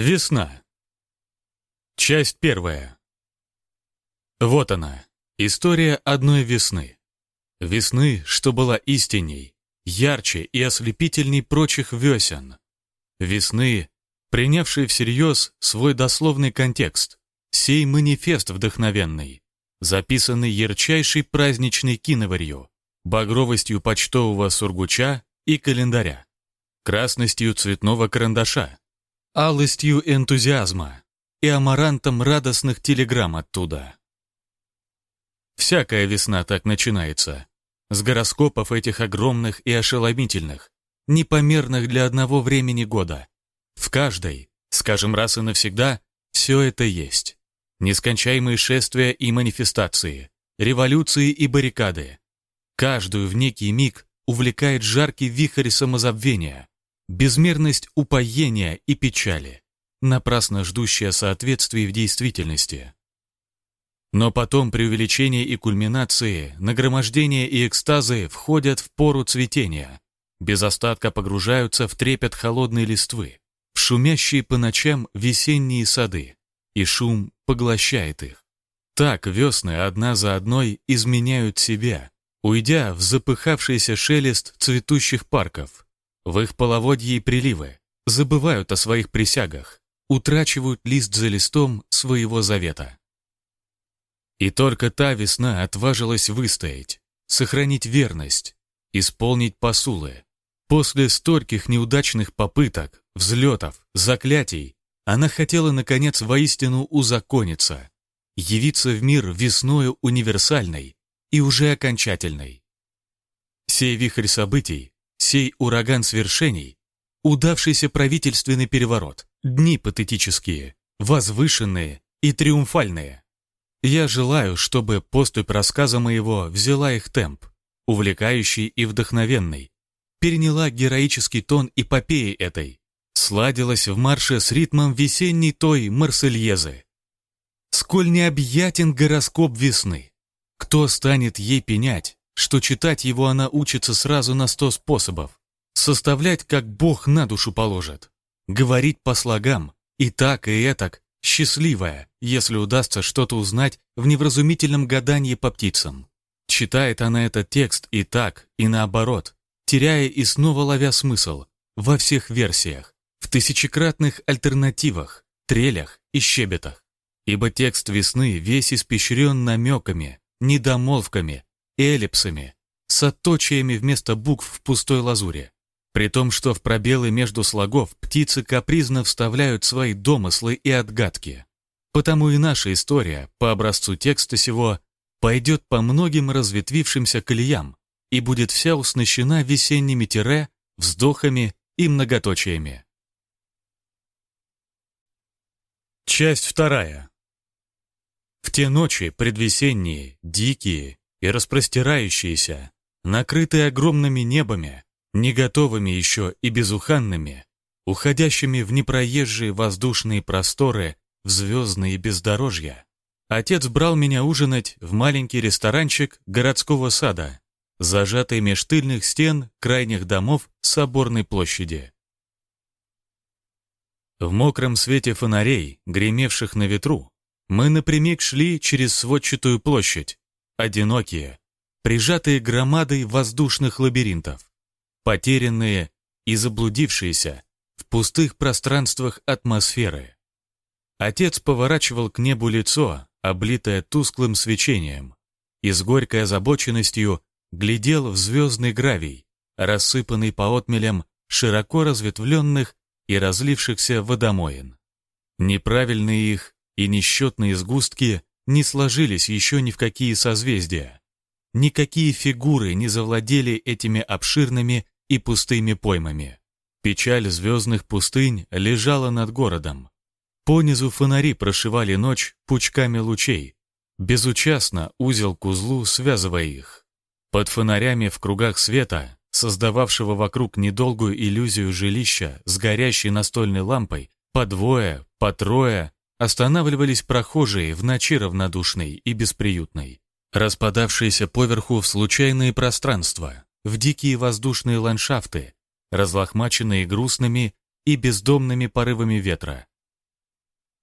Весна. Часть первая. Вот она, история одной весны. Весны, что была истинней, ярче и ослепительней прочих весен. Весны, принявшей всерьез свой дословный контекст, сей манифест вдохновенный, записанный ярчайшей праздничной киноварью, багровостью почтового сургуча и календаря, красностью цветного карандаша, алостью энтузиазма и амарантом радостных телеграмм оттуда. Всякая весна так начинается. С гороскопов этих огромных и ошеломительных, непомерных для одного времени года. В каждой, скажем раз и навсегда, все это есть. Нескончаемые шествия и манифестации, революции и баррикады. Каждую в некий миг увлекает жаркий вихрь самозабвения, безмерность упоения и печали, напрасно ждущая соответствий в действительности. Но потом преувеличение и кульминации, нагромождение и экстазы входят в пору цветения, без остатка погружаются в трепет холодной листвы, в шумящие по ночам весенние сады, и шум поглощает их. Так весны одна за одной изменяют себя, уйдя в запыхавшийся шелест цветущих парков, в их половодье и приливы, забывают о своих присягах, утрачивают лист за листом своего завета. И только та весна отважилась выстоять, сохранить верность, исполнить посулы. После стольких неудачных попыток, взлетов, заклятий, она хотела, наконец, воистину узакониться, явиться в мир весною универсальной и уже окончательной. Сей вихрь событий сей ураган свершений, удавшийся правительственный переворот, дни патетические, возвышенные и триумфальные. Я желаю, чтобы поступь рассказа моего взяла их темп, увлекающий и вдохновенный, переняла героический тон эпопеи этой, сладилась в марше с ритмом весенней той Марсельезы. Сколь необъятен гороскоп весны, кто станет ей пенять, что читать его она учится сразу на сто способов, составлять, как Бог на душу положит, говорить по слогам, и так, и этак, счастливая, если удастся что-то узнать в невразумительном гадании по птицам. Читает она этот текст и так, и наоборот, теряя и снова ловя смысл, во всех версиях, в тысячекратных альтернативах, трелях и щебетах. Ибо текст весны весь испещрен намеками, недомолвками, эллипсами, с отточиями вместо букв в пустой лазуре. При том, что в пробелы между слогов птицы капризно вставляют свои домыслы и отгадки. Потому и наша история, по образцу текста сего, пойдет по многим разветвившимся колеям и будет вся уснащена весенними тире, вздохами и многоточиями. Часть вторая. В те ночи предвесенние, дикие и распростирающиеся, накрытые огромными небами, не готовыми еще и безуханными, уходящими в непроезжие воздушные просторы, в звездные бездорожья. Отец брал меня ужинать в маленький ресторанчик городского сада, зажатый меж тыльных стен крайних домов Соборной площади. В мокром свете фонарей, гремевших на ветру, мы напрямик шли через сводчатую площадь, одинокие, прижатые громадой воздушных лабиринтов, потерянные и заблудившиеся в пустых пространствах атмосферы. Отец поворачивал к небу лицо, облитое тусклым свечением, и с горькой озабоченностью глядел в звездный гравий, рассыпанный по отмелям широко разветвленных и разлившихся водомоин. Неправильные их и несчетные сгустки не сложились еще ни в какие созвездия. Никакие фигуры не завладели этими обширными и пустыми поймами. Печаль звездных пустынь лежала над городом. Понизу фонари прошивали ночь пучками лучей, безучастно узел к узлу связывая их. Под фонарями в кругах света, создававшего вокруг недолгую иллюзию жилища с горящей настольной лампой, по двое, по трое, Останавливались прохожие в ночи равнодушной и бесприютной, распадавшиеся поверху в случайные пространства, в дикие воздушные ландшафты, разлохмаченные грустными и бездомными порывами ветра,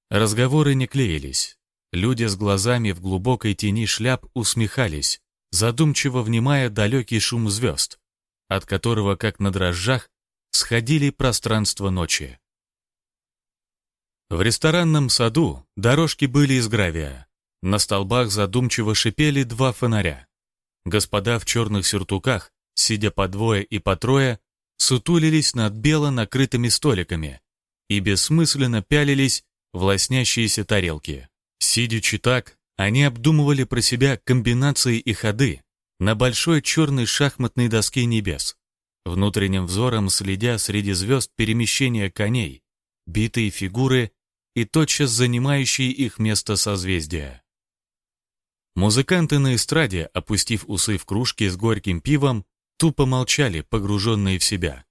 Разговоры не клеились. Люди с глазами в глубокой тени шляп усмехались, задумчиво внимая далекий шум звезд, от которого, как на дрожжах, сходили пространство ночи. В ресторанном саду дорожки были из гравия. На столбах задумчиво шипели два фонаря. Господа в черных сюртуках, сидя по двое и по трое, сутулились над бело накрытыми столиками и бессмысленно пялились в лоснящиеся тарелки. Сидячи так, они обдумывали про себя комбинации и ходы на большой черной шахматной доске небес, внутренним взором следя среди звезд перемещения коней, битые фигуры и тотчас занимающие их место созвездия. Музыканты на эстраде, опустив усы в кружки с горьким пивом, тупо молчали, погруженные в себя.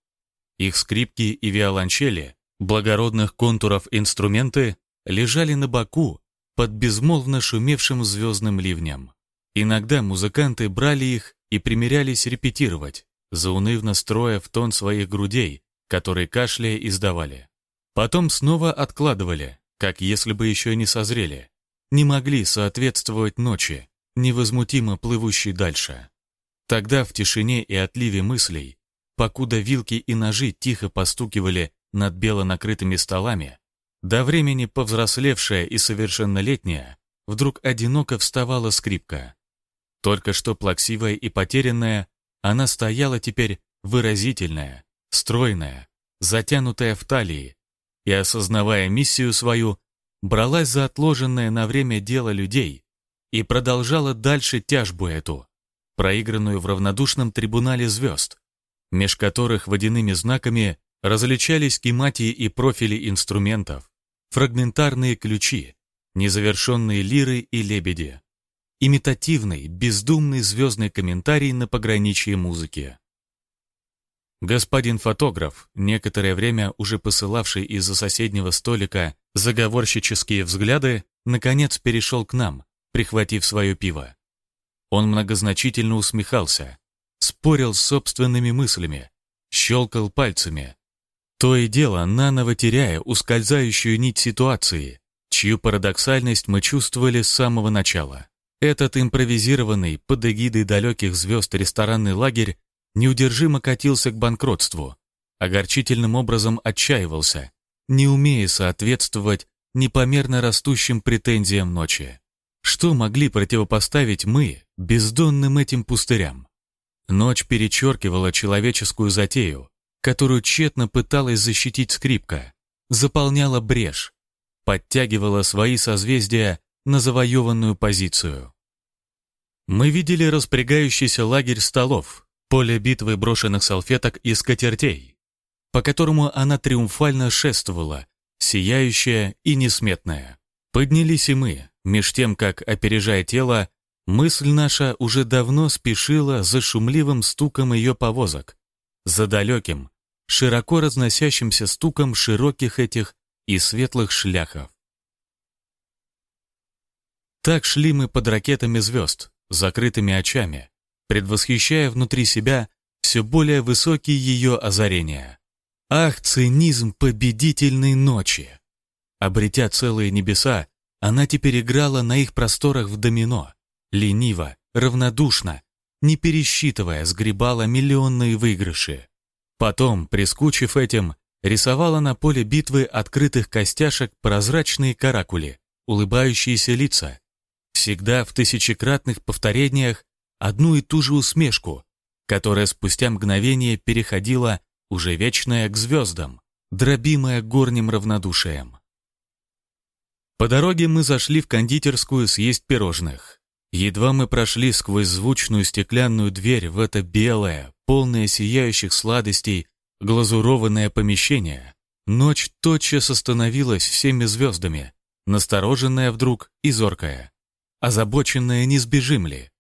Их скрипки и виолончели, благородных контуров инструменты, лежали на боку под безмолвно шумевшим звездным ливнем. Иногда музыканты брали их и примерялись репетировать, заунывно строя в тон своих грудей, которые кашляя издавали. Потом снова откладывали, как если бы еще не созрели. Не могли соответствовать ночи, невозмутимо плывущей дальше. Тогда в тишине и отливе мыслей, покуда вилки и ножи тихо постукивали над бело накрытыми столами, до времени повзрослевшая и совершеннолетняя, вдруг одиноко вставала скрипка. Только что плаксивая и потерянная, она стояла теперь выразительная, стройная, затянутая в талии, и, осознавая миссию свою, бралась за отложенное на время дело людей и продолжала дальше тяжбу эту, проигранную в равнодушном трибунале звезд, меж которых водяными знаками различались кематии и профили инструментов, фрагментарные ключи, незавершенные лиры и лебеди, имитативный, бездумный звездный комментарий на пограничье музыки. Господин фотограф, некоторое время уже посылавший из-за соседнего столика заговорщические взгляды, наконец перешел к нам, прихватив свое пиво. Он многозначительно усмехался, спорил с собственными мыслями, щелкал пальцами, то и дело наново теряя ускользающую нить ситуации, чью парадоксальность мы чувствовали с самого начала. Этот импровизированный, под эгидой далеких звезд ресторанный лагерь неудержимо катился к банкротству, огорчительным образом отчаивался, не умея соответствовать непомерно растущим претензиям ночи. Что могли противопоставить мы бездонным этим пустырям? Ночь перечеркивала человеческую затею, которую тщетно пыталась защитить скрипка, заполняла брешь, подтягивала свои созвездия на завоеванную позицию. Мы видели распрягающийся лагерь столов, поле битвы брошенных салфеток и скатертей, по которому она триумфально шествовала, сияющая и несметная. Поднялись и мы, меж тем, как, опережая тело, мысль наша уже давно спешила за шумливым стуком ее повозок, за далеким, широко разносящимся стуком широких этих и светлых шляхов. Так шли мы под ракетами звезд, закрытыми очами, предвосхищая внутри себя все более высокие ее озарения. Ах, цинизм победительной ночи! Обретя целые небеса, она теперь играла на их просторах в домино, лениво, равнодушно, не пересчитывая, сгребала миллионные выигрыши. Потом, прискучив этим, рисовала на поле битвы открытых костяшек прозрачные каракули, улыбающиеся лица. Всегда в тысячекратных повторениях одну и ту же усмешку, которая спустя мгновение переходила, уже вечная, к звездам, дробимая горним равнодушием. По дороге мы зашли в кондитерскую съесть пирожных. Едва мы прошли сквозь звучную стеклянную дверь в это белое, полное сияющих сладостей, глазурованное помещение, ночь тотчас остановилась всеми звездами, настороженная вдруг и зоркая, озабоченная, не сбежим ли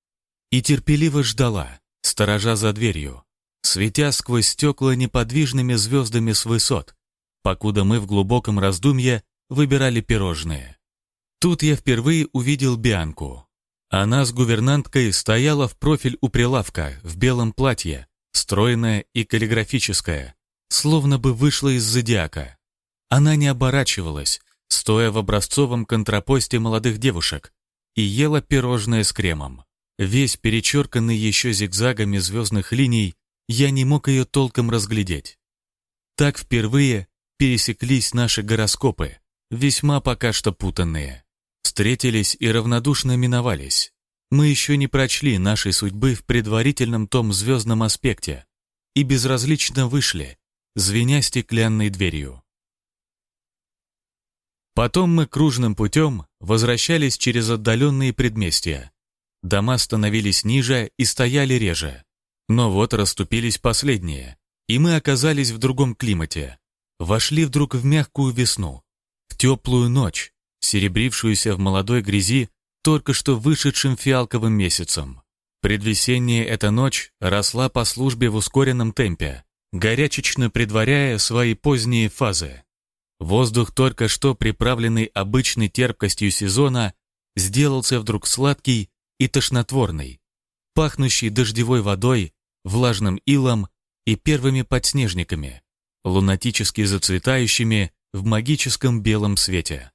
и терпеливо ждала, сторожа за дверью, светя сквозь стекла неподвижными звездами с высот, покуда мы в глубоком раздумье выбирали пирожные. Тут я впервые увидел Бианку. Она с гувернанткой стояла в профиль у прилавка в белом платье, стройная и каллиграфическая, словно бы вышла из зодиака. Она не оборачивалась, стоя в образцовом контрапосте молодых девушек, и ела пирожное с кремом. Весь перечерканный еще зигзагами звездных линий, я не мог ее толком разглядеть. Так впервые пересеклись наши гороскопы, весьма пока что путанные. Встретились и равнодушно миновались. Мы еще не прочли нашей судьбы в предварительном том звездном аспекте и безразлично вышли, звеня стеклянной дверью. Потом мы кружным путем возвращались через отдаленные предместья. Дома становились ниже и стояли реже. Но вот расступились последние, и мы оказались в другом климате. Вошли вдруг в мягкую весну, в теплую ночь, серебрившуюся в молодой грязи только что вышедшим фиалковым месяцем. Предвесенняя эта ночь росла по службе в ускоренном темпе, горячечно предваряя свои поздние фазы. Воздух, только что приправленный обычной терпкостью сезона, сделался вдруг сладкий и тошнотворный, пахнущий дождевой водой, влажным илом и первыми подснежниками, лунатически зацветающими в магическом белом свете.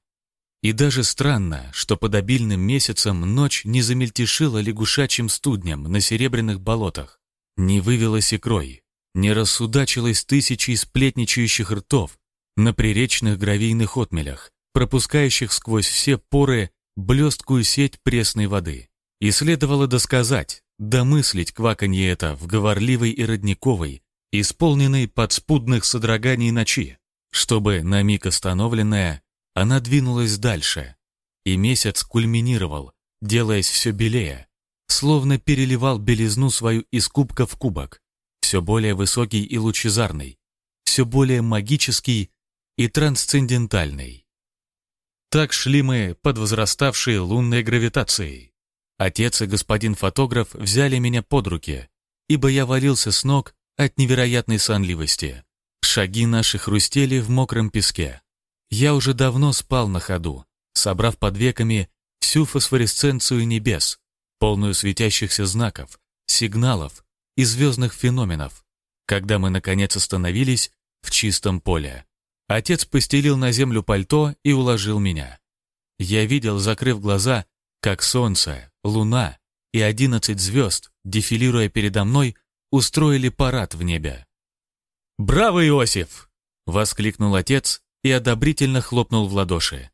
И даже странно, что под обильным месяцем ночь не замельтешила лягушачьим студнем на серебряных болотах, не вывелась икрой, не рассудачилась тысячей сплетничающих ртов, на приречных гравийных отмелях, пропускающих сквозь все поры блесткую сеть пресной воды. И следовало досказать, домыслить кваканье это в говорливой и родниковой, исполненной подспудных содроганий ночи, чтобы, на миг остановленная, она двинулась дальше, и месяц кульминировал, делаясь все белее, словно переливал белизну свою из кубка в кубок, все более высокий и лучезарный, все более магический и трансцендентальный. Так шли мы под возраставшей лунной гравитацией. Отец и господин фотограф взяли меня под руки, ибо я валился с ног от невероятной сонливости. Шаги наши хрустели в мокром песке. Я уже давно спал на ходу, собрав под веками всю фосфоресценцию небес, полную светящихся знаков, сигналов и звездных феноменов, когда мы, наконец, остановились в чистом поле. Отец постелил на землю пальто и уложил меня. Я видел, закрыв глаза, как солнце, луна и одиннадцать звезд, дефилируя передо мной, устроили парад в небе. «Браво, Иосиф!» — воскликнул отец и одобрительно хлопнул в ладоши.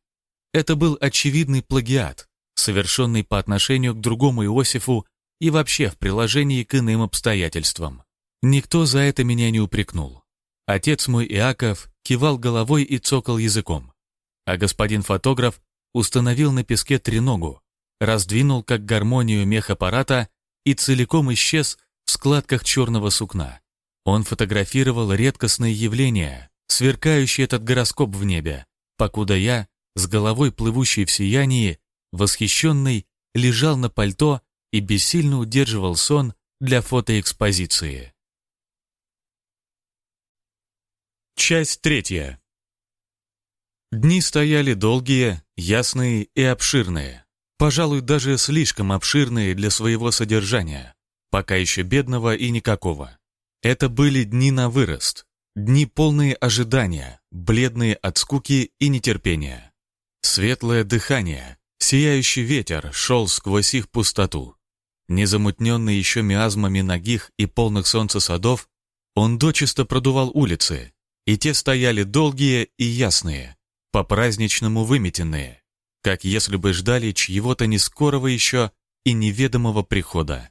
Это был очевидный плагиат, совершенный по отношению к другому Иосифу и вообще в приложении к иным обстоятельствам. Никто за это меня не упрекнул. Отец мой Иаков кивал головой и цокал языком, а господин фотограф установил на песке треногу, раздвинул как гармонию мех аппарата и целиком исчез в складках черного сукна. Он фотографировал редкостные явления, сверкающий этот гороскоп в небе, покуда я, с головой плывущей в сиянии, восхищенный, лежал на пальто и бессильно удерживал сон для фотоэкспозиции. Часть третья. Дни стояли долгие, ясные и обширные. Пожалуй, даже слишком обширные для своего содержания, пока еще бедного и никакого. Это были дни на вырост, дни полные ожидания, бледные от скуки и нетерпения. Светлое дыхание, сияющий ветер шел сквозь их пустоту. Незамутненный еще миазмами ногих и полных солнца садов, он дочисто продувал улицы, и те стояли долгие и ясные, по-праздничному выметенные, как если бы ждали чьего-то нескорого еще и неведомого прихода.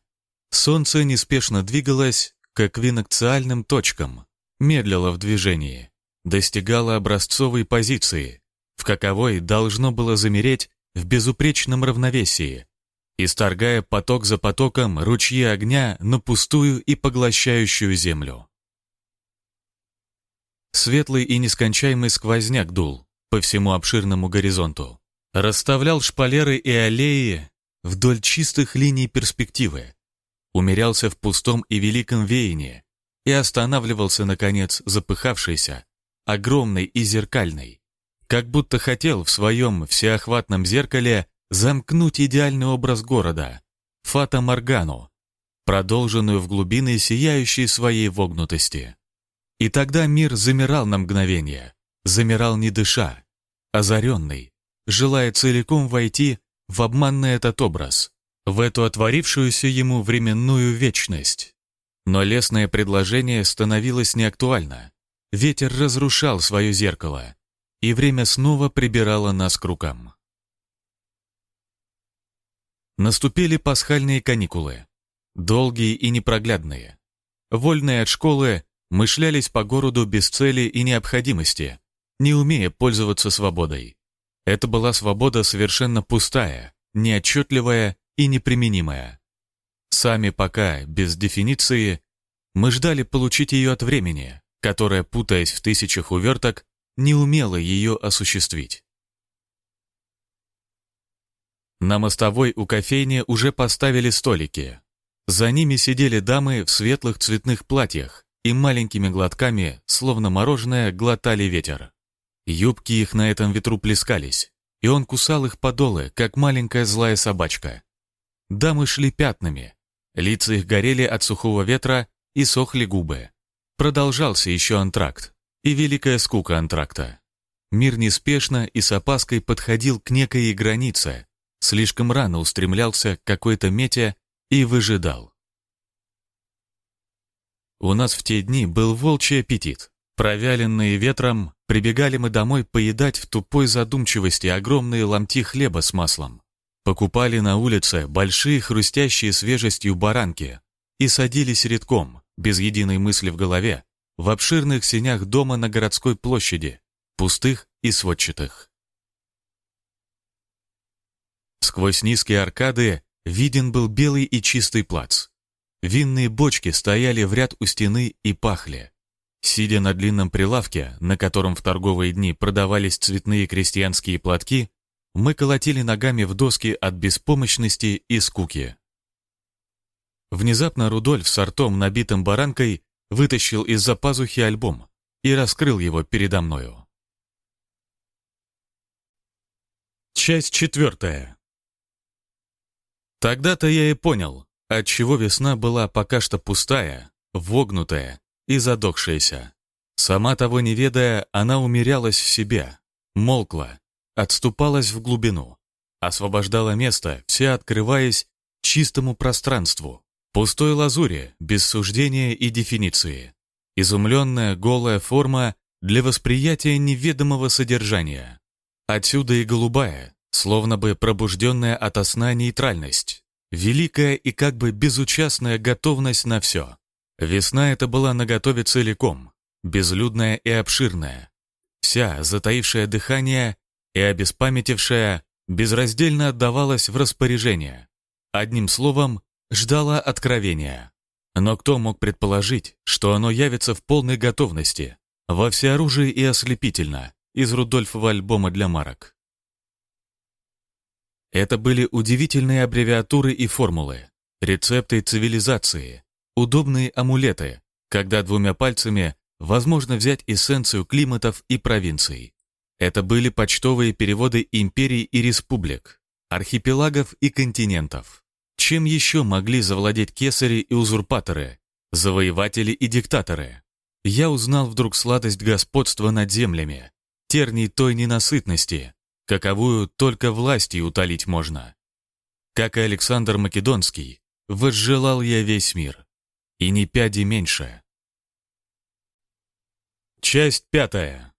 Солнце неспешно двигалось к эквинокциальным точкам, медлило в движении, достигало образцовой позиции, в каковой должно было замереть в безупречном равновесии, исторгая поток за потоком ручьи огня на пустую и поглощающую землю. Светлый и нескончаемый сквозняк дул по всему обширному горизонту. Расставлял шпалеры и аллеи вдоль чистых линий перспективы. Умерялся в пустом и великом веянии и останавливался, наконец, запыхавшийся, огромный и зеркальный. Как будто хотел в своем всеохватном зеркале замкнуть идеальный образ города, Фата Моргану, продолженную в глубины сияющей своей вогнутости. И тогда мир замирал на мгновение, замирал не дыша, озаренный, желая целиком войти в обманный этот образ, в эту отворившуюся ему временную вечность. Но лесное предложение становилось неактуально. Ветер разрушал свое зеркало, и время снова прибирало нас к рукам. Наступили пасхальные каникулы, долгие и непроглядные. Вольные от школы, мы шлялись по городу без цели и необходимости, не умея пользоваться свободой. Это была свобода совершенно пустая, неотчетливая и неприменимая. Сами пока, без дефиниции, мы ждали получить ее от времени, которое, путаясь в тысячах уверток, не умело ее осуществить. На мостовой у кофейни уже поставили столики. За ними сидели дамы в светлых цветных платьях и маленькими глотками, словно мороженое, глотали ветер. Юбки их на этом ветру плескались, и он кусал их подолы, как маленькая злая собачка. Дамы шли пятнами, лица их горели от сухого ветра и сохли губы. Продолжался еще антракт и великая скука антракта. Мир неспешно и с опаской подходил к некой границе, слишком рано устремлялся к какой-то мете и выжидал. У нас в те дни был волчий аппетит. Провяленные ветром, прибегали мы домой поедать в тупой задумчивости огромные ломти хлеба с маслом. Покупали на улице большие хрустящие свежестью баранки и садились редком, без единой мысли в голове, в обширных сенях дома на городской площади, пустых и сводчатых. Сквозь низкие аркады виден был белый и чистый плац. Винные бочки стояли в ряд у стены и пахли. Сидя на длинном прилавке, на котором в торговые дни продавались цветные крестьянские платки, мы колотили ногами в доски от беспомощности и скуки. Внезапно Рудольф с артом, набитым баранкой, вытащил из-за пазухи альбом и раскрыл его передо мною. Часть четвертая. Тогда-то я и понял, отчего весна была пока что пустая, вогнутая и задохшаяся. Сама того не ведая, она умерялась в себе, молкла, отступалась в глубину, освобождала место, вся открываясь чистому пространству, пустой лазури, без суждения и дефиниции, изумленная голая форма для восприятия неведомого содержания. Отсюда и голубая, словно бы пробужденная ото сна нейтральность, великая и как бы безучастная готовность на все. Весна эта была наготове целиком, безлюдная и обширная, вся, затаившая дыхание и обеспамятившая, безраздельно отдавалась в распоряжение. Одним словом, ждала откровения. Но кто мог предположить, что оно явится в полной готовности, во всеоружии и ослепительно, из Рудольфова альбома для марок? Это были удивительные аббревиатуры и формулы, рецепты цивилизации, удобные амулеты, когда двумя пальцами возможно взять эссенцию климатов и провинций. Это были почтовые переводы империй и республик, архипелагов и континентов. Чем еще могли завладеть кесари и узурпаторы, завоеватели и диктаторы? Я узнал вдруг сладость господства над землями, терний той ненасытности, каковую только властью утолить можно. Как и Александр Македонский, возжелал я весь мир и ни пяди меньше. Часть пятая.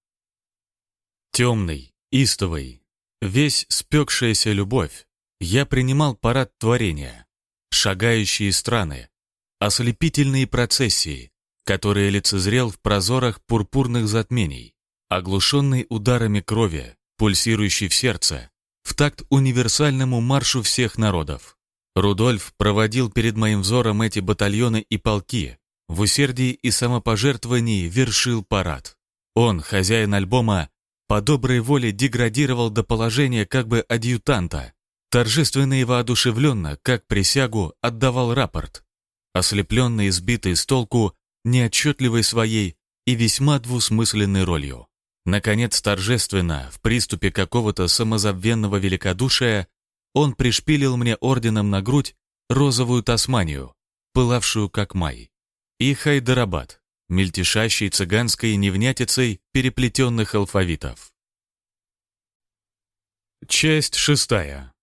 Темный, истовый, весь спекшаяся любовь, я принимал парад творения, шагающие страны, ослепительные процессии, которые лицезрел в прозорах пурпурных затмений, оглушенный ударами крови, пульсирующий в сердце, в такт универсальному маршу всех народов. Рудольф проводил перед моим взором эти батальоны и полки, в усердии и самопожертвовании вершил парад. Он, хозяин альбома, по доброй воле деградировал до положения как бы адъютанта, торжественно и воодушевленно, как присягу, отдавал рапорт, ослепленный, сбитый с толку, неотчетливой своей и весьма двусмысленной ролью. Наконец, торжественно, в приступе какого-то самозабвенного великодушия, он пришпилил мне орденом на грудь розовую тасманию, пылавшую как май, и хайдарабад, мельтешащий цыганской невнятицей переплетенных алфавитов. Часть шестая.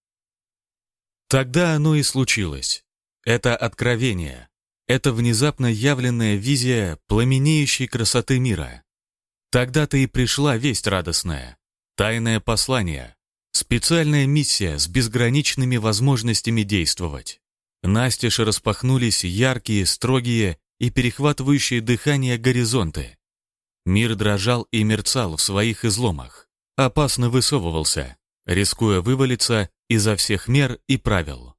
Тогда оно и случилось. Это откровение. Это внезапно явленная визия пламенеющей красоты мира. Тогда-то и пришла весть радостная. Тайное послание. Специальная миссия с безграничными возможностями действовать. Настежь распахнулись яркие, строгие и перехватывающие дыхание горизонты. Мир дрожал и мерцал в своих изломах. Опасно высовывался, рискуя вывалиться изо всех мер и правил.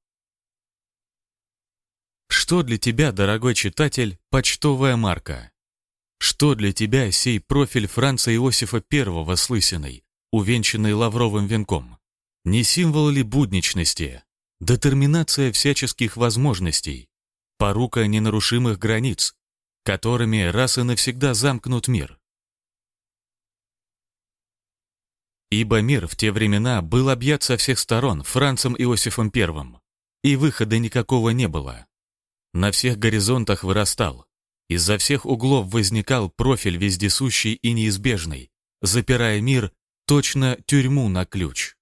Что для тебя, дорогой читатель, почтовая марка? Что для тебя сей профиль Франца Иосифа I с лысиной, увенчанный лавровым венком? Не символ ли будничности, детерминация всяческих возможностей, порука ненарушимых границ, которыми раз и навсегда замкнут мир? Ибо мир в те времена был объят со всех сторон Францем Иосифом I, и выхода никакого не было. На всех горизонтах вырастал, из-за всех углов возникал профиль вездесущий и неизбежный, запирая мир точно тюрьму на ключ.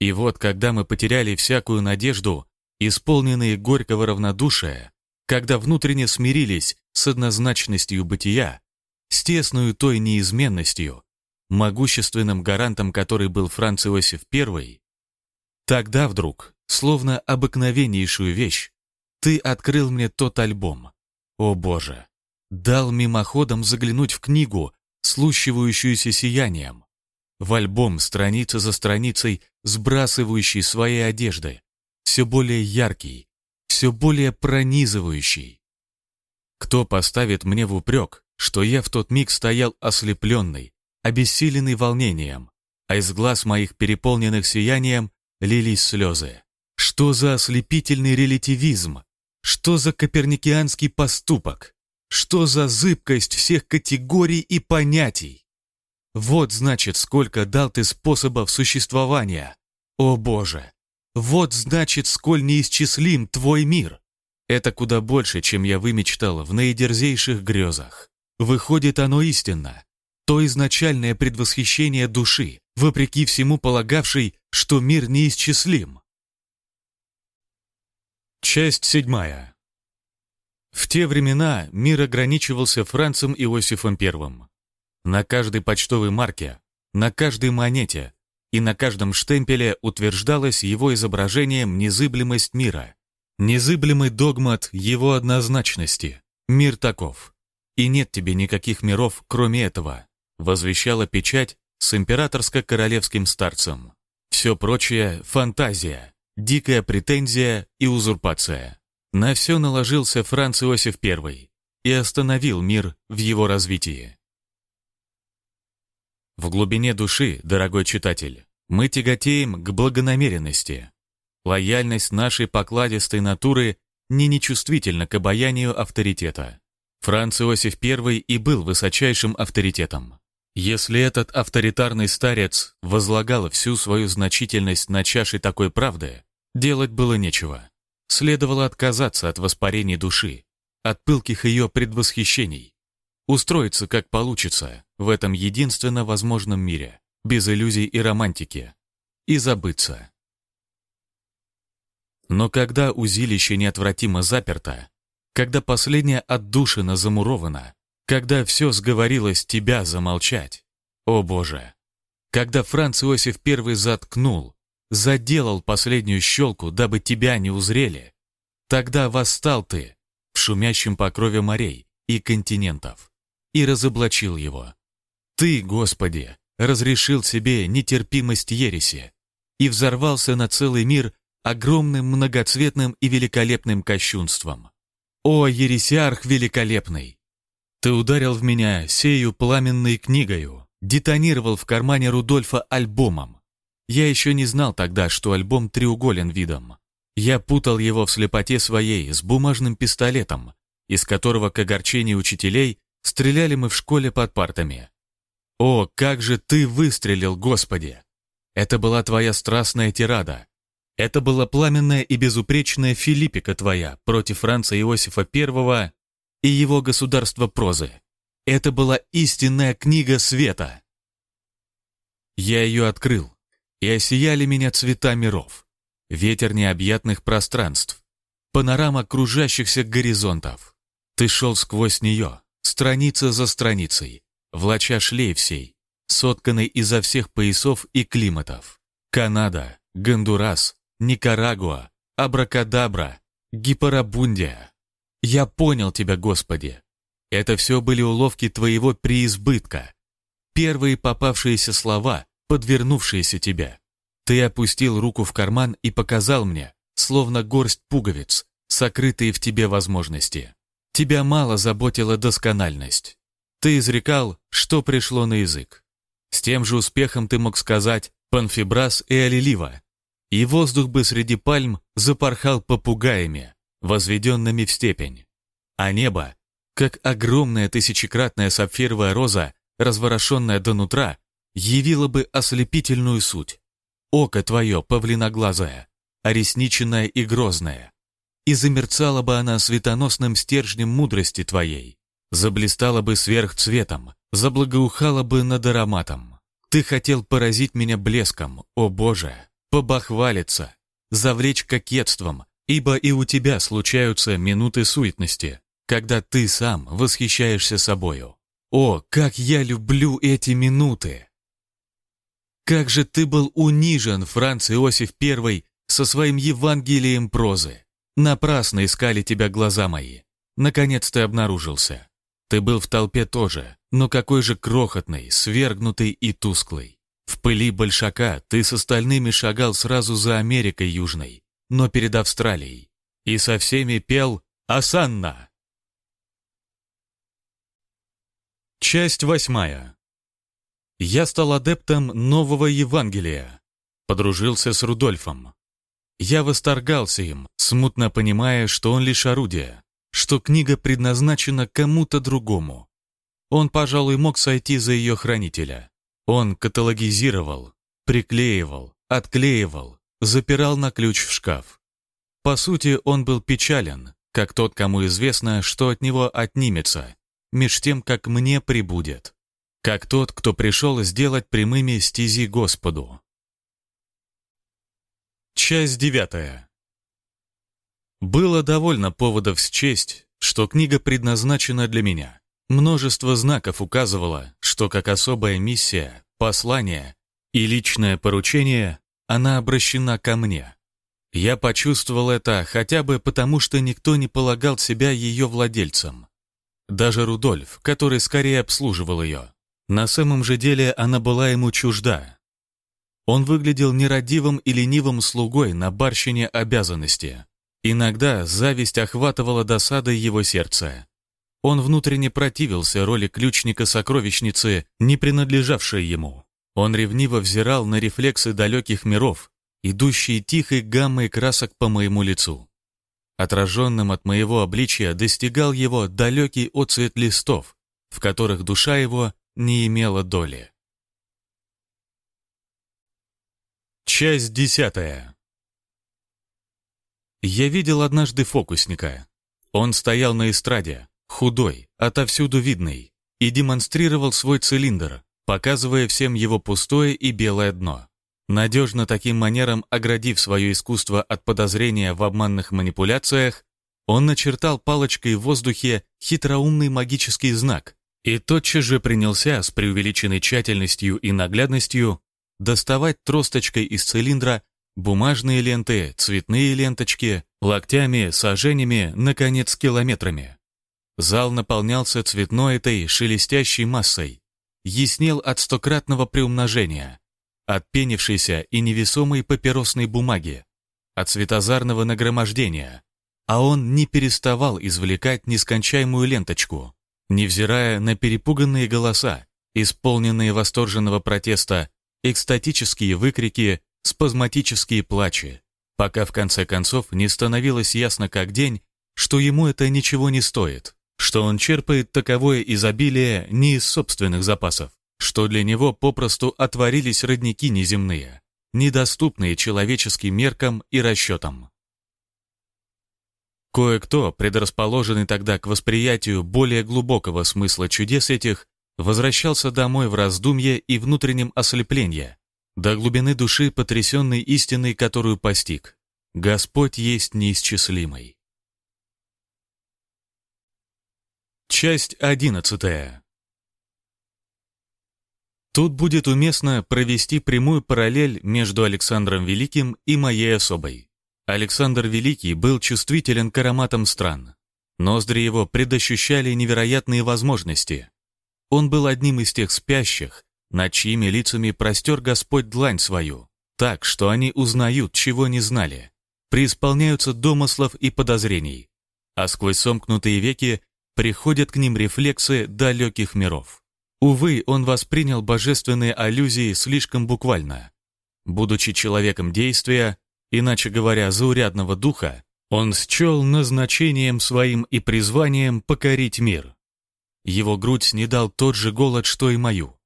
И вот, когда мы потеряли всякую надежду, исполненные горького равнодушия, когда внутренне смирились с однозначностью бытия, с тесную той неизменностью, могущественным гарантом который был Франц Иосиф I, тогда вдруг, словно обыкновеннейшую вещь, ты открыл мне тот альбом. О боже! Дал мимоходом заглянуть в книгу, слущивающуюся сиянием. В альбом страница за страницей, сбрасывающий свои одежды, все более яркий, все более пронизывающий. Кто поставит мне в упрек, что я в тот миг стоял ослепленный, обессиленный волнением, а из глаз моих, переполненных сиянием, лились слезы. Что за ослепительный релятивизм? Что за коперникианский поступок? Что за зыбкость всех категорий и понятий? Вот, значит, сколько дал ты способов существования. О Боже! Вот, значит, сколь неисчислим твой мир. Это куда больше, чем я вымечтал в наидерзейших грезах. Выходит, оно истинно то изначальное предвосхищение души, вопреки всему полагавшей, что мир неисчислим. Часть седьмая. В те времена мир ограничивался Францем Иосифом I. На каждой почтовой марке, на каждой монете и на каждом штемпеле утверждалось его изображением незыблемость мира, незыблемый догмат его однозначности. Мир таков. И нет тебе никаких миров, кроме этого возвещала печать с императорско-королевским старцем. Все прочее — фантазия, дикая претензия и узурпация. На все наложился Франц Иосиф I и остановил мир в его развитии. В глубине души, дорогой читатель, мы тяготеем к благонамеренности. Лояльность нашей покладистой натуры не нечувствительна к обаянию авторитета. Франц Иосиф I и был высочайшим авторитетом. Если этот авторитарный старец возлагал всю свою значительность на чаше такой правды, делать было нечего. Следовало отказаться от воспарений души, от пылких ее предвосхищений, устроиться как получится в этом единственно возможном мире, без иллюзий и романтики, и забыться. Но когда узилище неотвратимо заперто, когда последняя отдушина замурована, когда все сговорилось тебя замолчать. О боже! Когда Франц Иосиф I заткнул, заделал последнюю щелку, дабы тебя не узрели, тогда восстал ты в шумящем покрове морей и континентов и разоблачил его. Ты, Господи, разрешил себе нетерпимость ереси и взорвался на целый мир огромным многоцветным и великолепным кощунством. О, ересиарх великолепный! Ты ударил в меня сею пламенной книгою, детонировал в кармане Рудольфа альбомом. Я еще не знал тогда, что альбом треуголен видом. Я путал его в слепоте своей с бумажным пистолетом, из которого к огорчению учителей стреляли мы в школе под партами. О, как же ты выстрелил, Господи! Это была твоя страстная тирада. Это была пламенная и безупречная Филиппика твоя против Франца Иосифа I и его государство прозы. Это была истинная книга света. Я ее открыл, и осияли меня цвета миров. Ветер необъятных пространств, панорама кружащихся горизонтов. Ты шел сквозь нее, страница за страницей, влача шлейф сей, сотканный изо всех поясов и климатов. Канада, Гондурас, Никарагуа, Абракадабра, Гипарабундия. Я понял тебя, Господи. Это все были уловки твоего преизбытка. Первые попавшиеся слова, подвернувшиеся тебя. Ты опустил руку в карман и показал мне, словно горсть пуговиц, сокрытые в тебе возможности. Тебя мало заботила доскональность. Ты изрекал, что пришло на язык. С тем же успехом ты мог сказать «панфибраз» и «алилива», и воздух бы среди пальм запорхал попугаями, возведенными в степень. А небо, как огромная тысячекратная сапфировая роза, разворошенная до нутра, явило бы ослепительную суть. Око твое павлиноглазое,оресниченное и грозное. И замерцала бы она светоносным стержнем мудрости твоей, заблистала бы сверхцветом, заблагоухала бы над ароматом. Ты хотел поразить меня блеском, о Боже, побахвалиться, завлечь кокетством, ибо и у тебя случаются минуты суетности, когда ты сам восхищаешься собою. О, как я люблю эти минуты! Как же ты был унижен, Франц Иосиф I, со своим Евангелием прозы. Напрасно искали тебя глаза мои. Наконец ты обнаружился. Ты был в толпе тоже, но какой же крохотный, свергнутый и тусклый. В пыли большака ты с остальными шагал сразу за Америкой Южной, но перед Австралией. И со всеми пел «Асанна». Часть восьмая. Я стал адептом нового Евангелия. Подружился с Рудольфом. Я восторгался им, смутно понимая, что он лишь орудие, что книга предназначена кому-то другому. Он, пожалуй, мог сойти за ее хранителя. Он каталогизировал, приклеивал, отклеивал, запирал на ключ в шкаф. По сути, он был печален, как тот, кому известно, что от него отнимется, меж тем, как мне прибудет, как тот, кто пришел сделать прямыми стези Господу. Часть девятая. Было довольно поводов счесть, что книга предназначена для меня. Множество знаков указывало, что как особая миссия, послание и личное поручение она обращена ко мне. Я почувствовал это хотя бы потому, что никто не полагал себя ее владельцем. Даже Рудольф, который скорее обслуживал ее. На самом же деле она была ему чужда. Он выглядел нерадивым и ленивым слугой на барщине обязанности, Иногда зависть охватывала досадой его сердце. Он внутренне противился роли ключника-сокровищницы, не принадлежавшей ему. Он ревниво взирал на рефлексы далеких миров, идущие тихой гаммой красок по моему лицу. Отраженным от моего обличия достигал его далекий отцвет листов, в которых душа его не имела доли. Часть десятая. Я видел однажды фокусника. Он стоял на эстраде, худой, отовсюду видный, и демонстрировал свой цилиндр, показывая всем его пустое и белое дно. Надежно таким манером оградив свое искусство от подозрения в обманных манипуляциях, он начертал палочкой в воздухе хитроумный магический знак и тотчас же принялся с преувеличенной тщательностью и наглядностью доставать тросточкой из цилиндра Бумажные ленты, цветные ленточки, локтями, саженями, наконец, километрами. Зал наполнялся цветной этой шелестящей массой, яснел от стократного приумножения, от пенившейся и невесомой папиросной бумаги, от светозарного нагромождения, а он не переставал извлекать нескончаемую ленточку, невзирая на перепуганные голоса, исполненные восторженного протеста, экстатические выкрики спазматические плачи, пока в конце концов не становилось ясно как день, что ему это ничего не стоит, что он черпает таковое изобилие не из собственных запасов, что для него попросту отворились родники неземные, недоступные человеческим меркам и расчетам. Кое-кто, предрасположенный тогда к восприятию более глубокого смысла чудес этих, возвращался домой в раздумье и внутреннем ослеплении, до глубины души потрясенной истиной, которую постиг. Господь есть неисчислимый. Часть одиннадцатая. Тут будет уместно провести прямую параллель между Александром Великим и моей особой. Александр Великий был чувствителен к ароматам стран. Ноздри его предощущали невероятные возможности. Он был одним из тех спящих, над чьими лицами простер Господь длань свою, так, что они узнают, чего не знали, преисполняются домыслов и подозрений, а сквозь сомкнутые веки приходят к ним рефлексы далеких миров. Увы, он воспринял божественные аллюзии слишком буквально. Будучи человеком действия, иначе говоря, заурядного духа, он счел назначением своим и призванием покорить мир. Его грудь не дал тот же голод, что и мою.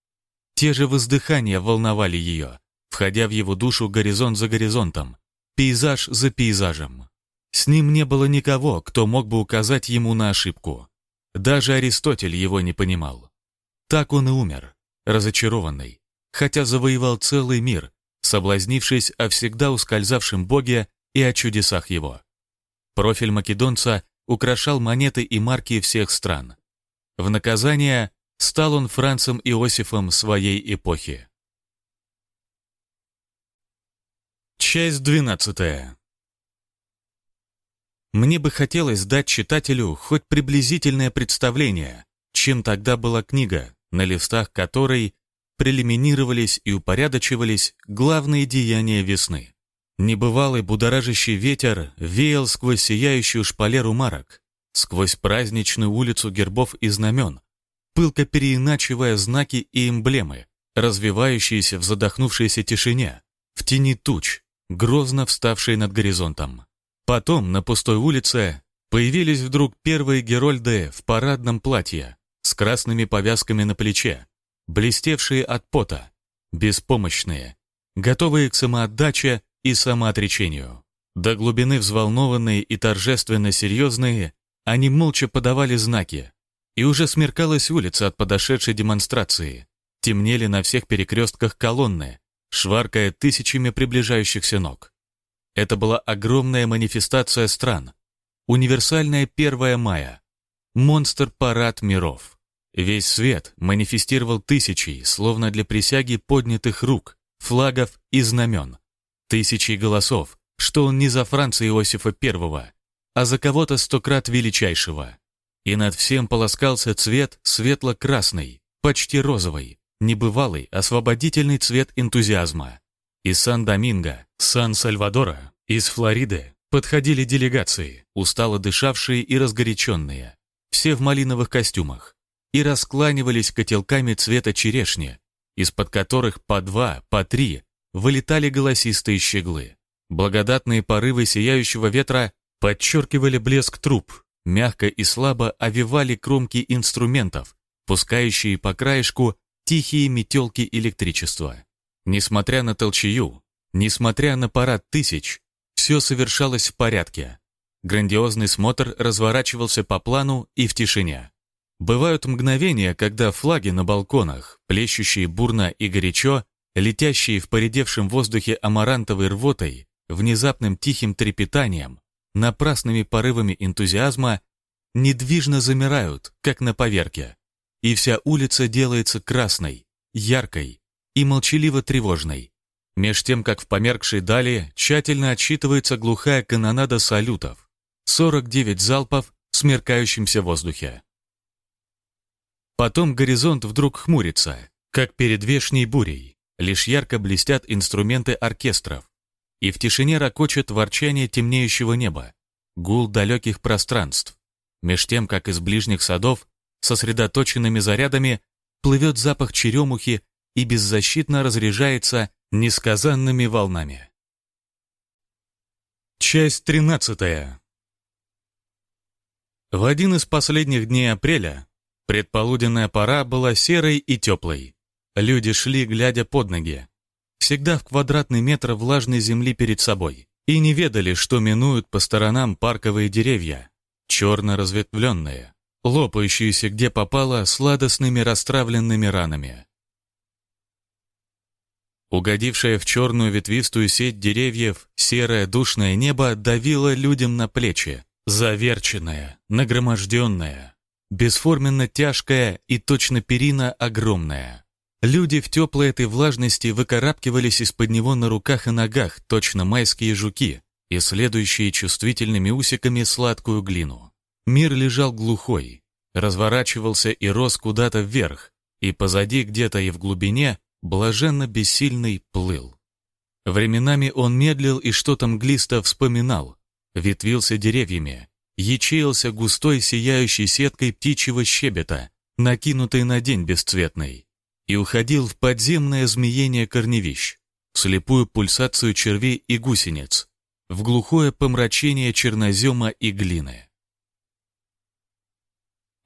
Те же воздыхания волновали ее, входя в его душу горизонт за горизонтом, пейзаж за пейзажем. С ним не было никого, кто мог бы указать ему на ошибку. Даже Аристотель его не понимал. Так он и умер, разочарованный, хотя завоевал целый мир, соблазнившись о всегда ускользавшем Боге и о чудесах его. Профиль македонца украшал монеты и марки всех стран. В наказание стал он Францем Иосифом своей эпохи. Часть двенадцатая. Мне бы хотелось дать читателю хоть приблизительное представление, чем тогда была книга, на листах которой прелиминировались и упорядочивались главные деяния весны. Небывалый будоражащий ветер веял сквозь сияющую шпалеру марок, сквозь праздничную улицу гербов и знамен, пылко переиначивая знаки и эмблемы, развивающиеся в задохнувшейся тишине, в тени туч, грозно вставшей над горизонтом. Потом на пустой улице появились вдруг первые герольды в парадном платье, с красными повязками на плече, блестевшие от пота, беспомощные, готовые к самоотдаче и самоотречению. До глубины взволнованные и торжественно серьезные, они молча подавали знаки, и уже смеркалась улица от подошедшей демонстрации. Темнели на всех перекрестках колонны, шваркая тысячами приближающихся ног. Это была огромная манифестация стран. Универсальная 1 мая. Монстр-парад миров. Весь свет манифестировал тысячи, словно для присяги поднятых рук, флагов и знамен. Тысячи голосов, что он не за Франца Иосифа I, а за кого-то сто крат величайшего. И над всем полоскался цвет светло-красный, почти розовый, небывалый, освободительный цвет энтузиазма. Из Сан-Доминго, Сан-Сальвадора, из Флориды подходили делегации, устало дышавшие и разгоряченные, все в малиновых костюмах, и раскланивались котелками цвета черешни, из-под которых по два, по три вылетали голосистые щеглы. Благодатные порывы сияющего ветра подчеркивали блеск труб, мягко и слабо овивали кромки инструментов, пускающие по краешку тихие метелки электричества. Несмотря на толчею, несмотря на парад тысяч, все совершалось в порядке. Грандиозный смотр разворачивался по плану и в тишине. Бывают мгновения, когда флаги на балконах, плещущие бурно и горячо, летящие в поредевшем воздухе амарантовой рвотой, внезапным тихим трепетанием, напрасными порывами энтузиазма недвижно замирают, как на поверке, и вся улица делается красной, яркой и молчаливо тревожной, меж тем, как в померкшей дали тщательно отсчитывается глухая канонада салютов, 49 залпов в смеркающемся воздухе. Потом горизонт вдруг хмурится, как перед вешней бурей, лишь ярко блестят инструменты оркестров, и в тишине ракочет ворчание темнеющего неба, гул далеких пространств, меж тем, как из ближних садов сосредоточенными зарядами плывет запах черемухи и беззащитно разряжается несказанными волнами. Часть тринадцатая. В один из последних дней апреля предполуденная пора была серой и теплой. Люди шли, глядя под ноги, всегда в квадратный метр влажной земли перед собой, и не ведали, что минуют по сторонам парковые деревья, черно разветвленные, лопающиеся где попало сладостными расстравленными ранами. Угодившее в черную ветвистую сеть деревьев, серое душное небо давило людям на плечи, заверченное, нагроможденное, бесформенно тяжкое и точно перина огромная. Люди в теплой этой влажности выкарабкивались из-под него на руках и ногах, точно майские жуки, исследующие чувствительными усиками сладкую глину. Мир лежал глухой, разворачивался и рос куда-то вверх, и позади где-то и в глубине блаженно бессильный плыл. Временами он медлил и что-то мглисто вспоминал, ветвился деревьями, ячеился густой сияющей сеткой птичьего щебета, накинутой на день бесцветный, и уходил в подземное змеение корневищ, в слепую пульсацию червей и гусениц, в глухое помрачение чернозема и глины.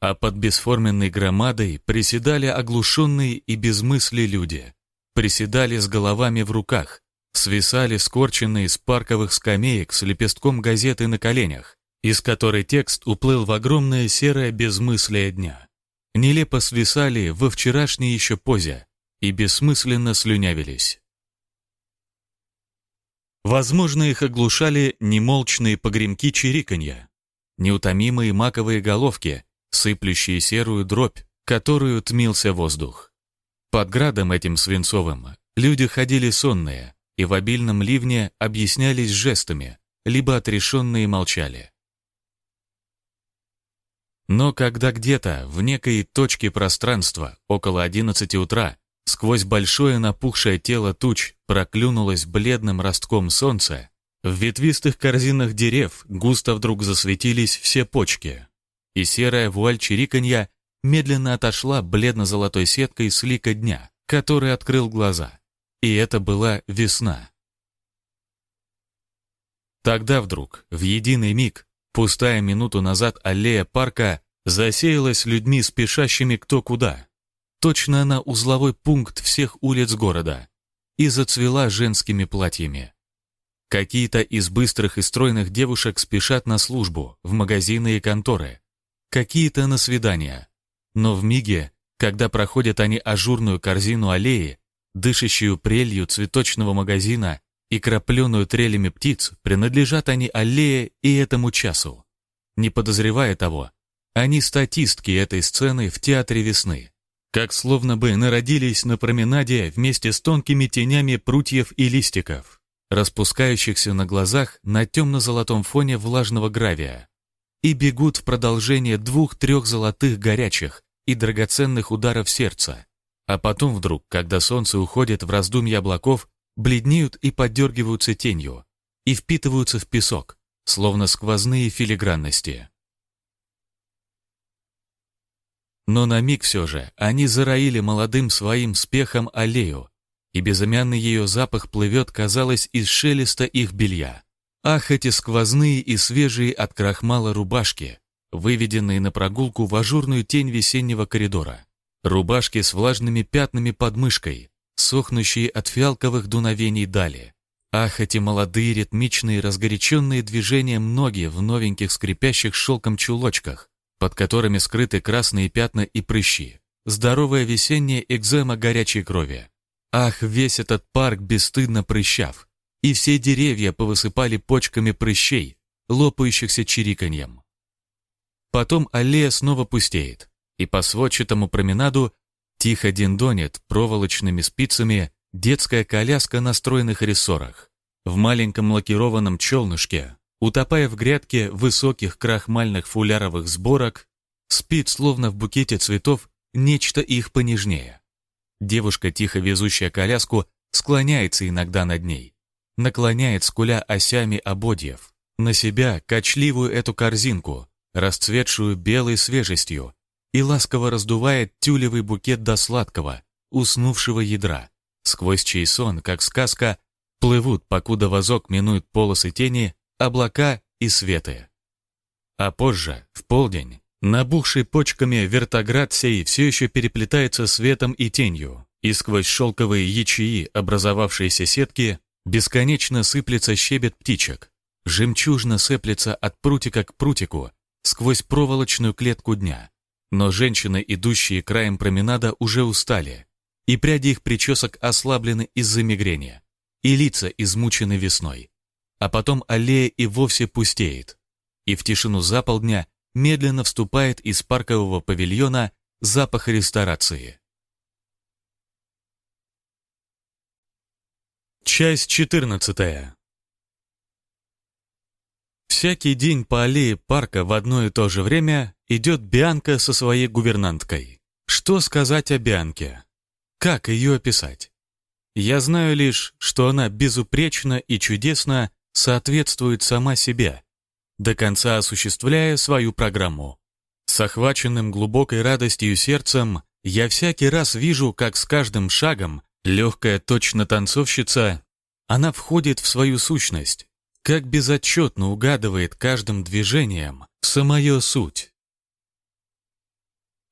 А под бесформенной громадой приседали оглушенные и безмысли люди, приседали с головами в руках, свисали скорченные с парковых скамеек с лепестком газеты на коленях, из которой текст уплыл в огромное серое безмыслие дня. Нелепо свисали во вчерашней еще позе и бессмысленно слюнявились. Возможно, их оглушали немолчные погремки чириканья, неутомимые маковые головки, сыплющие серую дробь, которую тмился воздух. Под градом этим свинцовым люди ходили сонные и в обильном ливне объяснялись жестами, либо отрешенные молчали. Но когда где-то в некой точке пространства около 11 утра сквозь большое напухшее тело туч проклюнулось бледным ростком солнца, в ветвистых корзинах дерев густо вдруг засветились все почки, и серая вуаль чириканья медленно отошла бледно-золотой сеткой с лика дня, который открыл глаза. И это была весна. Тогда вдруг, в единый миг, пустая минуту назад аллея парка засеялась людьми, спешащими кто куда. Точно она узловой пункт всех улиц города. И зацвела женскими платьями. Какие-то из быстрых и стройных девушек спешат на службу, в магазины и конторы. Какие-то на свидания. Но в миге, когда проходят они ажурную корзину аллеи, дышащую прелью цветочного магазина и крапленую трелями птиц, принадлежат они аллее и этому часу. Не подозревая того, они статистки этой сцены в театре весны, как словно бы народились на променаде вместе с тонкими тенями прутьев и листиков, распускающихся на глазах на темно-золотом фоне влажного гравия, и бегут в продолжение двух-трех золотых горячих, и драгоценных ударов сердца. А потом вдруг, когда солнце уходит в раздумья облаков, бледнеют и подергиваются тенью, и впитываются в песок, словно сквозные филигранности. Но на миг все же они зароили молодым своим спехом аллею, и безымянный ее запах плывет, казалось, из шелеста их белья. Ах, эти сквозные и свежие от крахмала рубашки, выведенные на прогулку в ажурную тень весеннего коридора. Рубашки с влажными пятнами под мышкой, сохнущие от фиалковых дуновений дали. Ах, эти молодые ритмичные разгоряченные движения ноги в новеньких скрипящих шелком чулочках, под которыми скрыты красные пятна и прыщи. Здоровая весенняя экзема горячей крови. Ах, весь этот парк бесстыдно прыщав, и все деревья повысыпали почками прыщей, лопающихся чириканьем. Потом аллея снова пустеет, и по сводчатому променаду тихо диндонит проволочными спицами детская коляска на стройных рессорах. В маленьком лакированном челнышке, утопая в грядке высоких крахмальных фуляровых сборок, спит, словно в букете цветов, нечто их понежнее. Девушка, тихо везущая коляску, склоняется иногда над ней, наклоняет, скуля осями ободьев, на себя качливую эту корзинку, расцветшую белой свежестью, и ласково раздувает тюлевый букет до сладкого, уснувшего ядра, сквозь чей сон, как сказка, плывут, покуда вазок минует полосы тени, облака и светы. А позже, в полдень, набухший почками вертоград сей все еще переплетается светом и тенью, и сквозь шелковые ячеи, образовавшиеся сетки, бесконечно сыплется щебет птичек, жемчужно сыплется от прутика к прутику, сквозь проволочную клетку дня. Но женщины, идущие краем променада, уже устали. и пряди их причесок ослаблены из-за мигрени, и лица измучены весной. А потом аллея и вовсе пустеет, и в тишину заполдня медленно вступает из паркового павильона запах ресторации. Часть 14. Всякий день по аллее парка в одно и то же время идет Бианка со своей гувернанткой. Что сказать о Бианке? Как ее описать? Я знаю лишь, что она безупречно и чудесно соответствует сама себе, до конца осуществляя свою программу. С охваченным глубокой радостью сердцем я всякий раз вижу, как с каждым шагом легкая точно танцовщица, она входит в свою сущность, как безотчетно угадывает каждым движением в самую суть.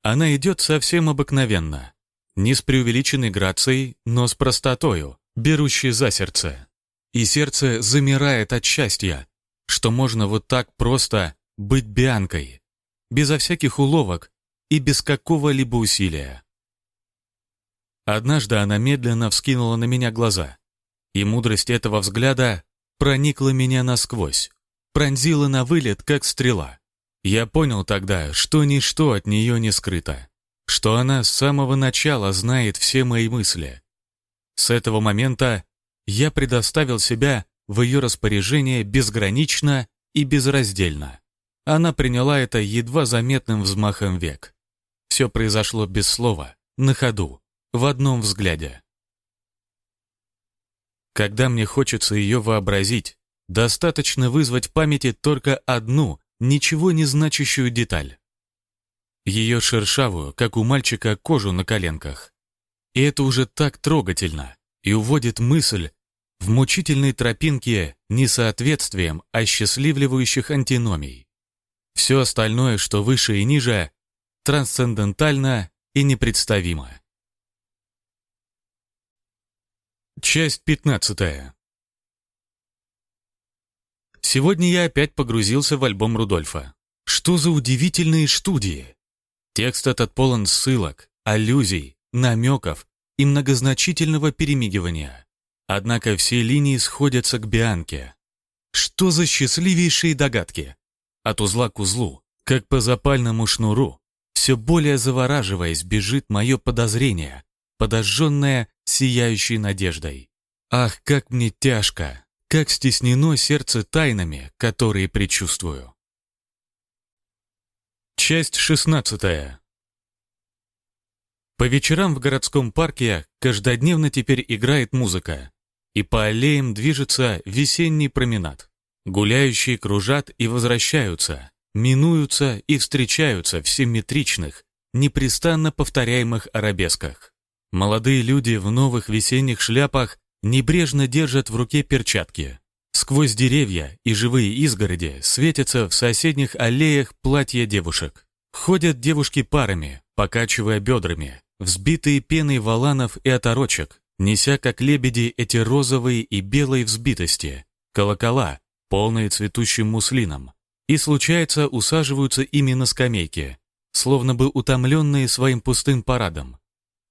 Она идет совсем обыкновенно, не с преувеличенной грацией, но с простотою, берущей за сердце. И сердце замирает от счастья, что можно вот так просто быть бианкой, безо всяких уловок и без какого-либо усилия. Однажды она медленно вскинула на меня глаза, и мудрость этого взгляда проникла меня насквозь, пронзила на вылет, как стрела. Я понял тогда, что ничто от нее не скрыто что она с самого начала знает все мои мысли. С этого момента я предоставил себя в ее распоряжение безгранично и безраздельно. Она приняла это едва заметным взмахом век. Все произошло без слова, на ходу, в одном взгляде. Когда мне хочется ее вообразить, достаточно вызвать в памяти только одну, ничего не значащую деталь ее шершавую, как у мальчика, кожу на коленках. И это уже так трогательно и уводит мысль в мучительной тропинке несоответствием осчастливливающих антиномий. Все остальное, что выше и ниже, трансцендентально и непредставимо. Часть 15. Сегодня я опять погрузился в альбом Рудольфа. Что за удивительные студии! Текст этот полон ссылок, аллюзий, намеков и многозначительного перемигивания. Однако все линии сходятся к Бианке. Что за счастливейшие догадки? От узла к узлу, как по запальному шнуру, все более завораживаясь, бежит мое подозрение, подожженное сияющей надеждой. Ах, как мне тяжко, как стеснено сердце тайнами, которые предчувствую. Часть 16. По вечерам в городском парке каждодневно теперь играет музыка, и по аллеям движется весенний променад. Гуляющие кружат и возвращаются, минуются и встречаются в симметричных, непрестанно повторяемых арабесках. Молодые люди в новых весенних шляпах небрежно держат в руке перчатки, Сквозь деревья и живые изгороди светятся в соседних аллеях платья девушек. Ходят девушки парами, покачивая бедрами, взбитые пеной валанов и оторочек, неся как лебеди эти розовые и белые взбитости, колокола, полные цветущим муслином, и, случается, усаживаются ими на скамейке, словно бы утомленные своим пустым парадом.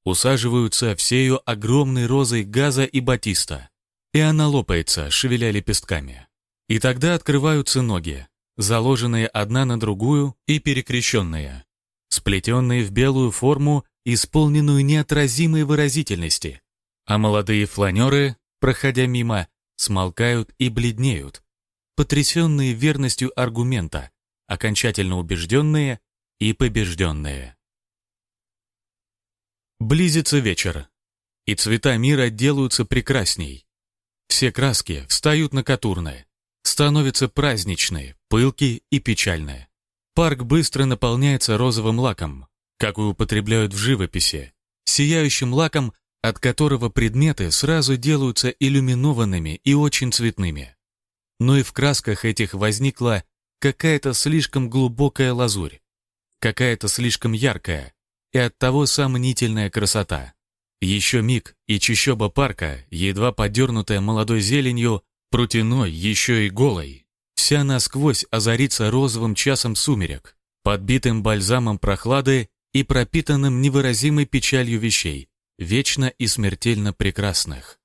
Усаживаются всею огромной розой газа и батиста, и она лопается, шевеля лепестками. И тогда открываются ноги, заложенные одна на другую и перекрещенные, сплетенные в белую форму, исполненную неотразимой выразительности. А молодые фланеры, проходя мимо, смолкают и бледнеют, потрясенные верностью аргумента, окончательно убежденные и побежденные. Близится вечер, и цвета мира делаются прекрасней, все краски встают на катурные, становятся праздничные, пылкие и печальные. Парк быстро наполняется розовым лаком, какой употребляют в живописи, сияющим лаком, от которого предметы сразу делаются иллюминованными и очень цветными. Но и в красках этих возникла какая-то слишком глубокая лазурь, какая-то слишком яркая и оттого сомнительная красота. Еще миг, и чищоба парка, едва подернутая молодой зеленью, прутиной, еще и голой, вся насквозь озарится розовым часом сумерек, подбитым бальзамом прохлады и пропитанным невыразимой печалью вещей, вечно и смертельно прекрасных.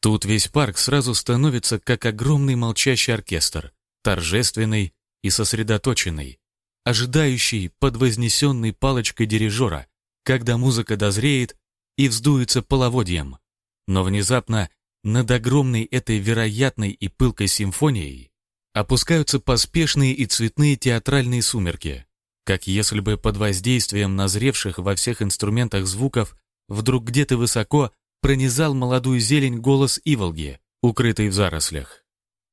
Тут весь парк сразу становится как огромный молчащий оркестр, торжественный и сосредоточенный, ожидающий под вознесенной палочкой дирижера, когда музыка дозреет и вздуется половодьем. Но внезапно над огромной этой вероятной и пылкой симфонией опускаются поспешные и цветные театральные сумерки, как если бы под воздействием назревших во всех инструментах звуков вдруг где-то высоко пронизал молодую зелень голос Иволги, укрытый в зарослях.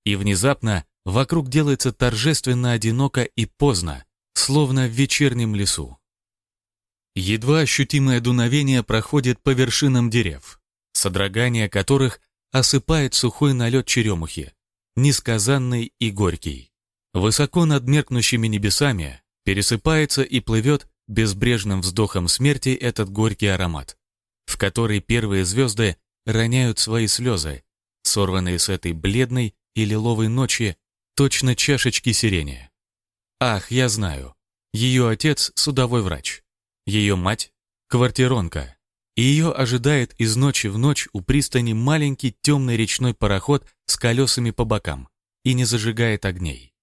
И внезапно вокруг делается торжественно одиноко и поздно, словно в вечернем лесу. Едва ощутимое дуновение проходит по вершинам дерев, содрогание которых осыпает сухой налет черемухи, несказанный и горький. Высоко над меркнущими небесами пересыпается и плывет безбрежным вздохом смерти этот горький аромат, в который первые звезды роняют свои слезы, сорванные с этой бледной и лиловой ночи точно чашечки сирени. Ах, я знаю. Ее отец – судовой врач. Ее мать – квартиронка. И ее ожидает из ночи в ночь у пристани маленький темный речной пароход с колесами по бокам и не зажигает огней.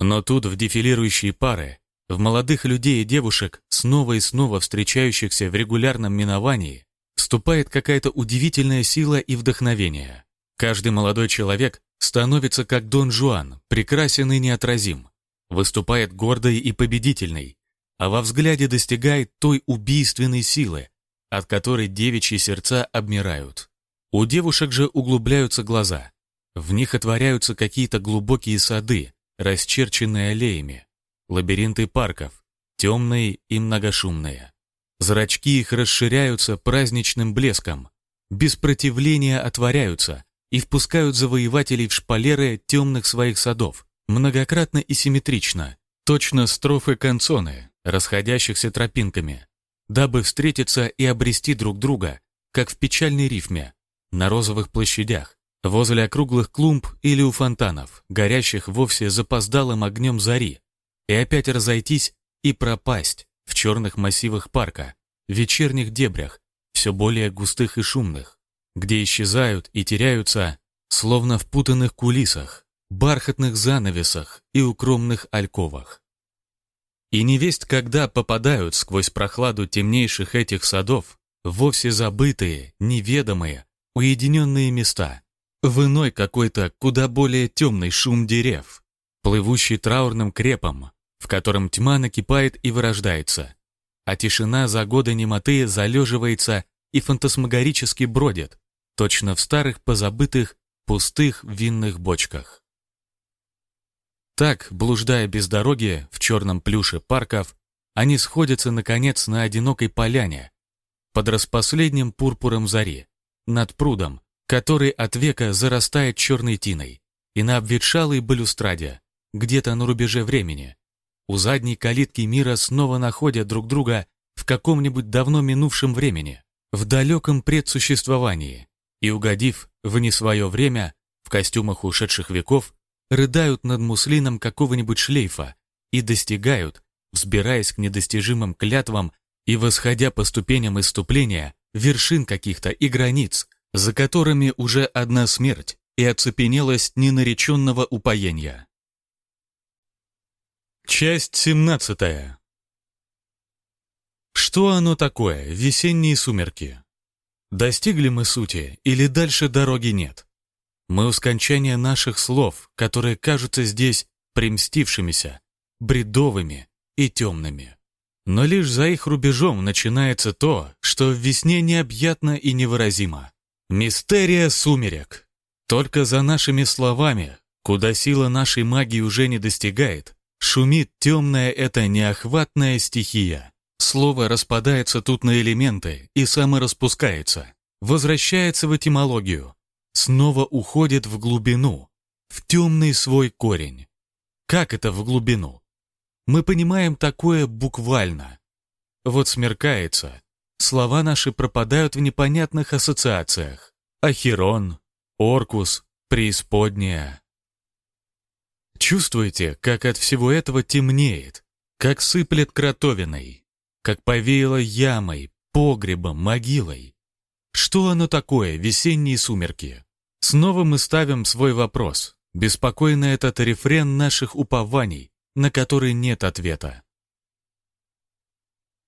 Но тут в дефилирующие пары, в молодых людей и девушек, снова и снова встречающихся в регулярном миновании, вступает какая-то удивительная сила и вдохновение. Каждый молодой человек становится как Дон Жуан, прекрасен и неотразим, выступает гордой и победительной, а во взгляде достигает той убийственной силы, от которой девичьи сердца обмирают. У девушек же углубляются глаза, в них отворяются какие-то глубокие сады, расчерченные аллеями, лабиринты парков, темные и многошумные. Зрачки их расширяются праздничным блеском, без противления отворяются и впускают завоевателей в шпалеры темных своих садов, многократно и симметрично, точно строфы канцоны, расходящихся тропинками, дабы встретиться и обрести друг друга, как в печальной рифме, на розовых площадях, возле округлых клумб или у фонтанов, горящих вовсе запоздалым огнем зари, и опять разойтись и пропасть в черных массивах парка, вечерних дебрях, все более густых и шумных, где исчезают и теряются, словно в путанных кулисах, бархатных занавесах и укромных альковах. И невесть, когда попадают сквозь прохладу темнейших этих садов вовсе забытые, неведомые, уединенные места, в иной какой-то куда более темный шум дерев, плывущий траурным крепом, в котором тьма накипает и вырождается, а тишина за годы немоты залеживается и фантасмагорически бродит, точно в старых позабытых пустых винных бочках. Так, блуждая без дороги в черном плюше парков, они сходятся, наконец, на одинокой поляне, под распоследним пурпуром зари, над прудом, который от века зарастает черной тиной, и на обветшалой балюстраде, где-то на рубеже времени. У задней калитки мира снова находят друг друга в каком-нибудь давно минувшем времени, в далеком предсуществовании, и, угодив в не свое время, в костюмах ушедших веков, рыдают над муслином какого-нибудь шлейфа и достигают, взбираясь к недостижимым клятвам и восходя по ступеням иступления, вершин каких-то и границ, за которыми уже одна смерть и оцепенелость ненареченного упоения. Часть 17. Что оно такое, весенние сумерки? Достигли мы сути или дальше дороги нет? Мы у скончания наших слов, которые кажутся здесь примстившимися, бредовыми и темными. Но лишь за их рубежом начинается то, что в весне необъятно и невыразимо. Мистерия сумерек. Только за нашими словами, куда сила нашей магии уже не достигает, шумит темная эта неохватная стихия. Слово распадается тут на элементы и самораспускается, возвращается в этимологию, снова уходит в глубину, в темный свой корень. Как это в глубину? Мы понимаем такое буквально. Вот смеркается, слова наши пропадают в непонятных ассоциациях. Ахирон, Оркус, преисподняя. Чувствуете, как от всего этого темнеет, как сыплет кротовиной, как повеяло ямой, погребом, могилой. Что оно такое, весенние сумерки? Снова мы ставим свой вопрос. Беспокойно этот рефрен наших упований, на который нет ответа.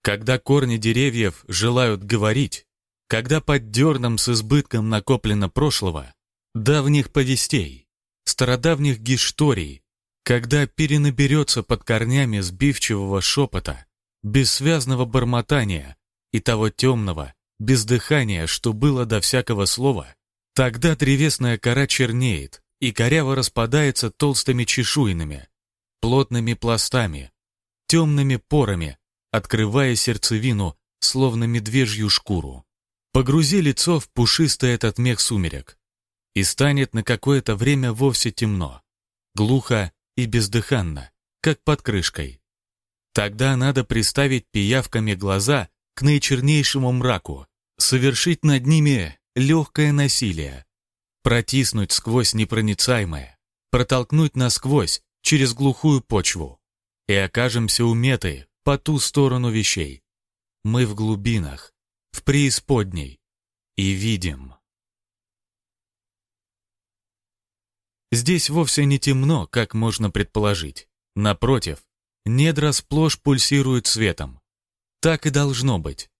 Когда корни деревьев желают говорить, когда под дерном с избытком накоплено прошлого, давних повестей, стародавних гишторий, когда перенаберется под корнями сбивчивого шепота, бессвязного бормотания и того темного, без дыхания, что было до всякого слова, тогда древесная кора чернеет и коряво распадается толстыми чешуйными, плотными пластами, темными порами, открывая сердцевину, словно медвежью шкуру. Погрузи лицо в пушистый этот мех сумерек, и станет на какое-то время вовсе темно, глухо и бездыханно, как под крышкой. Тогда надо приставить пиявками глаза к наичернейшему мраку, совершить над ними легкое насилие, протиснуть сквозь непроницаемое, протолкнуть насквозь через глухую почву, и окажемся уметы по ту сторону вещей. Мы в глубинах, в преисподней, и видим. Здесь вовсе не темно, как можно предположить. Напротив, недра сплошь пульсируют светом. Так и должно быть.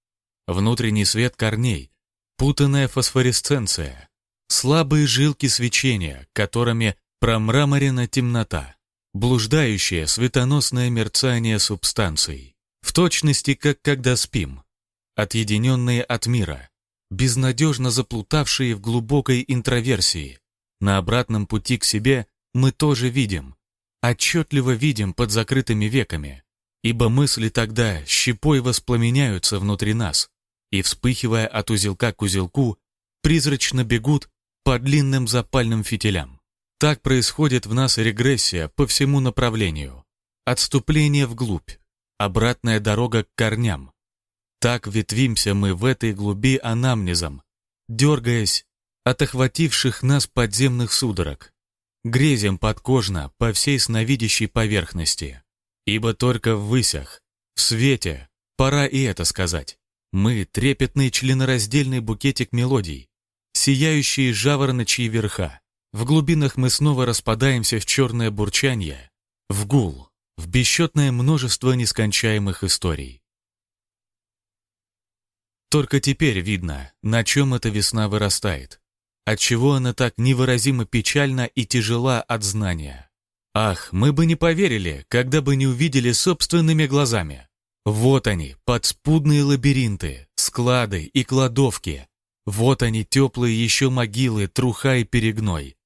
Внутренний свет корней, путанная фосфоресценция, слабые жилки свечения, которыми промраморена темнота, блуждающее светоносное мерцание субстанций, в точности, как когда спим, отъединенные от мира, безнадежно заплутавшие в глубокой интроверсии, на обратном пути к себе мы тоже видим, отчетливо видим под закрытыми веками, ибо мысли тогда щепой воспламеняются внутри нас и, вспыхивая от узелка к узелку, призрачно бегут по длинным запальным фитилям. Так происходит в нас регрессия по всему направлению, отступление вглубь, обратная дорога к корням. Так ветвимся мы в этой глуби анамнезом, дергаясь от охвативших нас подземных судорог, грезем подкожно по всей сновидящей поверхности. Ибо только в высях, в свете, пора и это сказать. Мы — трепетный членораздельный букетик мелодий, сияющие жавороночьи верха. В глубинах мы снова распадаемся в черное бурчанье, в гул, в бесчетное множество нескончаемых историй. Только теперь видно, на чем эта весна вырастает. Отчего она так невыразимо печальна и тяжела от знания? Ах, мы бы не поверили, когда бы не увидели собственными глазами. Вот они, подспудные лабиринты, склады и кладовки. Вот они, теплые еще могилы, труха и перегной.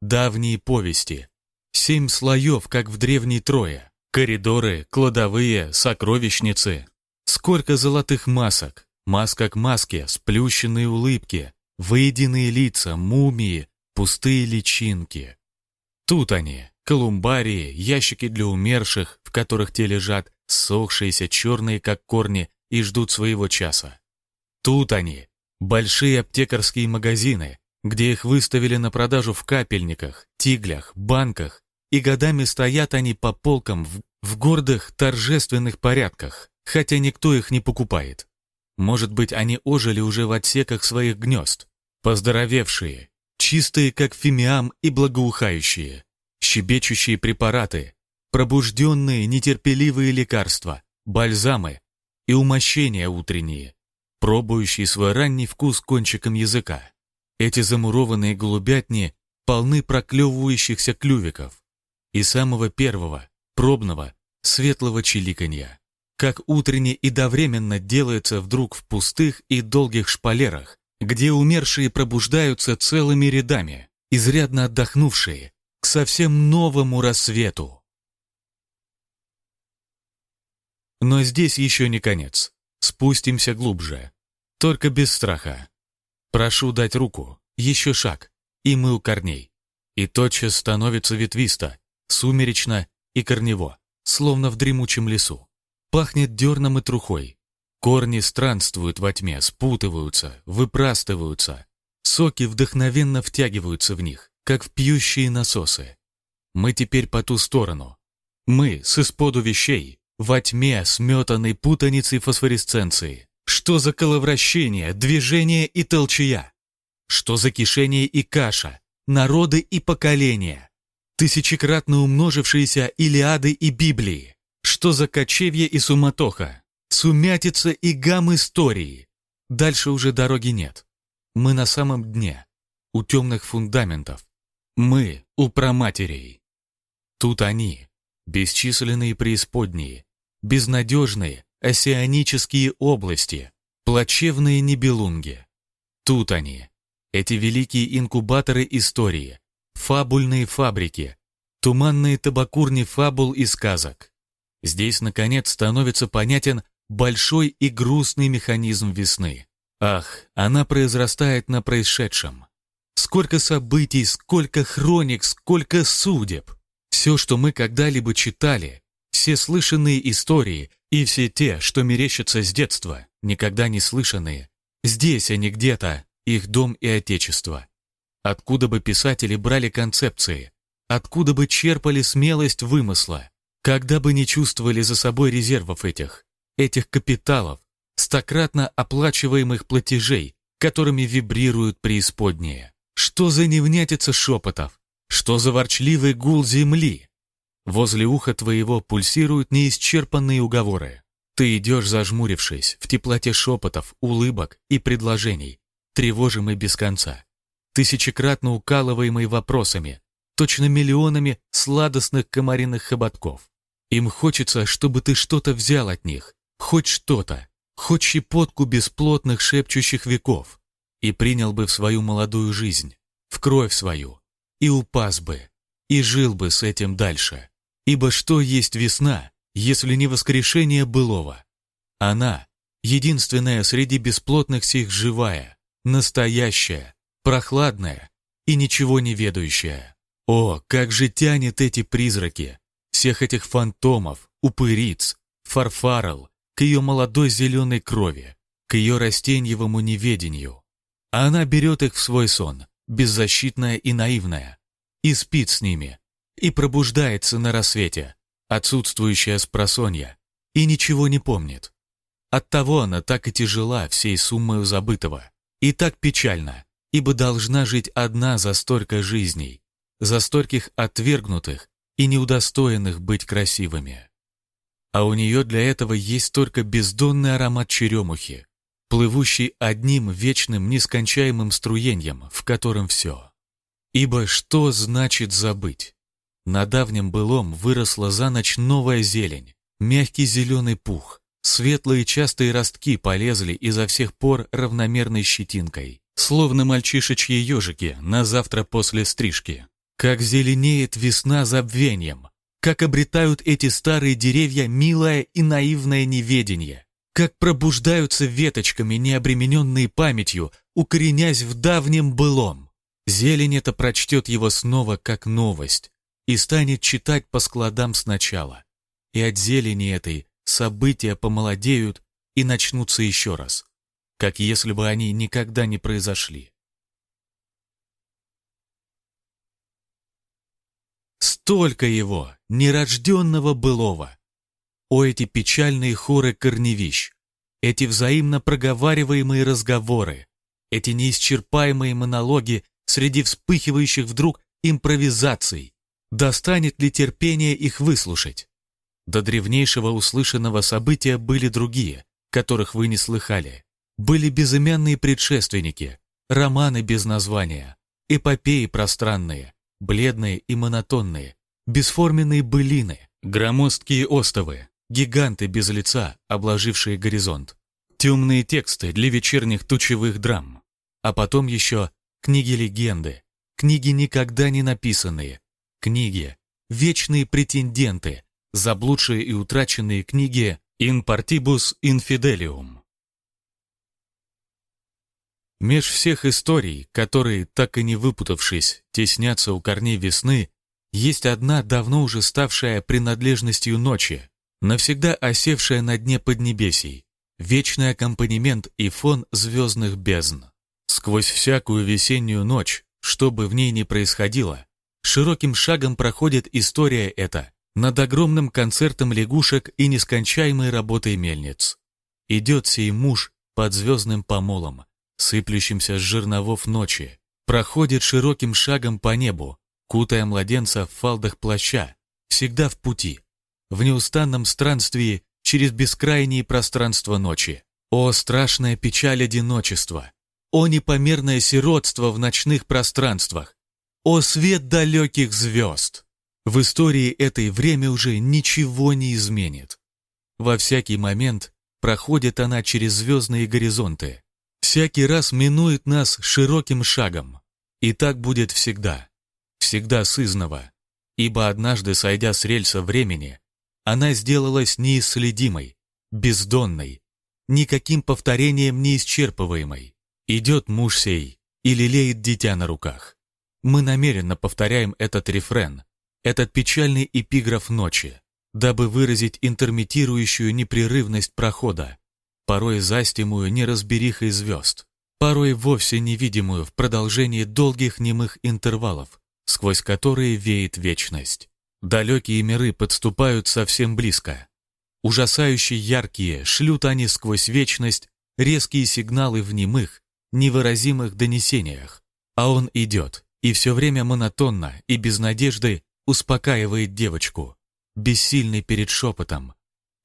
Давние повести. Семь слоев, как в древней Трое. Коридоры, кладовые, сокровищницы. Сколько золотых масок. Маска к маске, сплющенные улыбки, Выеденные лица, мумии, пустые личинки. Тут они, колумбарии, ящики для умерших, в которых те лежат, сохшиеся черные, как корни, и ждут своего часа. Тут они, большие аптекарские магазины, где их выставили на продажу в капельниках, тиглях, банках, и годами стоят они по полкам в, в гордых торжественных порядках, хотя никто их не покупает. Может быть, они ожили уже в отсеках своих гнезд, поздоровевшие, чистые, как фимиам и благоухающие, щебечущие препараты, пробужденные нетерпеливые лекарства, бальзамы и умощения утренние, пробующие свой ранний вкус кончиком языка. Эти замурованные голубятни полны проклевывающихся клювиков и самого первого, пробного, светлого чиликанья как утренне и довременно делается вдруг в пустых и долгих шпалерах, где умершие пробуждаются целыми рядами, изрядно отдохнувшие, к совсем новому рассвету. Но здесь еще не конец. Спустимся глубже. Только без страха. Прошу дать руку. Еще шаг. И мы у корней. И тотчас становится ветвисто, сумеречно и корнево, словно в дремучем лесу. Пахнет дерном и трухой. Корни странствуют во тьме, спутываются, выпрастываются. Соки вдохновенно втягиваются в них, как в пьющие насосы. Мы теперь по ту сторону. Мы с исподу вещей, во тьме, сметанной путаницей фосфоресценции. Что за коловращение, движение и толчая? Что за кишение и каша, народы и поколения? Тысячекратно умножившиеся Илиады и Библии? Что за кочевье и суматоха? Сумятица и гам истории? Дальше уже дороги нет. Мы на самом дне, у темных фундаментов. Мы у проматерей. Тут они, бесчисленные преисподние, безнадежные осеанические области, плачевные небелунги. Тут они, эти великие инкубаторы истории, фабульные фабрики, туманные табакурни фабул и сказок. Здесь, наконец, становится понятен большой и грустный механизм весны. Ах, она произрастает на происшедшем. Сколько событий, сколько хроник, сколько судеб. Все, что мы когда-либо читали, все слышанные истории и все те, что мерещатся с детства, никогда не слышанные, здесь, а не где-то, их дом и отечество. Откуда бы писатели брали концепции, откуда бы черпали смелость вымысла, когда бы не чувствовали за собой резервов этих, этих капиталов, стократно оплачиваемых платежей, которыми вибрируют преисподние. Что за невнятица шепотов? Что за ворчливый гул земли? Возле уха твоего пульсируют неисчерпанные уговоры. Ты идешь зажмурившись, в теплоте шепотов, улыбок и предложений, тревожимый без конца, тысячекратно укалываемый вопросами, точно миллионами сладостных комариных хоботков. Им хочется, чтобы ты что-то взял от них, хоть что-то, хоть щепотку бесплотных шепчущих веков, и принял бы в свою молодую жизнь, в кровь свою, и упас бы, и жил бы с этим дальше. Ибо что есть весна, если не воскрешение былого? Она, единственная среди бесплотных сих живая, настоящая, прохладная и ничего не ведающая. О, как же тянет эти призраки, всех этих фантомов, упыриц, фарфарл, к ее молодой зеленой крови, к ее растеньевому неведению. А она берет их в свой сон, беззащитная и наивная, и спит с ними, и пробуждается на рассвете, отсутствующая с просонья, и ничего не помнит. Оттого она так и тяжела всей суммою забытого, и так печальна, ибо должна жить одна за столько жизней, за стольких отвергнутых и неудостоенных быть красивыми. А у нее для этого есть только бездонный аромат черемухи, плывущий одним вечным нескончаемым струеньем, в котором все. Ибо что значит забыть? На давнем былом выросла за ночь новая зелень, мягкий зеленый пух, светлые частые ростки полезли изо всех пор равномерной щетинкой, словно мальчишечьи ежики на завтра после стрижки. Как зеленеет весна забвением, как обретают эти старые деревья милое и наивное неведение, как пробуждаются веточками, необремененные памятью, укоренясь в давнем былом. Зелень это прочтет его снова как новость и станет читать по складам сначала. И от зелени этой события помолодеют и начнутся еще раз, как если бы они никогда не произошли. Столько его, нерожденного былого. О, эти печальные хоры корневищ, эти взаимно проговариваемые разговоры, эти неисчерпаемые монологи среди вспыхивающих вдруг импровизаций. Достанет ли терпение их выслушать? До древнейшего услышанного события были другие, которых вы не слыхали. Были безымянные предшественники, романы без названия, эпопеи пространные, бледные и монотонные, бесформенные былины, громоздкие остовы, гиганты без лица, обложившие горизонт, темные тексты для вечерних тучевых драм, а потом еще книги-легенды, книги никогда не написанные, книги, вечные претенденты, заблудшие и утраченные книги «In partibus infidelium». Меж всех историй, которые, так и не выпутавшись, теснятся у корней весны, есть одна, давно уже ставшая принадлежностью ночи, навсегда осевшая на дне Поднебесий, вечный аккомпанемент и фон звездных бездн. Сквозь всякую весеннюю ночь, что бы в ней ни происходило, широким шагом проходит история эта, над огромным концертом лягушек и нескончаемой работой мельниц. Идет сей муж под звездным помолом, сыплющимся с жерновов ночи, проходит широким шагом по небу, кутая младенца в фалдах плаща, всегда в пути, в неустанном странствии через бескрайние пространства ночи. О, страшная печаль одиночества! О, непомерное сиротство в ночных пространствах! О, свет далеких звезд! В истории этой время уже ничего не изменит. Во всякий момент проходит она через звездные горизонты, всякий раз минует нас широким шагом. И так будет всегда, всегда сызново, ибо однажды, сойдя с рельса времени, она сделалась неисследимой, бездонной, никаким повторением не исчерпываемой. Идет муж сей и лелеет дитя на руках. Мы намеренно повторяем этот рефрен, этот печальный эпиграф ночи, дабы выразить интермитирующую непрерывность прохода, порой застимую неразберихой звезд, порой вовсе невидимую в продолжении долгих немых интервалов, сквозь которые веет вечность. Далекие миры подступают совсем близко. Ужасающе яркие шлют они сквозь вечность резкие сигналы в немых, невыразимых донесениях. А он идет, и все время монотонно и без надежды успокаивает девочку, бессильный перед шепотом,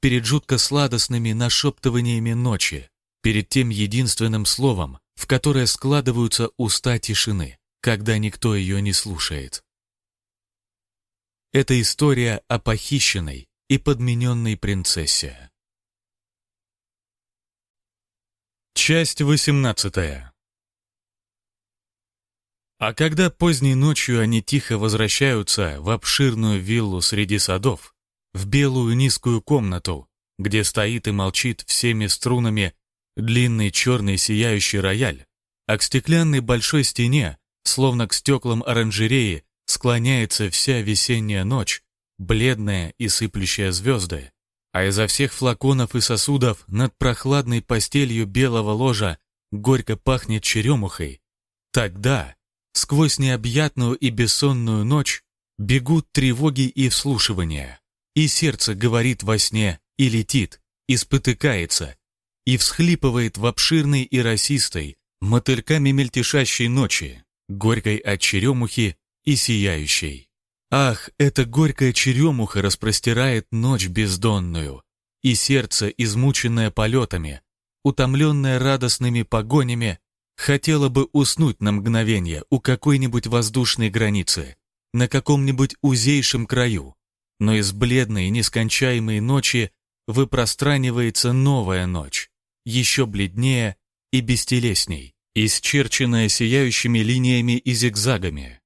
перед жутко сладостными нашептываниями ночи, перед тем единственным словом, в которое складываются уста тишины, когда никто ее не слушает. Это история о похищенной и подмененной принцессе. Часть 18 А когда поздней ночью они тихо возвращаются в обширную виллу среди садов, в белую низкую комнату, где стоит и молчит всеми струнами длинный черный сияющий рояль, а к стеклянной большой стене, словно к стеклам оранжереи, склоняется вся весенняя ночь, бледная и сыплющая звезды, а изо всех флаконов и сосудов над прохладной постелью белого ложа горько пахнет черемухой, тогда, сквозь необъятную и бессонную ночь, бегут тревоги и вслушивания, и сердце говорит во сне и летит, и спотыкается, и всхлипывает в обширной и росистой, мотыльками мельтешащей ночи, горькой от черемухи и сияющей. Ах, эта горькая черемуха распростирает ночь бездонную, и сердце, измученное полетами, утомленное радостными погонями, хотело бы уснуть на мгновение у какой-нибудь воздушной границы, на каком-нибудь узейшем краю, но из бледной нескончаемой ночи выпространивается новая ночь, еще бледнее и бестелесней, исчерченная сияющими линиями и зигзагами,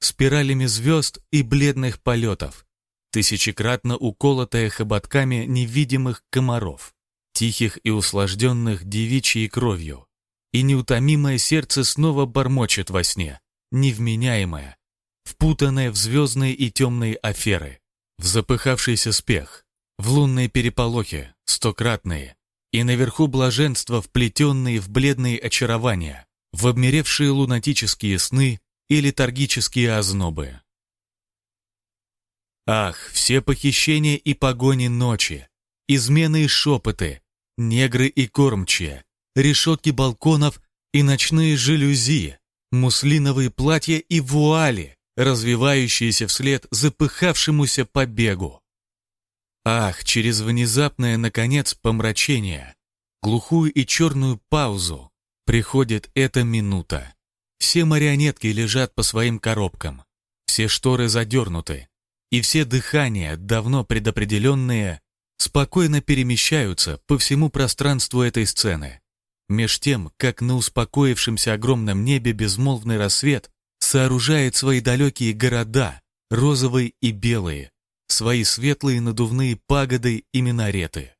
спиралями звезд и бледных полетов, тысячекратно уколотая хоботками невидимых комаров, тихих и услажденных девичьей кровью. И неутомимое сердце снова бормочет во сне, невменяемое, впутанное в звездные и темные аферы, в запыхавшийся спех, в лунные переполохи, стократные, и наверху блаженства, вплетенные в бледные очарования, в обмеревшие лунатические сны и летаргические ознобы. Ах, все похищения и погони ночи, измены и шепоты, негры и кормчие, решетки балконов и ночные жалюзи, муслиновые платья и вуали, развивающиеся вслед запыхавшемуся побегу. Ах, через внезапное, наконец, помрачение, глухую и черную паузу приходит эта минута. Все марионетки лежат по своим коробкам, все шторы задернуты, и все дыхания, давно предопределенные, спокойно перемещаются по всему пространству этой сцены. Меж тем, как на успокоившемся огромном небе безмолвный рассвет сооружает свои далекие города, розовые и белые, свои светлые надувные пагоды и минареты.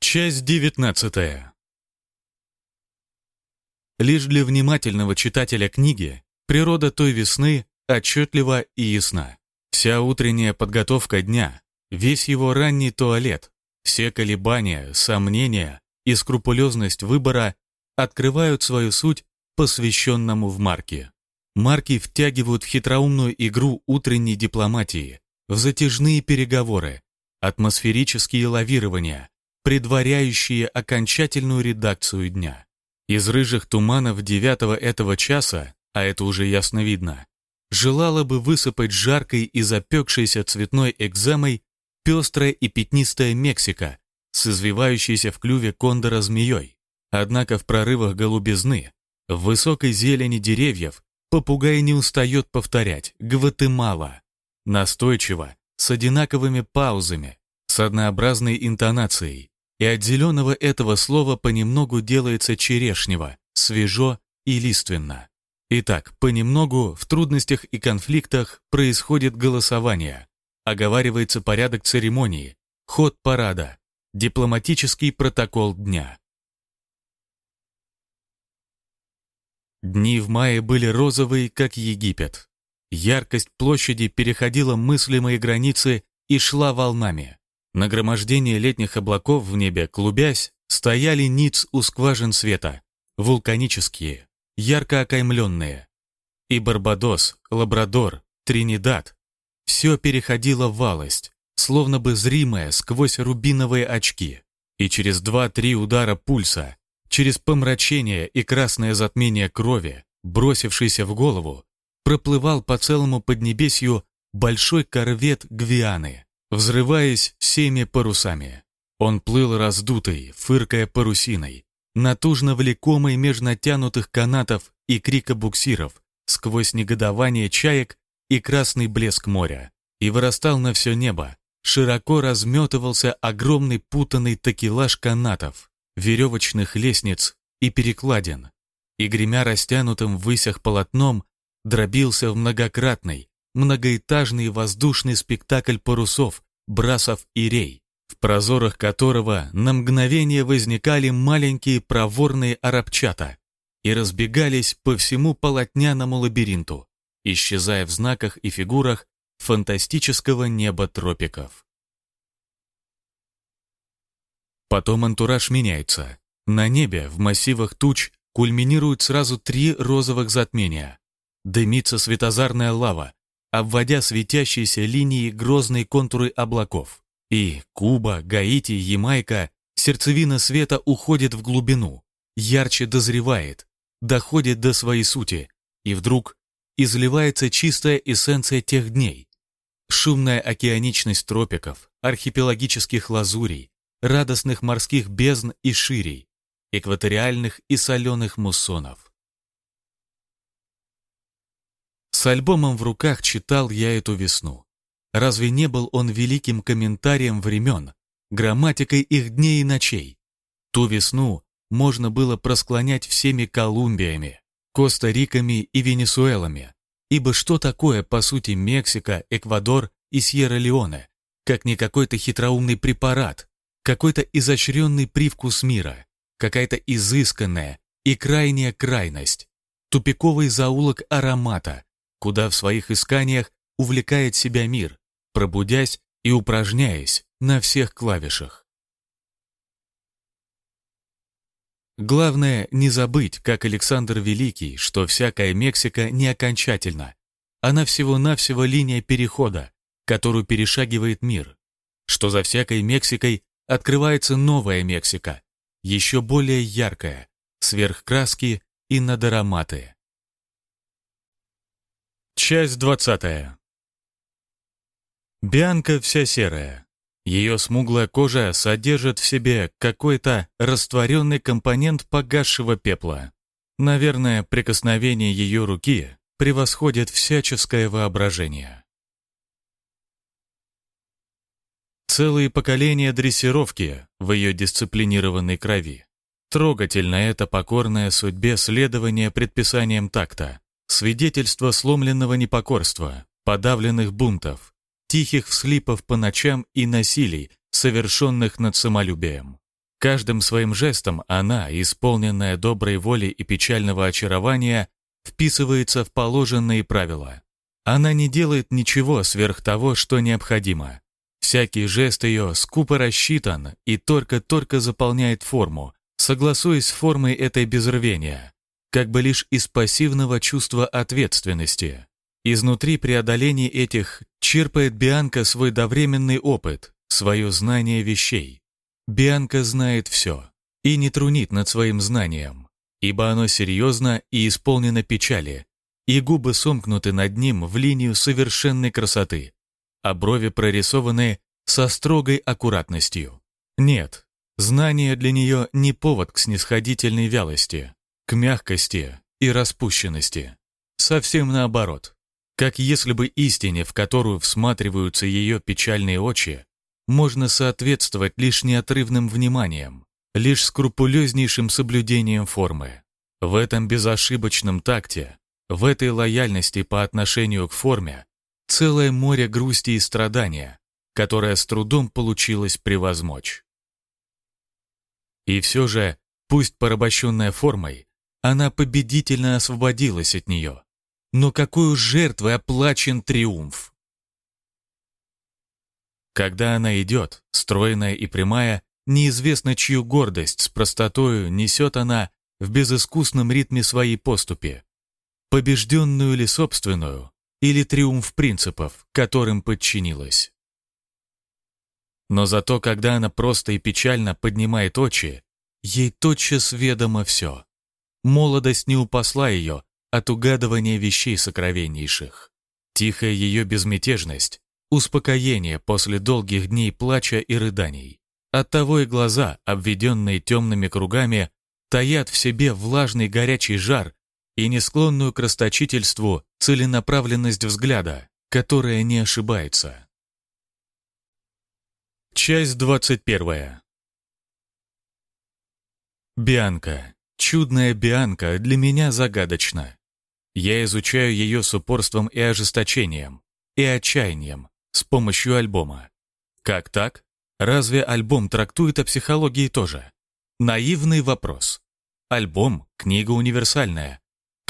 Часть девятнадцатая. Лишь для внимательного читателя книги природа той весны отчетлива и ясна. Вся утренняя подготовка дня, весь его ранний туалет, все колебания, сомнения и скрупулезность выбора открывают свою суть посвященному в марке. Марки втягивают в хитроумную игру утренней дипломатии, в затяжные переговоры, атмосферические лавирования, предваряющие окончательную редакцию дня. Из рыжих туманов девятого этого часа, а это уже ясно видно, желала бы высыпать жаркой и запекшейся цветной экземой пестрая и пятнистая Мексика с извивающейся в клюве кондора змеей. Однако в прорывах голубизны, в высокой зелени деревьев, попугай не устает повторять «Гватемала». Настойчиво, с одинаковыми паузами, с однообразной интонацией. И от зеленого этого слова понемногу делается черешнево, свежо и лиственно. Итак, понемногу в трудностях и конфликтах происходит голосование, оговаривается порядок церемонии, ход парада, дипломатический протокол дня. Дни в мае были розовые, как Египет. Яркость площади переходила мыслимые границы и шла волнами. Нагромождение летних облаков в небе, клубясь, стояли ниц у скважин света, вулканические, ярко окаймленные. И Барбадос, Лабрадор, Тринидад — все переходило в валость, словно бы зримое сквозь рубиновые очки. И через два-три удара пульса, через помрачение и красное затмение крови, бросившийся в голову, проплывал по целому Поднебесью большой корвет Гвианы, взрываясь всеми парусами. Он плыл раздутый, фыркая парусиной, натужно влекомой меж натянутых канатов и крика буксиров, сквозь негодование чаек и красный блеск моря, и вырастал на все небо, широко разметывался огромный путанный такелаж канатов, веревочных лестниц и перекладин, и, гремя растянутым в высях полотном, дробился в многократный, многоэтажный воздушный спектакль парусов, брасов и рей, в прозорах которого на мгновение возникали маленькие проворные арабчата и разбегались по всему полотняному лабиринту, исчезая в знаках и фигурах фантастического неба тропиков. Потом антураж меняется. На небе, в массивах туч, кульминируют сразу три розовых затмения. Дымится светозарная лава, обводя светящиеся линии грозные контуры облаков. И Куба, Гаити, Ямайка, сердцевина света уходит в глубину, ярче дозревает, доходит до своей сути, и вдруг изливается чистая эссенция тех дней. Шумная океаничность тропиков, архипелагических лазурей, радостных морских бездн и ширей, экваториальных и соленых муссонов. С альбомом в руках читал я эту весну. Разве не был он великим комментарием времен, грамматикой их дней и ночей? Ту весну можно было просклонять всеми Колумбиями, Коста-Риками и Венесуэлами, ибо что такое, по сути, Мексика, Эквадор и Сьерра-Леоне, как не какой-то хитроумный препарат, какой-то изощренный привкус мира, какая-то изысканная и крайняя крайность, тупиковый заулок аромата, куда в своих исканиях увлекает себя мир, пробудясь и упражняясь на всех клавишах. Главное не забыть, как Александр Великий, что всякая Мексика не окончательна. Она всего-навсего линия перехода, которую перешагивает мир. Что за всякой Мексикой открывается новая Мексика, еще более яркая, сверхкраски и надораматы. Часть двадцатая. Бианка вся серая. Ее смуглая кожа содержит в себе какой-то растворенный компонент погасшего пепла. Наверное, прикосновение ее руки превосходит всяческое воображение. Целые поколения дрессировки в ее дисциплинированной крови. Трогательно это покорное судьбе следование предписаниям такта, свидетельство сломленного непокорства, подавленных бунтов, тихих вслипов по ночам и насилий, совершенных над самолюбием. Каждым своим жестом она, исполненная доброй воли и печального очарования, вписывается в положенные правила. Она не делает ничего сверх того, что необходимо. Всякий жест ее скупо рассчитан и только-только заполняет форму, согласуясь с формой этой безрвения. как бы лишь из пассивного чувства ответственности. Изнутри преодоления этих черпает Бианка свой довременный опыт, свое знание вещей. Бианка знает все и не трунит над своим знанием, ибо оно серьезно и исполнено печали, и губы сомкнуты над ним в линию совершенной красоты, а брови прорисованы со строгой аккуратностью. Нет, знание для нее не повод к снисходительной вялости, к мягкости и распущенности. Совсем наоборот. Как если бы истине, в которую всматриваются ее печальные очи, можно соответствовать лишь неотрывным вниманием, лишь скрупулезнейшим соблюдением формы. В этом безошибочном такте, в этой лояльности по отношению к форме, целое море грусти и страдания, которое с трудом получилось превозмочь. И все же, пусть порабощенная формой, она победительно освободилась от нее. Но какую жертвой оплачен триумф? Когда она идет, стройная и прямая, неизвестно чью гордость с простотою несет она в безыскусном ритме своей поступи. Побежденную ли собственную, или триумф принципов, которым подчинилась. Но зато, когда она просто и печально поднимает очи, ей тотчас ведомо все. Молодость не упасла ее от угадывания вещей сокровеннейших. Тихая ее безмятежность, успокоение после долгих дней плача и рыданий. Оттого и глаза, обведенные темными кругами, таят в себе влажный горячий жар и не склонную к расточительству целенаправленность взгляда, которая не ошибается. Часть 21. Бианка. Чудная Бианка для меня загадочна. Я изучаю ее с упорством и ожесточением, и отчаянием, с помощью альбома. Как так? Разве альбом трактует о психологии тоже? Наивный вопрос. Альбом – книга универсальная,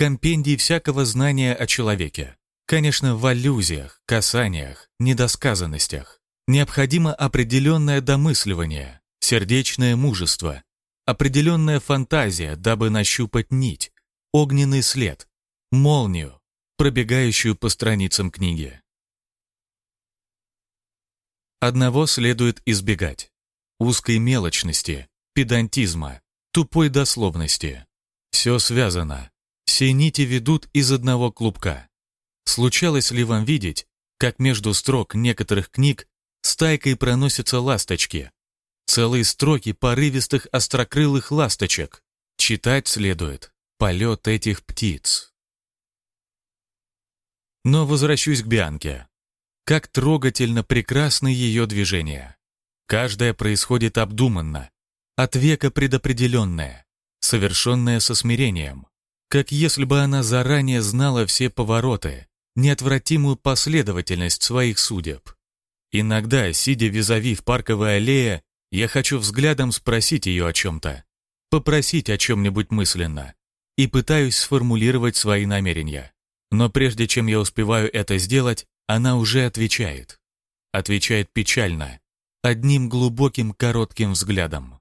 компендий всякого знания о человеке. Конечно, в аллюзиях, касаниях, недосказанностях. Необходимо определенное домысливание, сердечное мужество, определенная фантазия, дабы нащупать нить, огненный след, молнию, пробегающую по страницам книги. Одного следует избегать – узкой мелочности, педантизма, тупой дословности. Все связано, все нити ведут из одного клубка. Случалось ли вам видеть, как между строк некоторых книг стайкой проносятся ласточки? Целые строки порывистых острокрылых ласточек. Читать следует полет этих птиц. Но возвращусь к Бианке. Как трогательно прекрасны ее движения. Каждое происходит обдуманно, от века предопределенное, совершенное со смирением, как если бы она заранее знала все повороты, неотвратимую последовательность своих судеб. Иногда, сидя визави в парковой аллее, я хочу взглядом спросить ее о чем-то, попросить о чем-нибудь мысленно, и пытаюсь сформулировать свои намерения. Но прежде чем я успеваю это сделать, она уже отвечает. Отвечает печально, одним глубоким коротким взглядом.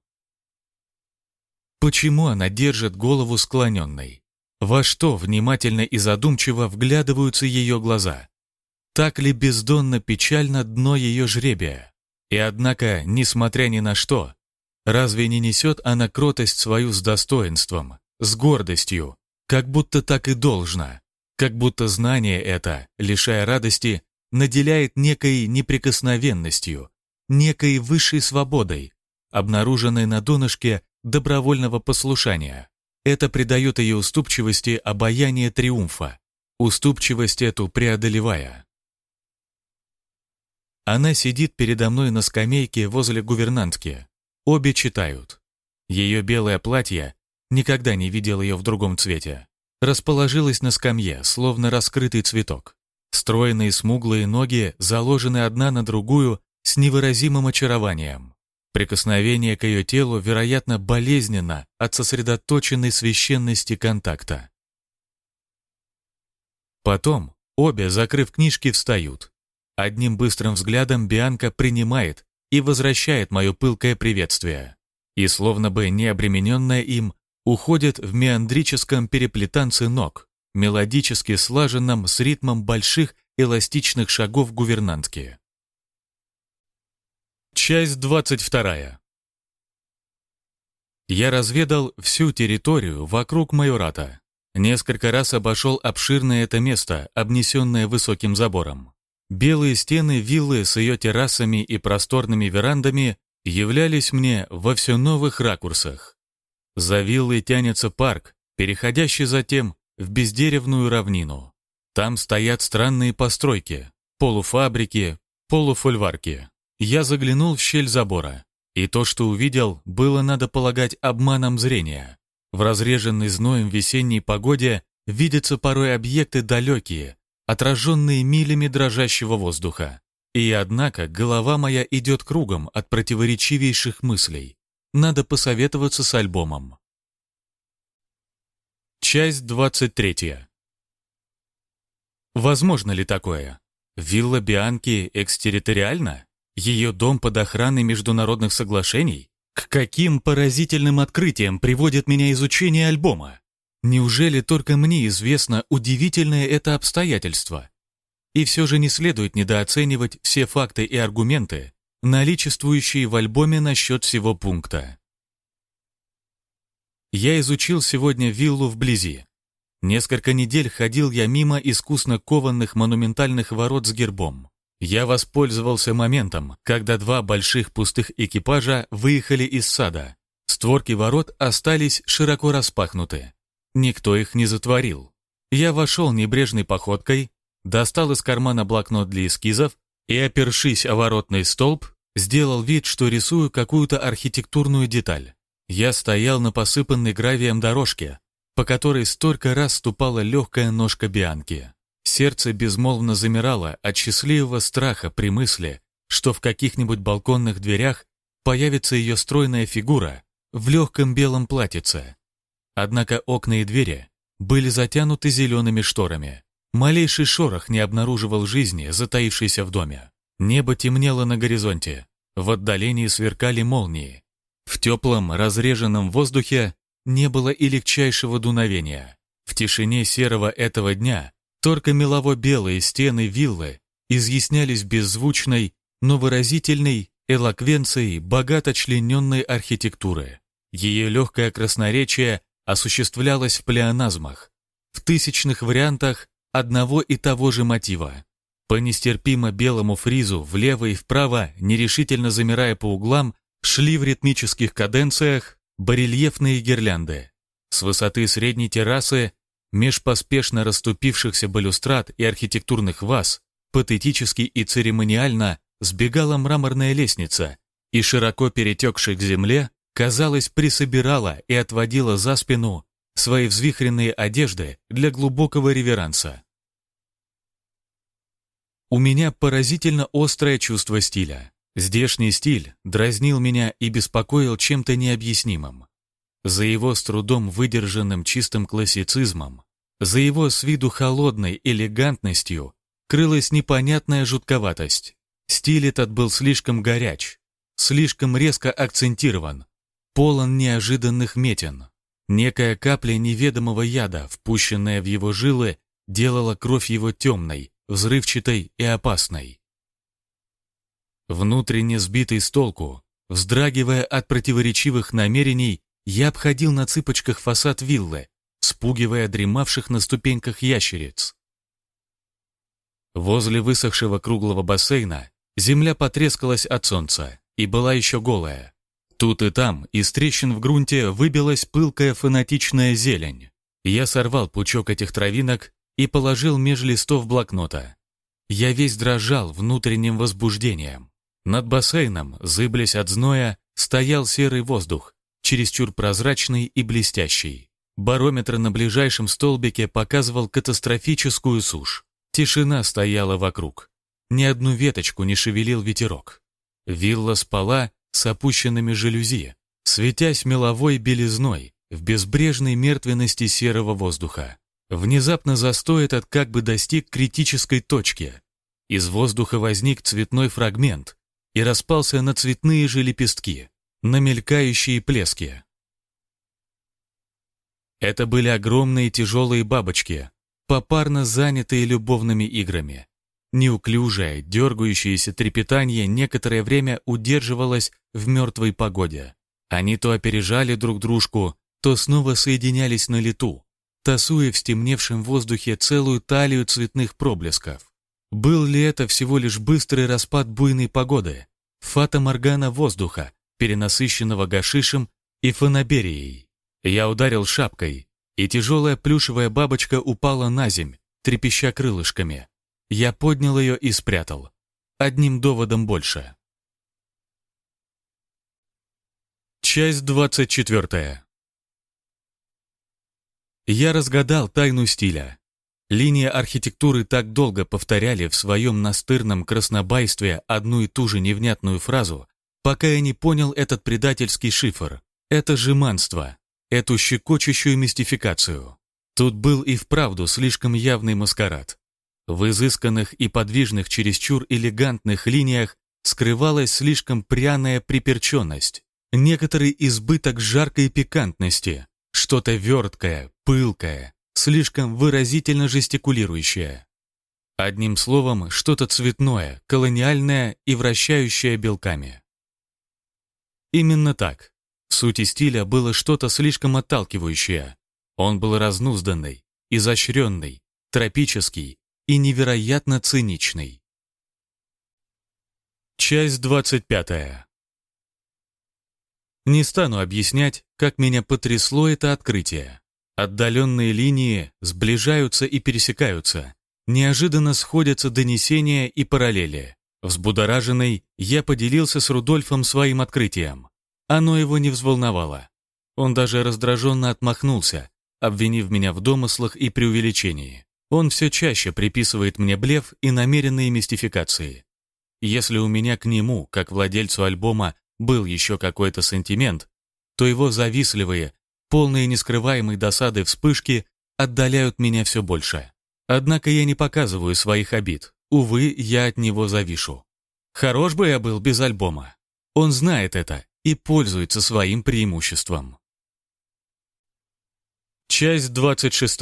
Почему она держит голову склоненной? Во что внимательно и задумчиво вглядываются ее глаза? Так ли бездонно печально дно ее жребия? И однако, несмотря ни на что, разве не несет она кротость свою с достоинством, с гордостью, как будто так и должно? Как будто знание это, лишая радости, наделяет некой неприкосновенностью, некой высшей свободой, обнаруженной на донышке добровольного послушания. Это придает ее уступчивости обаяние триумфа, уступчивость эту преодолевая. Она сидит передо мной на скамейке возле гувернантки. Обе читают. Ее белое платье, никогда не видел ее в другом цвете, расположилась на скамье, словно раскрытый цветок. Стройные смуглые ноги заложены одна на другую с невыразимым очарованием. Прикосновение к ее телу, вероятно, болезненно от сосредоточенной священности контакта. Потом обе, закрыв книжки, встают. Одним быстрым взглядом Бианка принимает и возвращает мое пылкое приветствие. И словно бы не обремененная им, уходит в меандрическом переплетанце ног, мелодически слаженном с ритмом больших эластичных шагов гувернантки. Часть 22. Я разведал всю территорию вокруг майората. Несколько раз обошел обширное это место, обнесенное высоким забором. Белые стены виллы с ее террасами и просторными верандами являлись мне во все новых ракурсах. За виллой тянется парк, переходящий затем в бездеревную равнину. Там стоят странные постройки, полуфабрики, полуфольварки. Я заглянул в щель забора, и то, что увидел, было, надо полагать, обманом зрения. В разреженной зноем весенней погоде видятся порой объекты далекие, отраженные милями дрожащего воздуха. И однако голова моя идет кругом от противоречивейших мыслей. Надо посоветоваться с альбомом. Часть 23. Возможно ли такое? Вилла Бианки экстерриториальна? Ее дом под охраной международных соглашений? К каким поразительным открытиям приводит меня изучение альбома? Неужели только мне известно удивительное это обстоятельство? И все же не следует недооценивать все факты и аргументы, наличествующие в альбоме насчет всего пункта. Я изучил сегодня виллу вблизи. Несколько недель ходил я мимо искусно кованных монументальных ворот с гербом. Я воспользовался моментом, когда два больших пустых экипажа выехали из сада. Створки ворот остались широко распахнуты. Никто их не затворил. Я вошел небрежной походкой, достал из кармана блокнот для эскизов и, опершись о воротный столб, сделал вид, что рисую какую-то архитектурную деталь. Я стоял на посыпанной гравием дорожке, по которой столько раз ступала легкая ножка Бианки. Сердце безмолвно замирало от счастливого страха при мысли, что в каких-нибудь балконных дверях появится ее стройная фигура в легком белом платьице. Однако окна и двери были затянуты зелеными шторами. Малейший шорох не обнаруживал жизни, затаившейся в доме. Небо темнело на горизонте, в отдалении сверкали молнии. В теплом, разреженном воздухе не было и легчайшего дуновения. В тишине серого этого дня только мелово-белые стены виллы изъяснялись беззвучной, но выразительной элоквенцией богато члененной архитектуры. Ее легкое красноречие осуществлялось в плеоназмах, в тысячных вариантах одного и того же мотива. По нестерпимо белому фризу влево и вправо, нерешительно замирая по углам, шли в ритмических каденциях барельефные гирлянды. С высоты средней террасы Меж поспешно расступившихся балюстрад и архитектурных ваз патетически и церемониально сбегала мраморная лестница и, широко перетекшей к земле, казалось, присобирала и отводила за спину свои взвихренные одежды для глубокого реверанса. У меня поразительно острое чувство стиля. Здешний стиль дразнил меня и беспокоил чем-то необъяснимым. За его с трудом выдержанным чистым классицизмом, за его с виду холодной элегантностью крылась непонятная жутковатость. Стиль этот был слишком горяч, слишком резко акцентирован, полон неожиданных метен. Некая капля неведомого яда, впущенная в его жилы, делала кровь его темной, взрывчатой и опасной. Внутренне сбитый с толку, вздрагивая от противоречивых намерений, я обходил на цыпочках фасад виллы, спугивая дремавших на ступеньках ящериц. Возле высохшего круглого бассейна земля потрескалась от солнца и была еще голая. Тут и там из трещин в грунте выбилась пылкая фанатичная зелень. Я сорвал пучок этих травинок и положил меж листов блокнота. Я весь дрожал внутренним возбуждением. Над бассейном, зыблясь от зноя, стоял серый воздух, чересчур прозрачный и блестящий. Барометр на ближайшем столбике показывал катастрофическую сушь. Тишина стояла вокруг. Ни одну веточку не шевелил ветерок. Вилла спала с опущенными жалюзи, светясь меловой белизной в безбрежной мертвенности серого воздуха. Внезапно застой этот как бы достиг критической точки. Из воздуха возник цветной фрагмент и распался на цветные же лепестки на мелькающие плески. Это были огромные тяжелые бабочки, попарно занятые любовными играми. Неуклюжее, дергающееся трепетание некоторое время удерживалось в мертвой погоде. Они то опережали друг дружку, то снова соединялись на лету, тасуя в стемневшем воздухе целую талию цветных проблесков. Был ли это всего лишь быстрый распад буйной погоды, фата-моргана воздуха, перенасыщенного гашишем и фанаберией? Я ударил шапкой, и тяжелая плюшевая бабочка упала на земь, трепеща крылышками. Я поднял ее и спрятал. Одним доводом больше. Часть двадцать четвертая. Я разгадал тайну стиля. Линии архитектуры так долго повторяли в своем настырном краснобайстве одну и ту же невнятную фразу, пока я не понял этот предательский шифр, это жеманство, эту щекочущую мистификацию. Тут был и вправду слишком явный маскарад. В изысканных и подвижных чересчур элегантных линиях скрывалась слишком пряная приперченность, некоторый избыток жаркой пикантности, что-то верткое, пылкое, слишком выразительно жестикулирующее. Одним словом, что-то цветное, колониальное и вращающее белками. Именно так. В сути стиля было что-то слишком отталкивающее. Он был разнузданный, изощренный, тропический и невероятно циничный. Часть двадцать пятая. Не стану объяснять, как меня потрясло это открытие. Отдаленные линии сближаются и пересекаются. Неожиданно сходятся донесения и параллели. Взбудораженный, я поделился с Рудольфом своим открытием. Оно его не взволновало. Он даже раздраженно отмахнулся, обвинив меня в домыслах и преувеличении. Он все чаще приписывает мне блеф и намеренные мистификации. Если у меня к нему, как владельцу альбома, был еще какой-то сантимент, то его завистливые, полные нескрываемой досады вспышки отдаляют меня все больше. Однако я не показываю своих обид. Увы, я от него завишу. Хорош бы я был без альбома. Он знает это и пользуется своим преимуществом. Часть 26.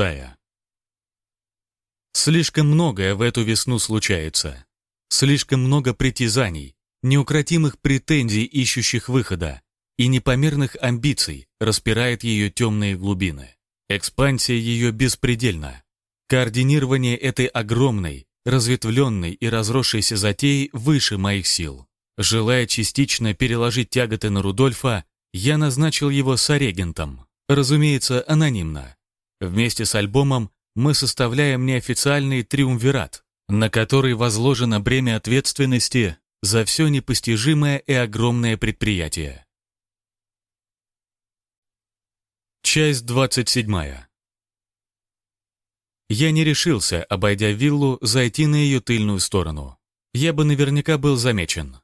Слишком многое в эту весну случается. Слишком много притязаний, неукротимых претензий, ищущих выхода, и непомерных амбиций распирает ее темные глубины. Экспансия ее беспредельна. Координирование этой огромной, разветвленной и разросшейся затеи выше моих сил. Желая частично переложить тяготы на Рудольфа, я назначил его сорегентом, разумеется, анонимно. Вместе с альбомом мы составляем неофициальный триумвират, на который возложено бремя ответственности за все непостижимое и огромное предприятие. Часть 27. Я не решился, обойдя виллу, зайти на ее тыльную сторону. Я бы наверняка был замечен.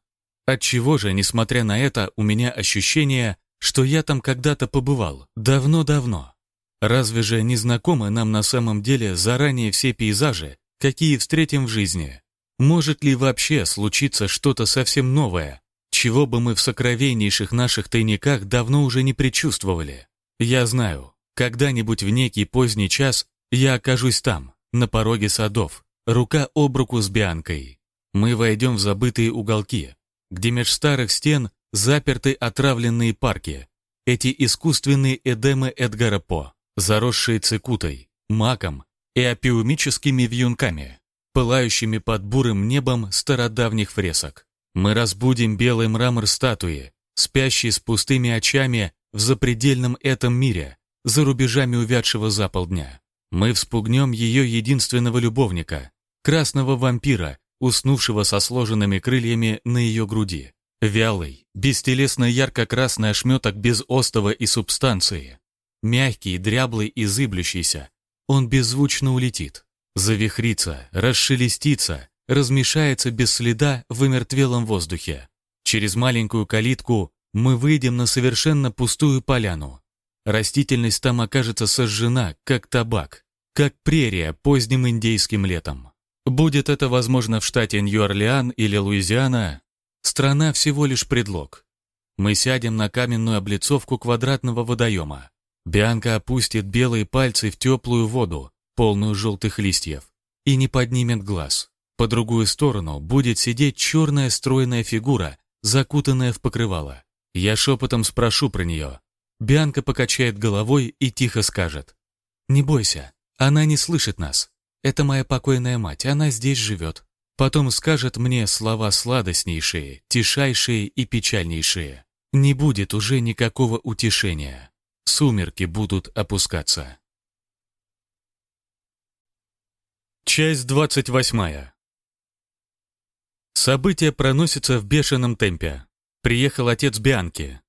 Отчего же, несмотря на это, у меня ощущение, что я там когда-то побывал, давно-давно. Разве же не знакомы нам на самом деле заранее все пейзажи, какие встретим в жизни? Может ли вообще случиться что-то совсем новое, чего бы мы в сокровеннейших наших тайниках давно уже не предчувствовали? Я знаю, когда-нибудь в некий поздний час я окажусь там, на пороге садов, рука об руку с Бианкой. Мы войдем в забытые уголки, где меж старых стен заперты отравленные парки, эти искусственные эдемы Эдгара По, заросшие цикутой, маком и опиумическими вьюнками пылающими под бурым небом стародавних фресок. Мы разбудим белый мрамор статуи, спящий с пустыми очами в запредельном этом мире, за рубежами увядшего за полдня. Мы вспугнем ее единственного любовника, красного вампира, уснувшего со сложенными крыльями на ее груди. Вялый, бестелесно ярко-красный ошметок без остова и субстанции. Мягкий, дряблый и зыблющийся. Он беззвучно улетит. Завихрится, расшелестится, размешается без следа в омертвелом воздухе. Через маленькую калитку мы выйдем на совершенно пустую поляну. Растительность там окажется сожжена, как табак, как прерия поздним индейским летом. Будет это возможно в штате Нью-Орлеан или Луизиана, страна всего лишь предлог. Мы сядем на каменную облицовку квадратного водоема. Бианка опустит белые пальцы в теплую воду, полную желтых листьев, и не поднимет глаз. По другую сторону будет сидеть черная стройная фигура, закутанная в покрывало. Я шепотом спрошу про нее. Бианка покачает головой и тихо скажет. «Не бойся, она не слышит нас. Это моя покойная мать, она здесь живет. Потом скажет мне слова сладостнейшие, тишайшие и печальнейшие. Не будет уже никакого утешения. Сумерки будут опускаться. Часть двадцать восьмая. События проносятся в бешеном темпе. Приехал отец Бианки.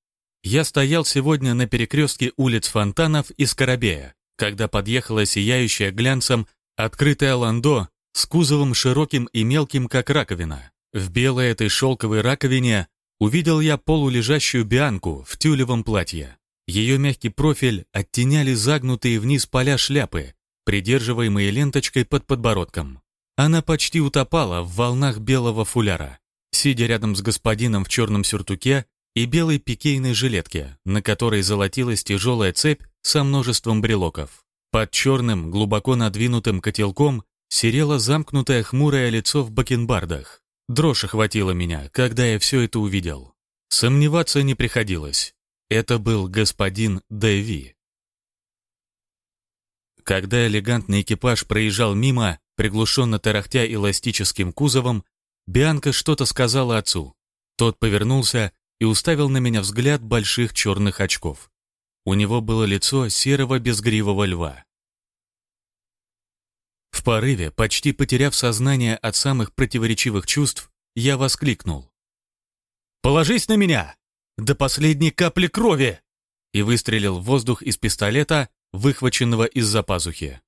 Я стоял сегодня на перекрестке улиц Фонтанов и Скоробея, когда подъехала сияющая глянцем открытая ландо с кузовом широким и мелким, как раковина. В белой этой шелковой раковине увидел я полулежащую Бианку в тюлевом платье. Ее мягкий профиль оттеняли загнутые вниз поля шляпы, придерживаемые ленточкой под подбородком. Она почти утопала в волнах белого фуляра, сидя рядом с господином в черном сюртуке и белой пикейной жилетке, на которой золотилась тяжелая цепь со множеством брелоков. Под черным, глубоко надвинутым котелком серело замкнутое хмурое лицо в бакенбардах. Дрожь охватила меня, когда я все это увидел. Сомневаться не приходилось. Это был господин Дэви. Когда элегантный экипаж проезжал мимо, приглушенно тарахтя эластическим кузовом, Бианка что-то сказала отцу. Тот повернулся и уставил на меня взгляд больших черных очков. У него было лицо серого безгривого льва. В порыве, почти потеряв сознание от самых противоречивых чувств, я воскликнул. «Положись на меня! До последней капли крови!» и выстрелил в воздух из пистолета, выхваченного из-за пазухи.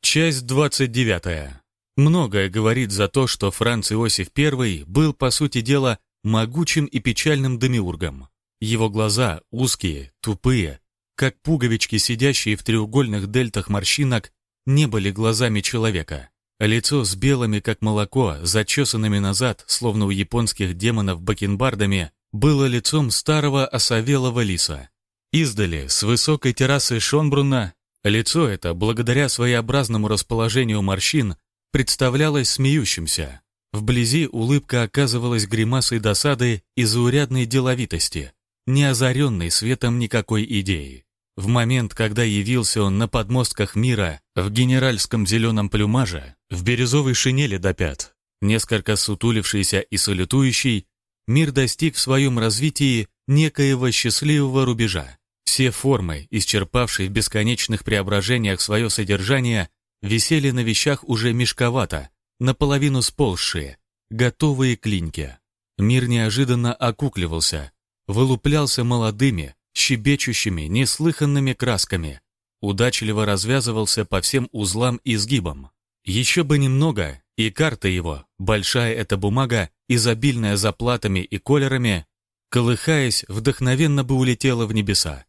Часть 29. Многое говорит за то, что Франц Иосиф I был, по сути дела, могучим и печальным демиургом. Его глаза, узкие, тупые, как пуговички, сидящие в треугольных дельтах морщинок, не были глазами человека. Лицо с белыми, как молоко, зачесанными назад, словно у японских демонов бакенбардами, было лицом старого осовелого лиса. Издали, с высокой террасы Шонбруна, лицо это, благодаря своеобразному расположению морщин, представлялось смеющимся. Вблизи улыбка оказывалась гримасой досады и заурядной деловитости, не озаренной светом никакой идеи. В момент, когда явился он на подмостках мира, в генеральском зеленом плюмаже, в бирюзовой шинели до пят, несколько сутулившийся и салютующий, мир достиг в своем развитии некоего счастливого рубежа. Все формы, исчерпавшие в бесконечных преображениях свое содержание, висели на вещах уже мешковато, наполовину сползшие, готовые к линьке. Мир неожиданно окукливался, вылуплялся молодыми, щебечущими, неслыханными красками, удачливо развязывался по всем узлам и сгибам. Еще бы немного, и карта его, большая эта бумага, изобильная заплатами и колерами, колыхаясь, вдохновенно бы улетела в небеса.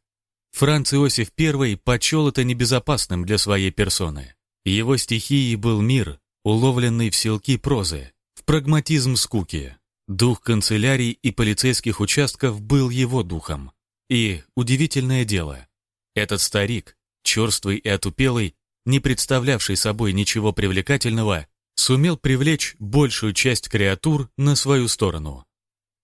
Франц Иосиф I почел это небезопасным для своей персоны. Его стихией был мир, уловленный в селки прозы, в прагматизм скуки. Дух канцелярий и полицейских участков был его духом. И, удивительное дело, этот старик, черствый и отупелый, не представлявший собой ничего привлекательного, сумел привлечь большую часть креатур на свою сторону.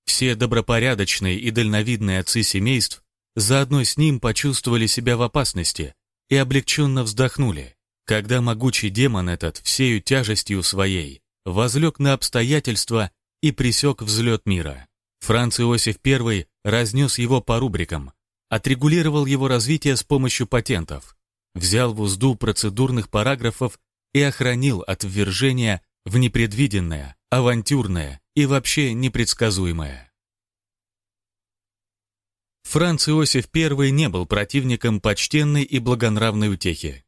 Все добропорядочные и дальновидные отцы семейств заодно с ним почувствовали себя в опасности и облегченно вздохнули, когда могучий демон этот всею тяжестью своей возлег на обстоятельства и пресек взлет мира. Франц Иосиф I разнес его по рубрикам, отрегулировал его развитие с помощью патентов, взял в узду процедурных параграфов и охранил от ввержения в непредвиденное, авантюрное и вообще непредсказуемое. Франц Иосиф I не был противником почтенной и благонравной утехи.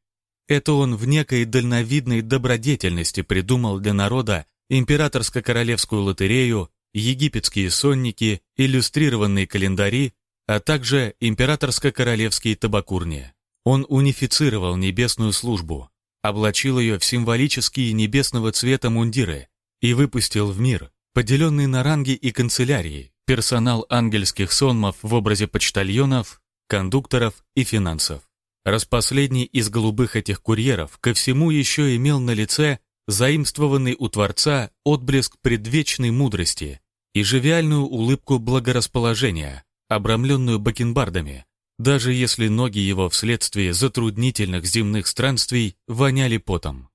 Это он в некой дальновидной добродетельности придумал для народа императорско-королевскую лотерею египетские сонники, иллюстрированные календари, а также императорско-королевские табакурни. Он унифицировал небесную службу, облачил ее в символические небесного цвета мундиры и выпустил в мир, поделенный на ранги и канцелярии, персонал ангельских сонмов в образе почтальонов, кондукторов и финансов. Распоследний из голубых этих курьеров ко всему еще имел на лице заимствованный у Творца отблеск предвечной мудрости и живиальную улыбку благорасположения, обрамленную бакенбардами, даже если ноги его вследствие затруднительных земных странствий воняли потом.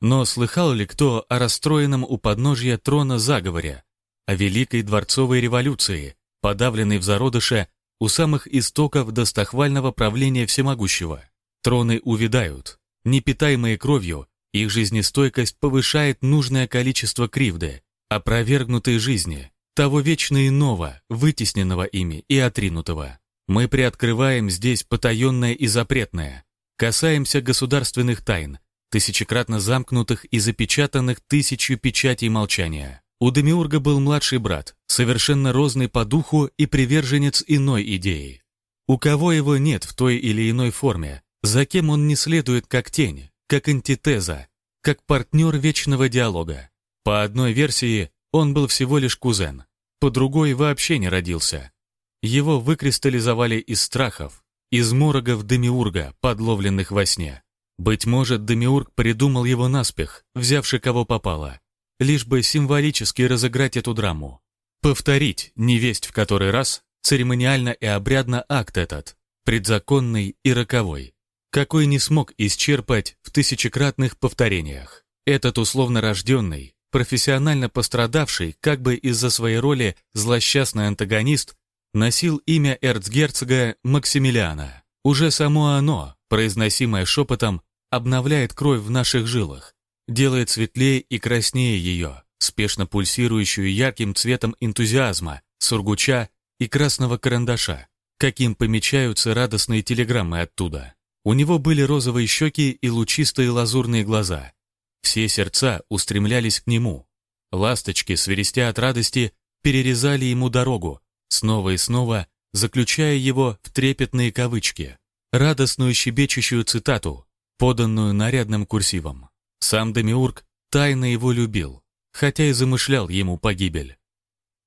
Но слыхал ли кто о расстроенном у подножья трона заговоре, о Великой Дворцовой революции, подавленной в зародыше у самых истоков достохвального правления всемогущего? Троны увядают, непитаемые кровью, их жизнестойкость повышает нужное количество кривды, опровергнутой жизни, того вечно иного, вытесненного ими и отринутого. Мы приоткрываем здесь потаенное и запретное, касаемся государственных тайн, тысячекратно замкнутых и запечатанных тысячу печатей молчания. У Демиурга был младший брат, совершенно розный по духу и приверженец иной идеи. У кого его нет в той или иной форме, за кем он не следует как тень, как антитеза, как партнер вечного диалога. По одной версии, он был всего лишь кузен, по другой вообще не родился. Его выкристаллизовали из страхов, из морогов Демиурга, подловленных во сне. Быть может, Демиург придумал его наспех, взявши кого попало, лишь бы символически разыграть эту драму. Повторить, невесть в который раз, церемониально и обрядно акт этот, предзаконный и роковой, какой не смог исчерпать в тысячекратных повторениях. Этот условно рожденный, профессионально пострадавший, как бы из-за своей роли злосчастный антагонист, носил имя эрцгерцога Максимилиана. Уже само оно, произносимое шепотом, обновляет кровь в наших жилах, делает светлее и краснее ее, спешно пульсирующую ярким цветом энтузиазма, сургуча и красного карандаша, каким помечаются радостные телеграммы оттуда. У него были розовые щеки и лучистые лазурные глаза. Все сердца устремлялись к нему. Ласточки, свиристя от радости, перерезали ему дорогу, снова и снова заключая его в трепетные кавычки, радостную щебечущую цитату, поданную нарядным курсивом. Сам Демиург тайно его любил, хотя и замышлял ему погибель.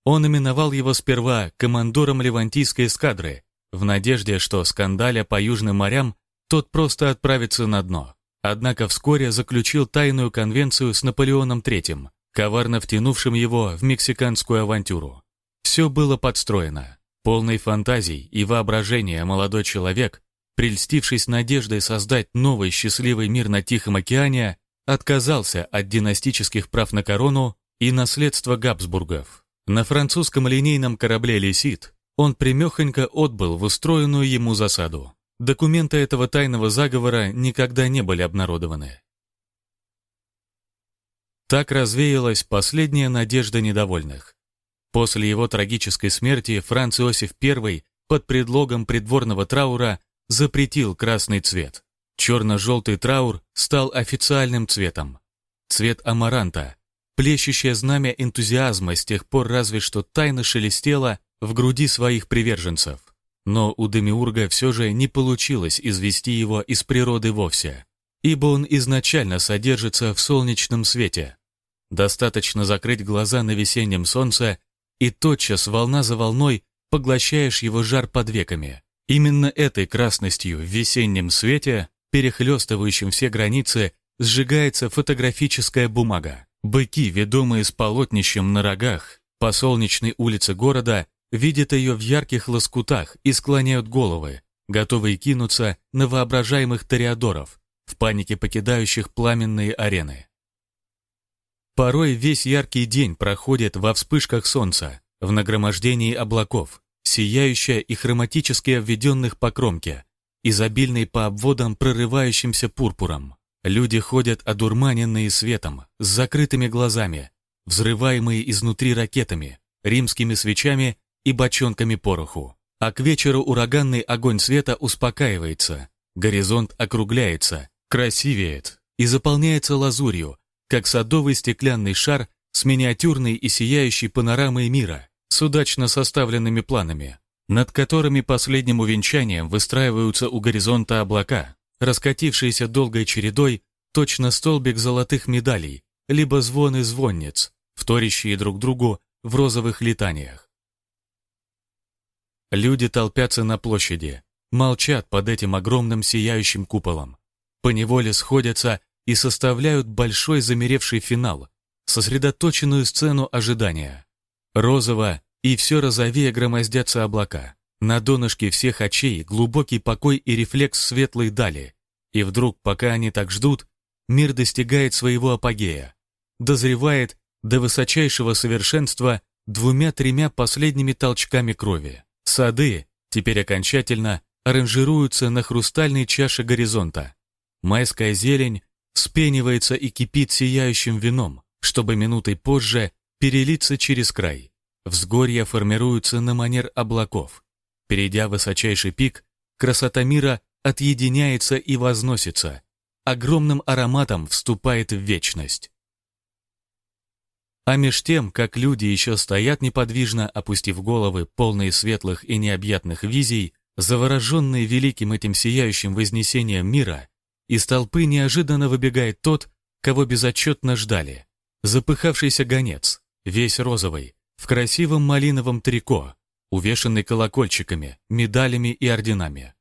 Он именовал его сперва командором Левантийской эскадры, в надежде, что, скандаля по южным морям, тот просто отправится на дно. Однако вскоре заключил тайную конвенцию с Наполеоном III, коварно втянувшим его в мексиканскую авантюру. Все было подстроено. Полный фантазий и воображения молодой человек прельстившись надеждой создать новый счастливый мир на Тихом океане, отказался от династических прав на корону и наследства Габсбургов. На французском линейном корабле «Лисит» он примехонько отбыл в устроенную ему засаду. Документы этого тайного заговора никогда не были обнародованы. Так развеялась последняя надежда недовольных. После его трагической смерти Франц Иосиф I под предлогом придворного траура запретил красный цвет. Черно-желтый траур стал официальным цветом. Цвет амаранта, плещущее знамя энтузиазма с тех пор разве что тайно шелестело в груди своих приверженцев. Но у Демиурга все же не получилось извести его из природы вовсе, ибо он изначально содержится в солнечном свете. Достаточно закрыть глаза на весеннем солнце, и тотчас волна за волной поглощаешь его жар под веками. Именно этой красностью в весеннем свете, перехлестывающем все границы, сжигается фотографическая бумага. Быки, ведомые с полотнищем на рогах, по солнечной улице города, видят ее в ярких лоскутах и склоняют головы, готовые кинуться на воображаемых ториадоров, в панике покидающих пламенные арены. Порой весь яркий день проходит во вспышках солнца, в нагромождении облаков, сияющая и хроматически обведенных по кромке, изобильный по обводам прорывающимся пурпуром. Люди ходят одурманенные светом, с закрытыми глазами, взрываемые изнутри ракетами, римскими свечами и бочонками пороху. А к вечеру ураганный огонь света успокаивается, горизонт округляется, красивеет и заполняется лазурью, как садовый стеклянный шар с миниатюрной и сияющей панорамой мира – с удачно составленными планами, над которыми последним увенчанием выстраиваются у горизонта облака, раскатившиеся долгой чередой, точно столбик золотых медалей, либо звоны звонниц, вторящие друг другу в розовых летаниях. Люди толпятся на площади, молчат под этим огромным сияющим куполом. Поневоле сходятся и составляют большой замеревший финал, сосредоточенную сцену ожидания. Розово и все розовее громоздятся облака. На донышке всех очей глубокий покой и рефлекс светлой дали. И вдруг, пока они так ждут, мир достигает своего апогея. Дозревает до высочайшего совершенства двумя-тремя последними толчками крови. Сады, теперь окончательно, аранжируются на хрустальной чаше горизонта. Майская зелень вспенивается и кипит сияющим вином, чтобы минутой позже перелиться через край. Взгорья формируются на манер облаков. Перейдя высочайший пик, красота мира отъединяется и возносится, огромным ароматом вступает в вечность. А меж тем, как люди еще стоят неподвижно, опустив головы, полные светлых и необъятных визий, завороженные великим этим сияющим вознесением мира, из толпы неожиданно выбегает тот, кого безотчетно ждали. Запыхавшийся гонец, весь розовый, в красивом малиновом трико, увешанный колокольчиками, медалями и орденами.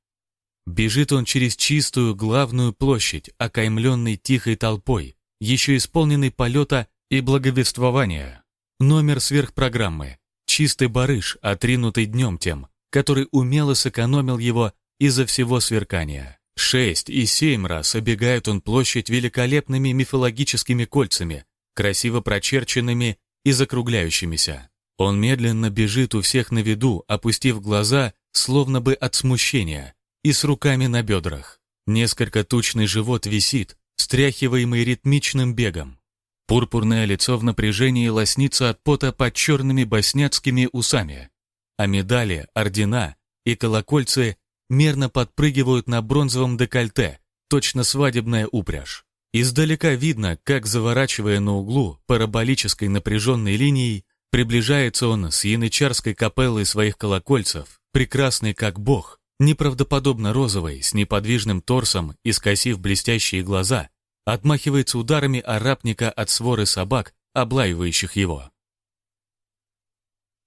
Бежит он через чистую главную площадь, окаймленной тихой толпой, еще исполненной полета и благовествования. Номер сверхпрограммы. Чистый барыш, отринутый днем тем, который умело сэкономил его из-за всего сверкания. Шесть и семь раз обегает он площадь великолепными мифологическими кольцами, красиво прочерченными и закругляющимися. Он медленно бежит у всех на виду, опустив глаза, словно бы от смущения, и с руками на бедрах. Несколько тучный живот висит, стряхиваемый ритмичным бегом. Пурпурное лицо в напряжении лоснится от пота под черными боснятскими усами, а медали, ордена и колокольцы мерно подпрыгивают на бронзовом декольте, точно свадебная упряжь. Издалека видно, как, заворачивая на углу параболической напряженной линией, приближается он с янычарской капеллой своих колокольцев, прекрасный как бог, неправдоподобно розовый, с неподвижным торсом и скосив блестящие глаза, отмахивается ударами арабника от своры собак, облаивающих его.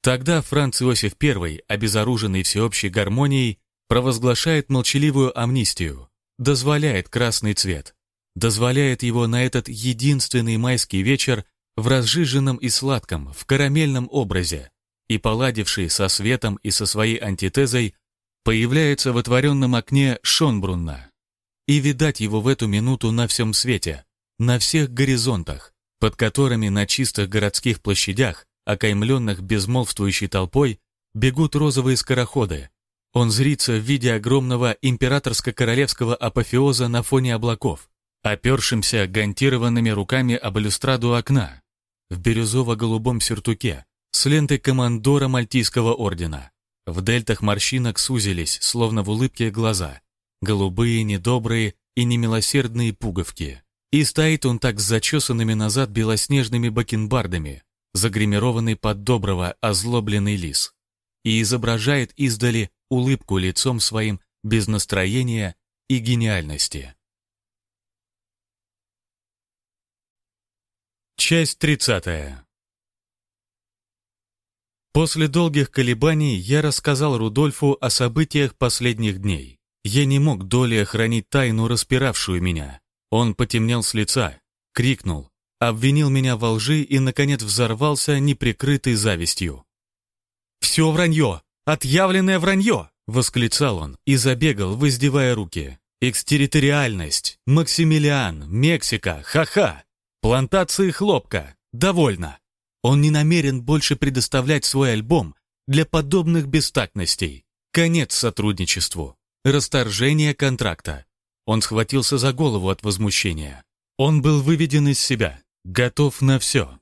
Тогда Франц Иосиф I, обезоруженный всеобщей гармонией, провозглашает молчаливую амнистию, дозволяет красный цвет, дозволяет его на этот единственный майский вечер в разжиженном и сладком, в карамельном образе, и, поладивший со светом и со своей антитезой, появляется в отворенном окне Шонбрунна. И видать его в эту минуту на всем свете, на всех горизонтах, под которыми на чистых городских площадях, окаймленных безмолвствующей толпой, бегут розовые скороходы. Он зрится в виде огромного императорско-королевского апофеоза на фоне облаков, опершимся гантированными руками об балюстраду окна, в бирюзово-голубом сюртуке, с лентой командора Мальтийского ордена. В дельтах морщинок сузились, словно в улыбке глаза, голубые, недобрые и немилосердные пуговки. И стоит он так с зачесанными назад белоснежными бакенбардами, загримированный под доброго озлобленный лис, и изображает издали улыбку лицом своим без настроения и гениальности. Часть 30. После долгих колебаний я рассказал Рудольфу о событиях последних дней. Я не мог долей хранить тайну, распиравшую меня. Он потемнел с лица, крикнул, обвинил меня во лжи и, наконец, взорвался неприкрытой завистью. «Все вранье! Отъявленное вранье!» — восклицал он и забегал, воздевая руки. «Экстерриториальность! Максимилиан! Мексика! Ха-ха! Плантации хлопка. Довольно. Он не намерен больше предоставлять свой альбом для подобных бестактностей. Конец сотрудничеству. Расторжение контракта. Он схватился за голову от возмущения. Он был выведен из себя, готов на все.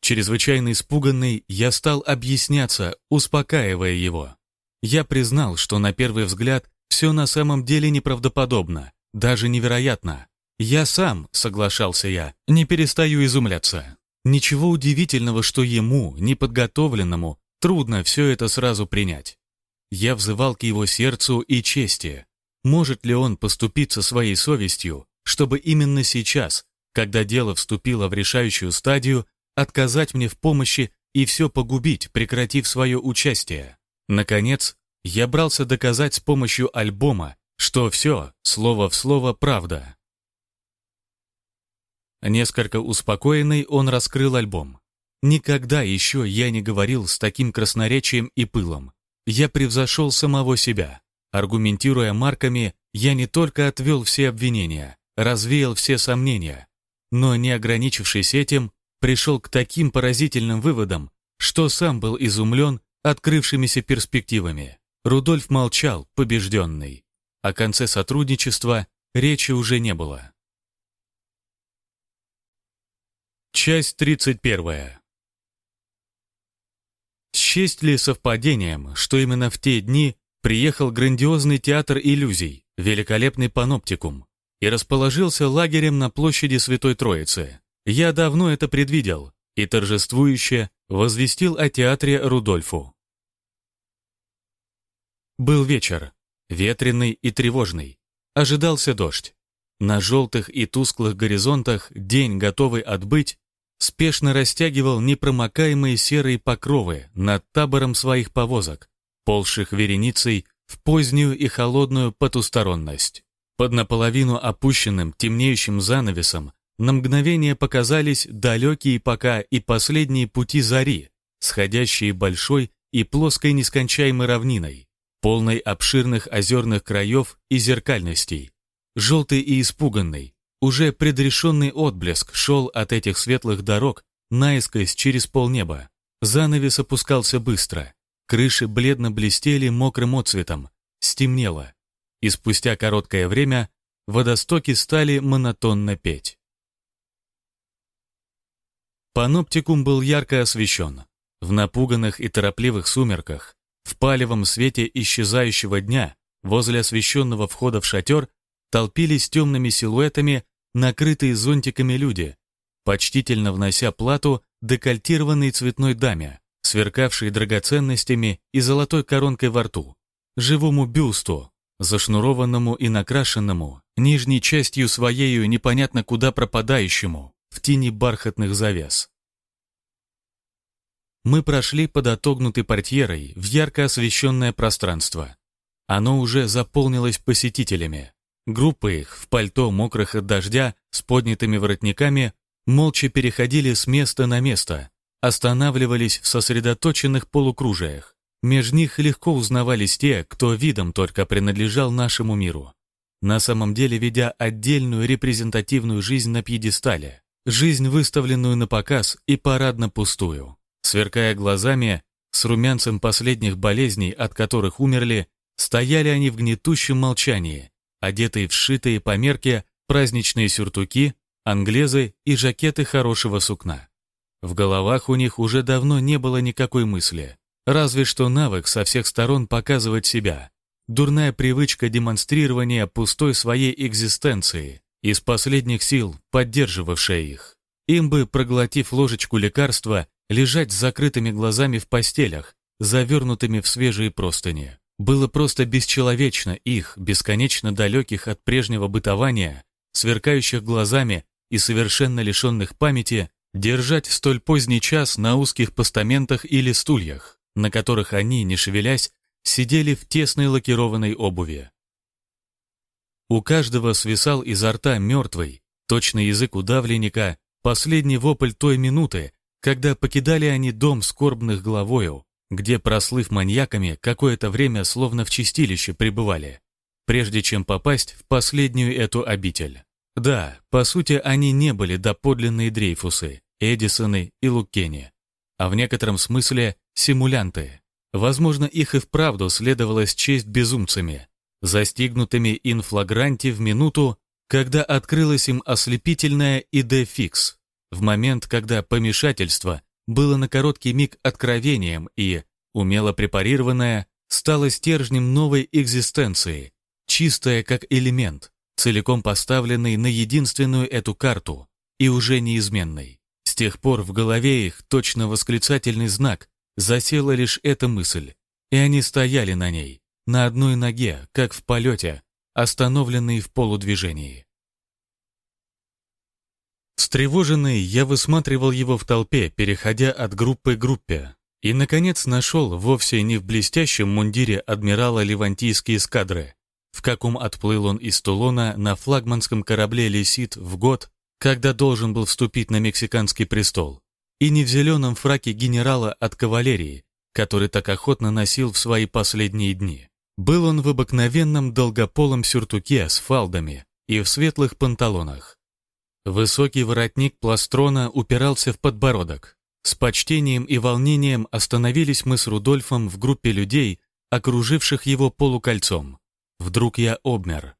Чрезвычайно испуганный, я стал объясняться, успокаивая его. Я признал, что на первый взгляд все на самом деле неправдоподобно, даже невероятно. «Я сам», — соглашался я, — «не перестаю изумляться. Ничего удивительного, что ему, неподготовленному, трудно все это сразу принять. Я взывал к его сердцу и чести. Может ли он поступиться своей совестью, чтобы именно сейчас, когда дело вступило в решающую стадию, отказать мне в помощи и все погубить, прекратив свое участие. Наконец, я брался доказать с помощью альбома, что все, слово в слово, правда. Несколько успокоенный, он раскрыл альбом. Никогда еще я не говорил с таким красноречием и пылом. Я превзошел самого себя. Аргументируя марками, я не только отвел все обвинения, развеял все сомнения, но, не ограничившись этим, пришел к таким поразительным выводам, что сам был изумлен открывшимися перспективами. Рудольф молчал, побежденный. О конце сотрудничества речи уже не было. Часть 31. Счесть ли совпадением, что именно в те дни приехал грандиозный театр иллюзий, великолепный паноптикум, и расположился лагерем на площади Святой Троицы. Я давно это предвидел и торжествующе возвестил о театре Рудольфу. Был вечер, ветреный и тревожный. Ожидался дождь. На желтых и тусклых горизонтах день, готовый отбыть, спешно растягивал непромокаемые серые покровы над табором своих повозок, полших вереницей в позднюю и холодную потусторонность. Под наполовину опущенным темнеющим занавесом на мгновение показались далекие пока и последние пути зари, сходящие большой и плоской нескончаемой равниной, полной обширных озерных краев и зеркальностей. Желтый и испуганный, уже предрешенный отблеск шел от этих светлых дорог наискось через полнеба. Занавес опускался быстро, крыши бледно блестели мокрым отцветом, стемнело и спустя короткое время водостоки стали монотонно петь. Паноптикум был ярко освещен. В напуганных и торопливых сумерках, в палевом свете исчезающего дня, возле освещенного входа в шатер, толпились темными силуэтами накрытые зонтиками люди, почтительно внося плату декольтированной цветной даме, сверкавшей драгоценностями и золотой коронкой во рту, живому бюсту, зашнурованному и накрашенному, нижней частью своею непонятно куда пропадающему, в тени бархатных завес. Мы прошли под отогнутой портьерой в ярко освещенное пространство. Оно уже заполнилось посетителями. Группы их в пальто мокрых от дождя с поднятыми воротниками молча переходили с места на место, останавливались в сосредоточенных полукружиях. Меж них легко узнавались те, кто видом только принадлежал нашему миру. На самом деле ведя отдельную репрезентативную жизнь на пьедестале, жизнь, выставленную на показ и парадно пустую. Сверкая глазами, с румянцем последних болезней, от которых умерли, стояли они в гнетущем молчании, одетые в сшитые по мерке праздничные сюртуки, англезы и жакеты хорошего сукна. В головах у них уже давно не было никакой мысли. Разве что навык со всех сторон показывать себя. Дурная привычка демонстрирования пустой своей экзистенции, из последних сил поддерживавшая их. Им бы, проглотив ложечку лекарства, лежать с закрытыми глазами в постелях, завернутыми в свежие простыни. Было просто бесчеловечно их, бесконечно далеких от прежнего бытования, сверкающих глазами и совершенно лишенных памяти, держать в столь поздний час на узких постаментах или стульях на которых они, не шевелясь, сидели в тесной лакированной обуви. У каждого свисал изо рта мертвый, точный язык удавленника, последний вопль той минуты, когда покидали они дом скорбных главою, где, прослыв маньяками, какое-то время словно в чистилище пребывали, прежде чем попасть в последнюю эту обитель. Да, по сути, они не были доподлинные Дрейфусы, Эдисоны и Луккени, а в некотором смысле симулянты. Возможно, их и вправду следовало счесть безумцами, застигнутыми инфлагранти в минуту, когда открылась им ослепительная ID-фикс, в момент, когда помешательство было на короткий миг откровением и, умело препарированное, стало стержнем новой экзистенции, чистое как элемент, целиком поставленный на единственную эту карту и уже неизменной. С тех пор в голове их точно восклицательный знак засела лишь эта мысль, и они стояли на ней, на одной ноге, как в полете, остановленные в полудвижении. Встревоженный, я высматривал его в толпе, переходя от группы к группе. И, наконец, нашел вовсе не в блестящем мундире адмирала Левантийской эскадры, в каком отплыл он из Тулона на флагманском корабле «Лесит» в год, когда должен был вступить на мексиканский престол, и не в зеленом фраке генерала от кавалерии, который так охотно носил в свои последние дни. Был он в обыкновенном долгополом сюртуке с фалдами и в светлых панталонах. Высокий воротник пластрона упирался в подбородок. С почтением и волнением остановились мы с Рудольфом в группе людей, окруживших его полукольцом. Вдруг я обмер.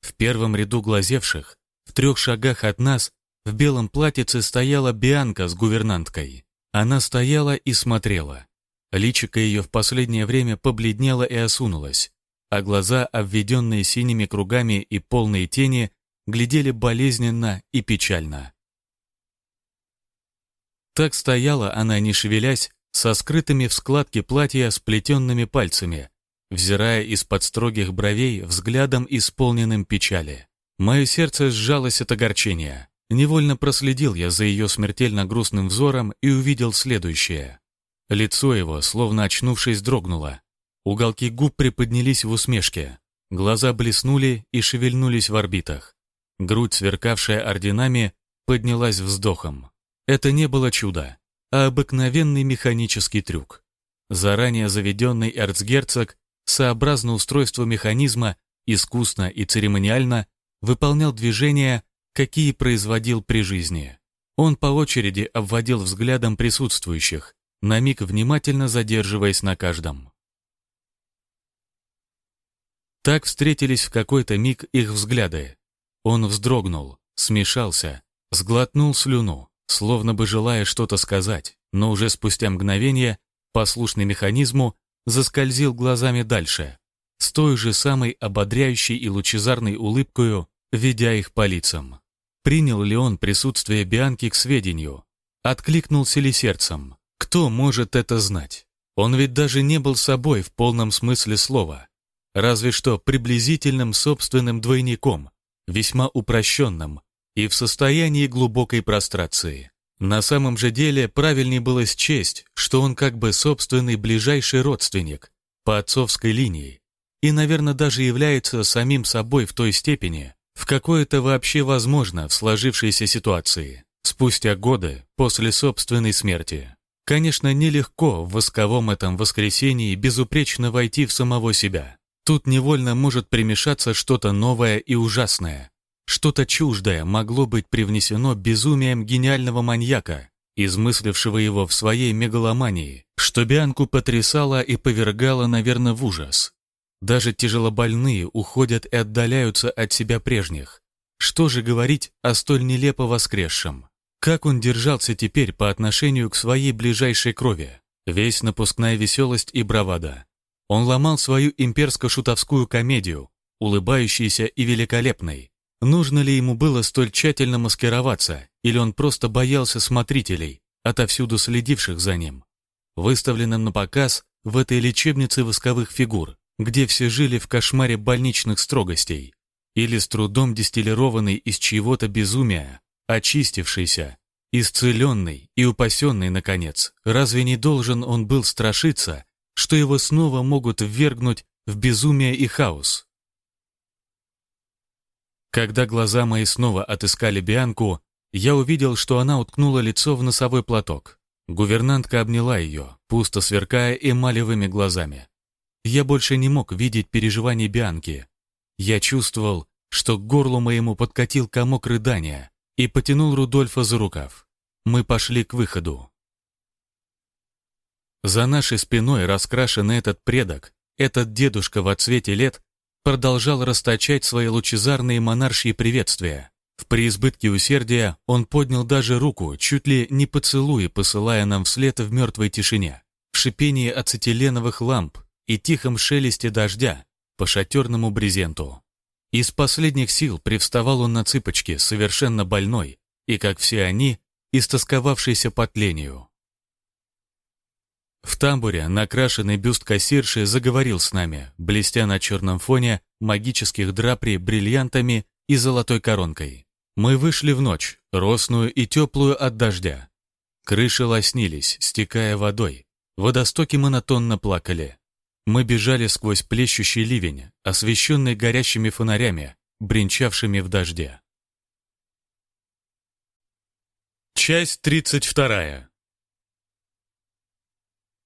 В первом ряду глазевших, в трех шагах от нас, в белом платьице стояла Бианка с гувернанткой. Она стояла и смотрела. Личико ее в последнее время побледнело и осунулось, а глаза, обведенные синими кругами и полные тени, глядели болезненно и печально. Так стояла она, не шевелясь, со скрытыми в складке платья сплетенными пальцами, взирая из-под строгих бровей взглядом, исполненным печали. Мое сердце сжалось от огорчения. Невольно проследил я за ее смертельно грустным взором и увидел следующее. Лицо его, словно очнувшись, дрогнуло. Уголки губ приподнялись в усмешке. Глаза блеснули и шевельнулись в орбитах. Грудь, сверкавшая орденами, поднялась вздохом. Это не было чудо, а обыкновенный механический трюк. Заранее заведенный эрцгерцог, сообразно устройству механизма, искусно и церемониально выполнял движения, какие производил при жизни. Он по очереди обводил взглядом присутствующих, на миг внимательно задерживаясь на каждом. Так встретились в какой-то миг их взгляды. Он вздрогнул, смешался, сглотнул слюну, словно бы желая что-то сказать, но уже спустя мгновение, послушный механизму, заскользил глазами дальше, с той же самой ободряющей и лучезарной улыбкою, ведя их по лицам. Принял ли он присутствие Бианки к сведению? Откликнулся ли сердцем? Кто может это знать? Он ведь даже не был собой в полном смысле слова. Разве что приблизительным собственным двойником, весьма упрощенным и в состоянии глубокой прострации. На самом же деле правильнее было счесть, что он как бы собственный ближайший родственник по отцовской линии и, наверное, даже является самим собой в той степени, в какой это вообще возможно в сложившейся ситуации, спустя годы после собственной смерти. Конечно, нелегко в восковом этом воскресении безупречно войти в самого себя. Тут невольно может примешаться что-то новое и ужасное. Что-то чуждое могло быть привнесено безумием гениального маньяка, измыслившего его в своей мегаломании, что Бианку потрясало и повергало, наверное, в ужас. Даже тяжелобольные уходят и отдаляются от себя прежних. Что же говорить о столь нелепо воскресшем? Как он держался теперь по отношению к своей ближайшей крови? Весь напускная веселость и бравада. Он ломал свою имперско-шутовскую комедию, улыбающейся и великолепной. Нужно ли ему было столь тщательно маскироваться, или он просто боялся смотрителей, отовсюду следивших за ним? Выставленным на показ в этой лечебнице восковых фигур, где все жили в кошмаре больничных строгостей, или с трудом дистиллированный из чьего-то безумия, очистившийся, исцеленный и упасенный, наконец, разве не должен он был страшиться, что его снова могут ввергнуть в безумие и хаос. Когда глаза мои снова отыскали Бианку, я увидел, что она уткнула лицо в носовой платок. Гувернантка обняла ее, пусто сверкая эмалевыми глазами. Я больше не мог видеть переживаний Бианки. Я чувствовал, что к горлу моему подкатил комок рыдания и потянул Рудольфа за рукав. Мы пошли к выходу. За нашей спиной раскрашенный этот предок, этот дедушка в отсвете лет, продолжал расточать свои лучезарные монаршьи приветствия. В преизбытке усердия он поднял даже руку, чуть ли не поцелуя, посылая нам вслед в мертвой тишине, в шипении ацетиленовых ламп и тихом шелесте дождя по шатерному брезенту. Из последних сил привставал он на цыпочки, совершенно больной, и, как все они, истосковавшийся по тлению. В тамбуре накрашенный бюст кассирши заговорил с нами, блестя на черном фоне магических драпри бриллиантами и золотой коронкой. Мы вышли в ночь, росную и теплую от дождя. Крыши лоснились, стекая водой. Водостоки монотонно плакали. Мы бежали сквозь плещущий ливень, освещенный горящими фонарями, бренчавшими в дожде. Часть тридцать вторая.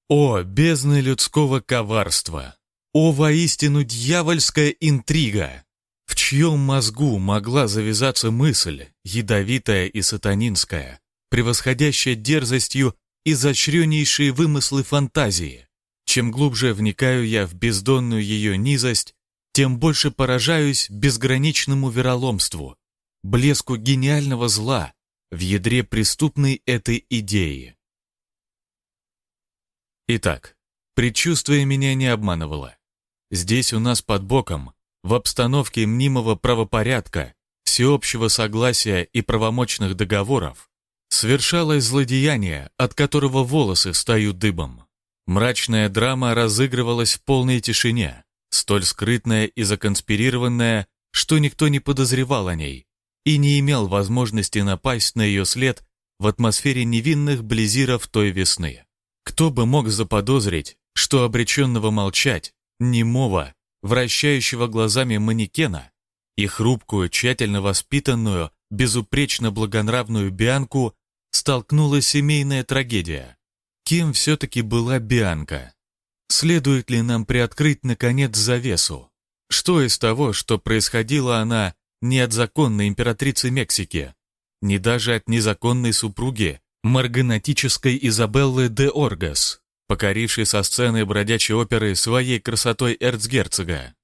О, бездны людского коварства! О, воистину дьявольская интрига! В чьем мозгу могла завязаться мысль, ядовитая и сатанинская, превосходящая дерзостью изощреннейшие вымыслы фантазии? Чем глубже вникаю я в бездонную ее низость, тем больше поражаюсь безграничному вероломству, блеску гениального зла в ядре преступной этой идеи. Итак, предчувствие меня не обманывало. Здесь у нас под боком, в обстановке мнимого правопорядка, всеобщего согласия и правомочных договоров, совершалось злодеяние, от которого волосы встают дыбом. Мрачная драма разыгрывалась в полной тишине, столь скрытная и законспирированная, что никто не подозревал о ней и не имел возможности напасть на ее след в атмосфере невинных близиров той весны. Кто бы мог заподозрить, что обреченного молчать, немого, вращающего глазами манекена и хрупкую, тщательно воспитанную, безупречно благонравную Бианку столкнула семейная трагедия. Кем все-таки была Бианка? Следует ли нам приоткрыть, наконец, завесу? Что из того, что происходила она не от законной императрицы Мексики, не даже от незаконной супруги марганатической Изабеллы де Оргас, покорившей со сцены бродячей оперы своей красотой эрцгерцога.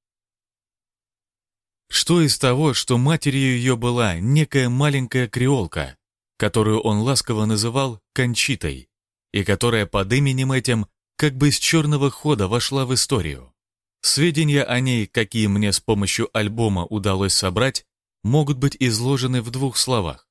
Что из того, что матерью ее была некая маленькая креолка, которую он ласково называл Кончитой, и которая под именем этим как бы из черного хода вошла в историю. Сведения о ней, какие мне с помощью альбома удалось собрать, могут быть изложены в двух словах.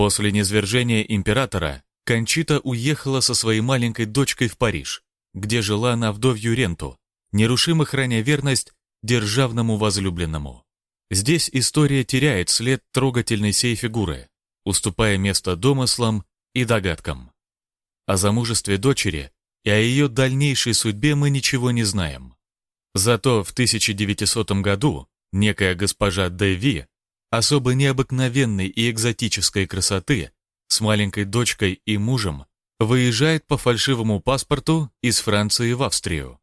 После низвержения императора Кончита уехала со своей маленькой дочкой в Париж, где жила на вдовью ренту, нерушимо храня верность державному возлюбленному. Здесь история теряет след трогательной сей фигуры, уступая место домыслам и догадкам. О замужестве дочери и о ее дальнейшей судьбе мы ничего не знаем. Зато в 1900 году некая госпожа Дэви особо необыкновенной и экзотической красоты, с маленькой дочкой и мужем, выезжает по фальшивому паспорту из Франции в Австрию.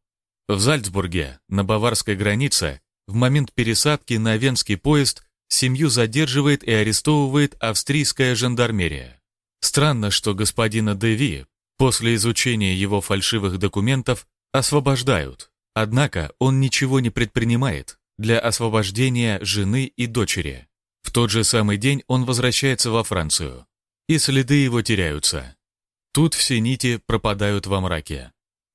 В Зальцбурге, на баварской границе, в момент пересадки на венский поезд семью задерживает и арестовывает австрийская жандармерия. Странно, что господина Деви после изучения его фальшивых документов освобождают, однако он ничего не предпринимает для освобождения жены и дочери. Тот же самый день он возвращается во Францию, и следы его теряются. Тут все нити пропадают во мраке.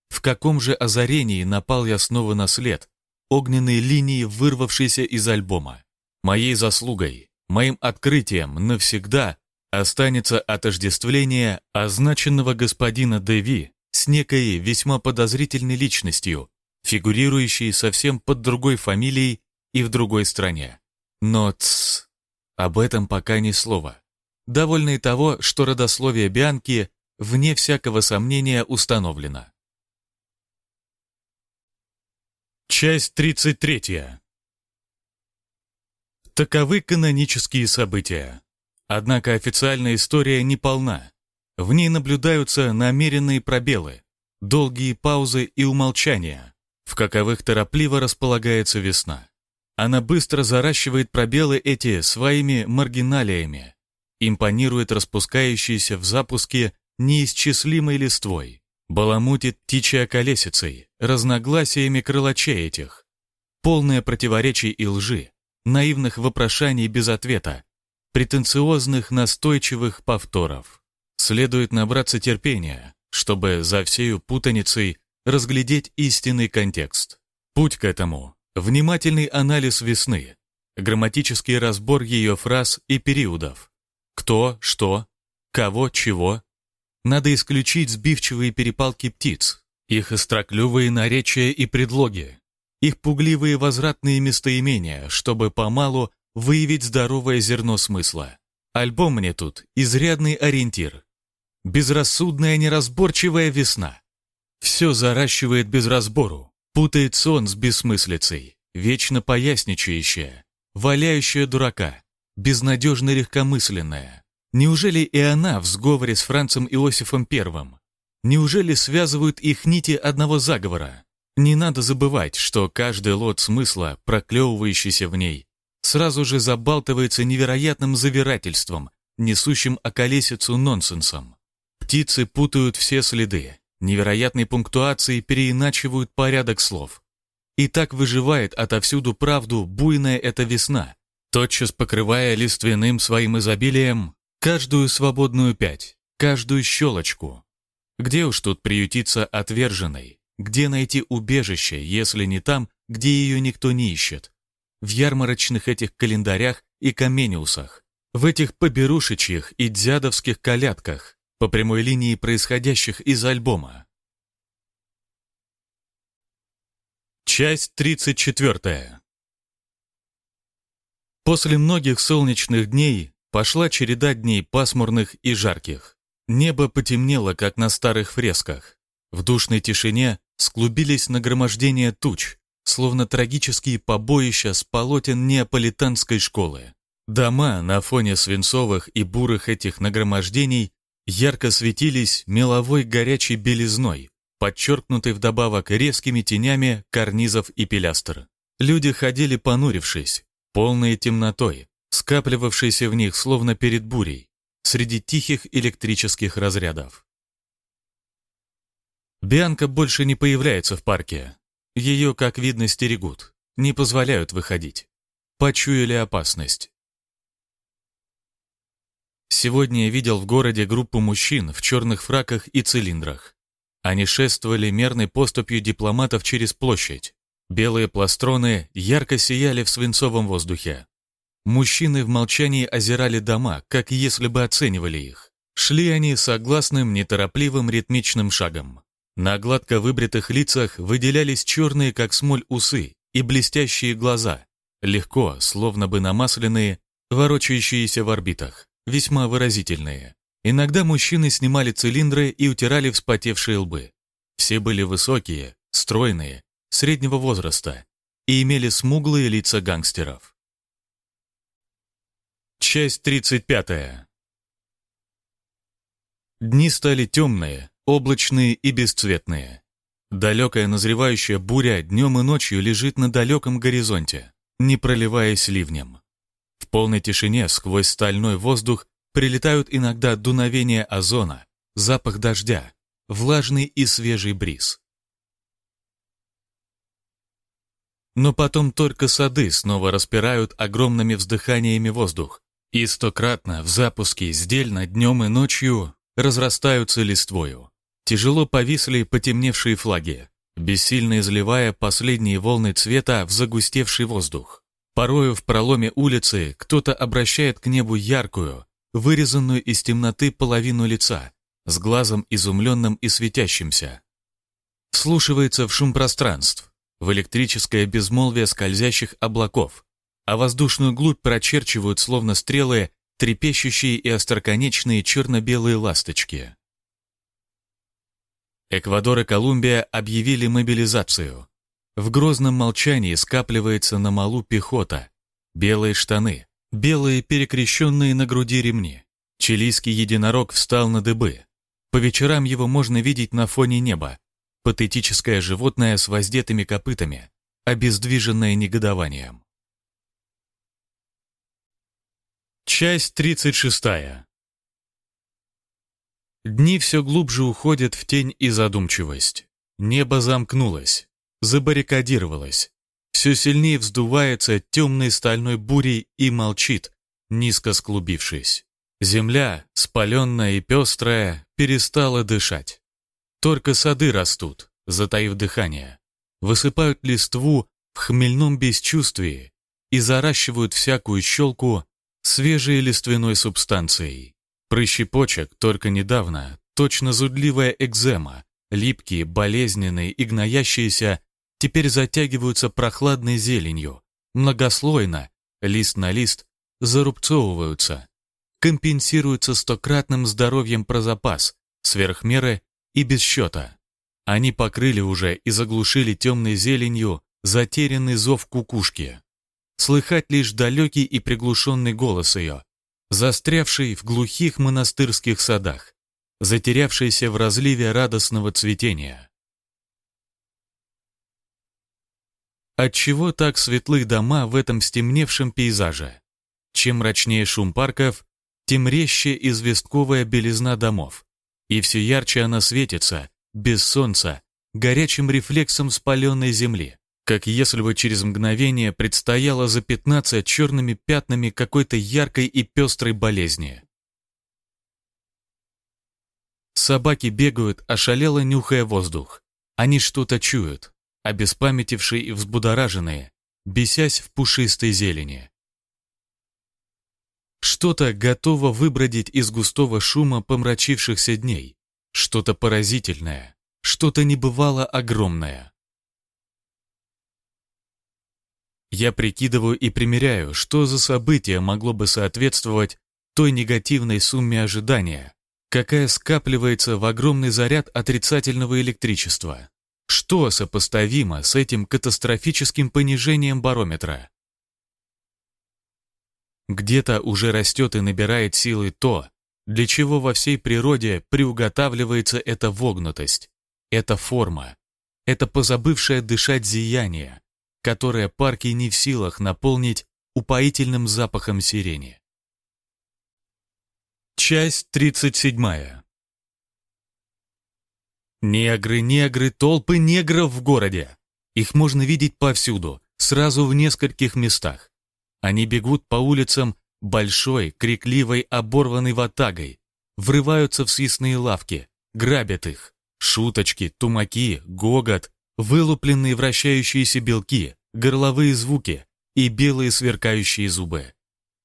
В каком же озарении напал я снова на след, огненные линии, вырвавшиеся из альбома. Моей заслугой, моим открытием навсегда останется отождествление означенного господина Деви с некой весьма подозрительной личностью, фигурирующей совсем под другой фамилией и в другой стране. Но тс, об этом пока ни слова. Довольно и того, что родословие Бианки вне всякого сомнения установлено. Часть 33. Таковы канонические события. Однако официальная история не полна. В ней наблюдаются намеренные пробелы, долгие паузы и умолчания, в каковых торопливо располагается весна. Она быстро заращивает пробелы эти своими маргиналиями, импонирует распускающейся в запуске неисчислимой листвой, баламутит птичьей колесицей, разногласиями крылачей этих, полное противоречий и лжи, наивных вопрошаний без ответа, претенциозных настойчивых повторов. Следует набраться терпения, чтобы за всею путаницей разглядеть истинный контекст. Путь к этому Внимательный анализ весны, грамматический разбор ее фраз и периодов. Кто, что, кого, чего. Надо исключить сбивчивые перепалки птиц, их остроклювые наречия и предлоги, их пугливые возвратные местоимения, чтобы помалу выявить здоровое зерно смысла. Альбом мне тут изрядный ориентир. Безрассудная неразборчивая весна. Все заращивает без разбору, путает сон с бессмыслицей, вечно поясничающая, валяющая дурака, безнадежно легкомысленная. Неужели и она в сговоре с Францем Иосифом Первым? Неужели связывают их нити одного заговора? Не надо забывать, что каждый лот смысла, проклевывающийся в ней, сразу же забалтывается невероятным завирательством, несущим околесицу нонсенсом. Птицы путают все следы, невероятной пунктуацией переиначивают порядок слов. И так выживает отовсюду правду буйная эта весна, тотчас покрывая лиственным своим изобилием каждую свободную пять, каждую щелочку. Где уж тут приютиться отверженной? Где найти убежище, если не там, где ее никто не ищет? в ярмарочных этих календарях и камениусах, в этих поберушечьих и дзядовских колядках, по прямой линии происходящих из альбома. Часть 34. После многих солнечных дней пошла череда дней пасмурных и жарких. Небо потемнело, как на старых фресках. В душной тишине склубились нагромождения туч, словно трагические побоища с полотен неаполитанской школы. Дома на фоне свинцовых и бурых этих нагромождений ярко светились меловой горячей белизной, подчеркнутой вдобавок резкими тенями карнизов и пилястр. Люди ходили понурившись, полные темнотой, скапливавшейся в них словно перед бурей, среди тихих электрических разрядов. Бианка больше не появляется в парке, ее, как видно, стерегут, не позволяют выходить. Почуяли опасность. Сегодня я видел в городе группу мужчин в черных фраках и цилиндрах. Они шествовали мерной поступью дипломатов через площадь. Белые пластроны ярко сияли в свинцовом воздухе. Мужчины в молчании озирали дома, как если бы оценивали их. Шли они согласным, неторопливым ритмичным шагом. На гладко выбритых лицах выделялись черные, как смоль, усы и блестящие глаза, легко, словно бы намасленные, ворочающиеся в орбитах, весьма выразительные. Иногда мужчины снимали цилиндры и утирали вспотевшие лбы. Все были высокие, стройные, среднего возраста и имели смуглые лица гангстеров. Часть 35. Дни стали темные, облачные и бесцветные. Далекая назревающая буря днем и ночью лежит на далеком горизонте, не проливаясь ливнем. В полной тишине сквозь стальной воздух прилетают иногда дуновения озона, запах дождя, влажный и свежий бриз. Но потом только сады снова распирают огромными вздыханиями воздух, и стократно в запуске сдельно днем и ночью разрастаются листвою. Тяжело повисли потемневшие флаги, бессильно изливая последние волны цвета в загустевший воздух. Порою в проломе улицы кто-то обращает к небу яркую, вырезанную из темноты половину лица, с глазом изумленным и светящимся. Вслушивается в шум пространств, в электрическое безмолвие скользящих облаков, а воздушную глубь прочерчивают, словно стрелы, трепещущие и остроконечные черно-белые ласточки. Эквадор и Колумбия объявили мобилизацию. В грозном молчании скапливается на малу пехота. Белые штаны, белые перекрещенные на груди ремни. Чилийский единорог встал на дыбы. По вечерам его можно видеть на фоне неба. Патетическое животное с воздетыми копытами, обездвиженное негодованием. Часть 36. Дни все глубже уходят в тень и задумчивость. Небо замкнулось, забаррикадировалось. Все сильнее вздувается темной стальной бурей и молчит, низко склубившись. Земля, спаленная и пестрая, перестала дышать. Только сады растут, затаив дыхание, высыпают листву в хмельном бесчувствии и заращивают всякую щелку свежей лиственной субстанцией. Прыщи почек только недавно, точно зудливая экзема, липкие, болезненные и гноящиеся, теперь затягиваются прохладной зеленью, многослойно, лист на лист, зарубцовываются, компенсируются стократным здоровьем про запас, сверх меры и без счета. Они покрыли уже и заглушили темной зеленью затерянный зов кукушки. Слыхать лишь далекий и приглушенный голос ее, застрявший в глухих монастырских садах, затерявшийся в разливе радостного цветения. Отчего так светлы дома в этом стемневшем пейзаже? Чем мрачнее шум парков, тем резче известковая белизна домов, и все ярче она светится, без солнца, горячим рефлексом спаленной земли, как если бы через мгновение предстояло запятнаться черными пятнами какой-то яркой и пестрой болезни. Собаки бегают, ошалело нюхая воздух. Они что-то чуют обеспамятившие и взбудораженные, бесясь в пушистой зелени. Что-то готово выбродить из густого шума помрачившихся дней, что-то поразительное, что-то небывало огромное. Я прикидываю и примеряю, что за событие могло бы соответствовать той негативной сумме ожидания, какая скапливается в огромный заряд отрицательного электричества. Что сопоставимо с этим катастрофическим понижением барометра? Где-то уже растет и набирает силы то, для чего во всей природе приуготавливается эта вогнутость, эта форма, это позабывшее дышать зияние, которое парки не в силах наполнить упоительным запахом сирени. Часть тридцать седьмая. Негры, негры, толпы негров в городе. Их можно видеть повсюду, сразу в нескольких местах. Они бегут по улицам большой, крикливой, оборванной ватагой, врываются в съестные лавки, грабят их. Шуточки, тумаки, гогот, вылупленные вращающиеся белки, горловые звуки и белые сверкающие зубы.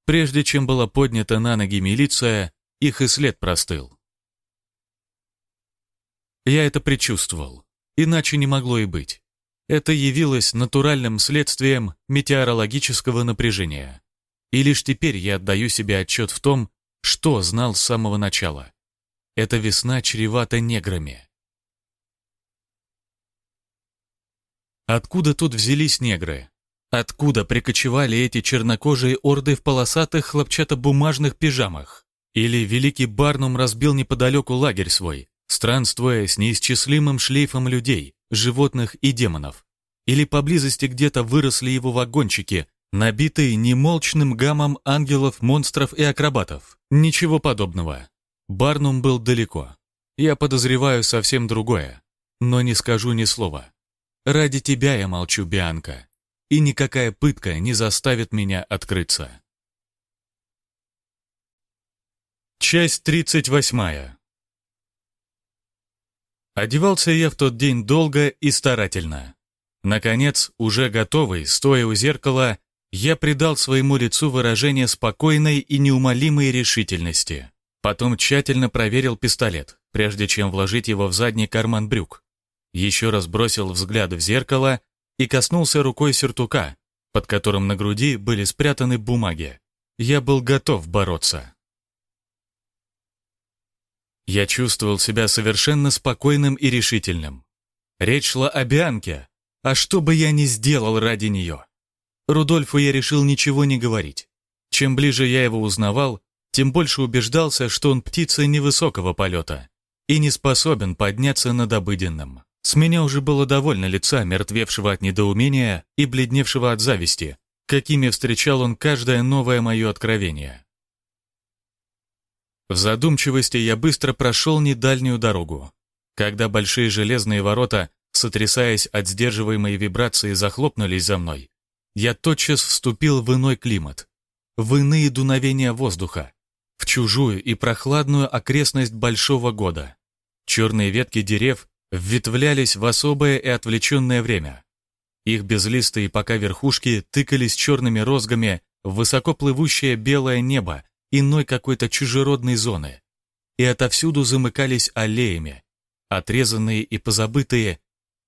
Прежде чем была поднята на ноги милиция, их и след простыл. Я это предчувствовал. Иначе не могло и быть. Это явилось натуральным следствием метеорологического напряжения. И лишь теперь я отдаю себе отчет в том, что знал с самого начала. Эта весна чревата неграми. Откуда тут взялись негры? Откуда прикочевали эти чернокожие орды в полосатых хлопчатобумажных пижамах? Или великий Барнум разбил неподалеку лагерь свой, странствуя с неисчислимым шлейфом людей, животных и демонов. Или поблизости где-то выросли его вагончики, набитые немолчным гамом ангелов, монстров и акробатов. Ничего подобного. Барнум был далеко. Я подозреваю совсем другое, но не скажу ни слова. Ради тебя я молчу, Бианка, и никакая пытка не заставит меня открыться. Часть тридцать восьмая. Одевался я в тот день долго и старательно. Наконец, уже готовый, стоя у зеркала, я придал своему лицу выражение спокойной и неумолимой решительности. Потом тщательно проверил пистолет, прежде чем вложить его в задний карман брюк. Еще раз бросил взгляд в зеркало и коснулся рукой сюртука, под которым на груди были спрятаны бумаги. Я был готов бороться. Я чувствовал себя совершенно спокойным и решительным. Речь шла о Бианке, а что бы я ни сделал ради нее. Рудольфу я решил ничего не говорить. Чем ближе я его узнавал, тем больше убеждался, что он птица невысокого полета и не способен подняться над обыденным. С меня уже было довольно лица, мертвевшего от недоумения и бледневшего от зависти, какими встречал он каждое новое мое откровение. В задумчивости я быстро прошел недальнюю дорогу. Когда большие железные ворота, сотрясаясь от сдерживаемой вибрации, захлопнулись за мной, я тотчас вступил в иной климат, в иные дуновения воздуха, в чужую и прохладную окрестность большого года. Черные ветки дерев вветвлялись в особое и отвлеченное время. Их безлистые пока верхушки тыкались черными розгами в высоко плывущее белое небо иной какой-то чужеродной зоны, и отовсюду замыкались аллеями, отрезанные и позабытые,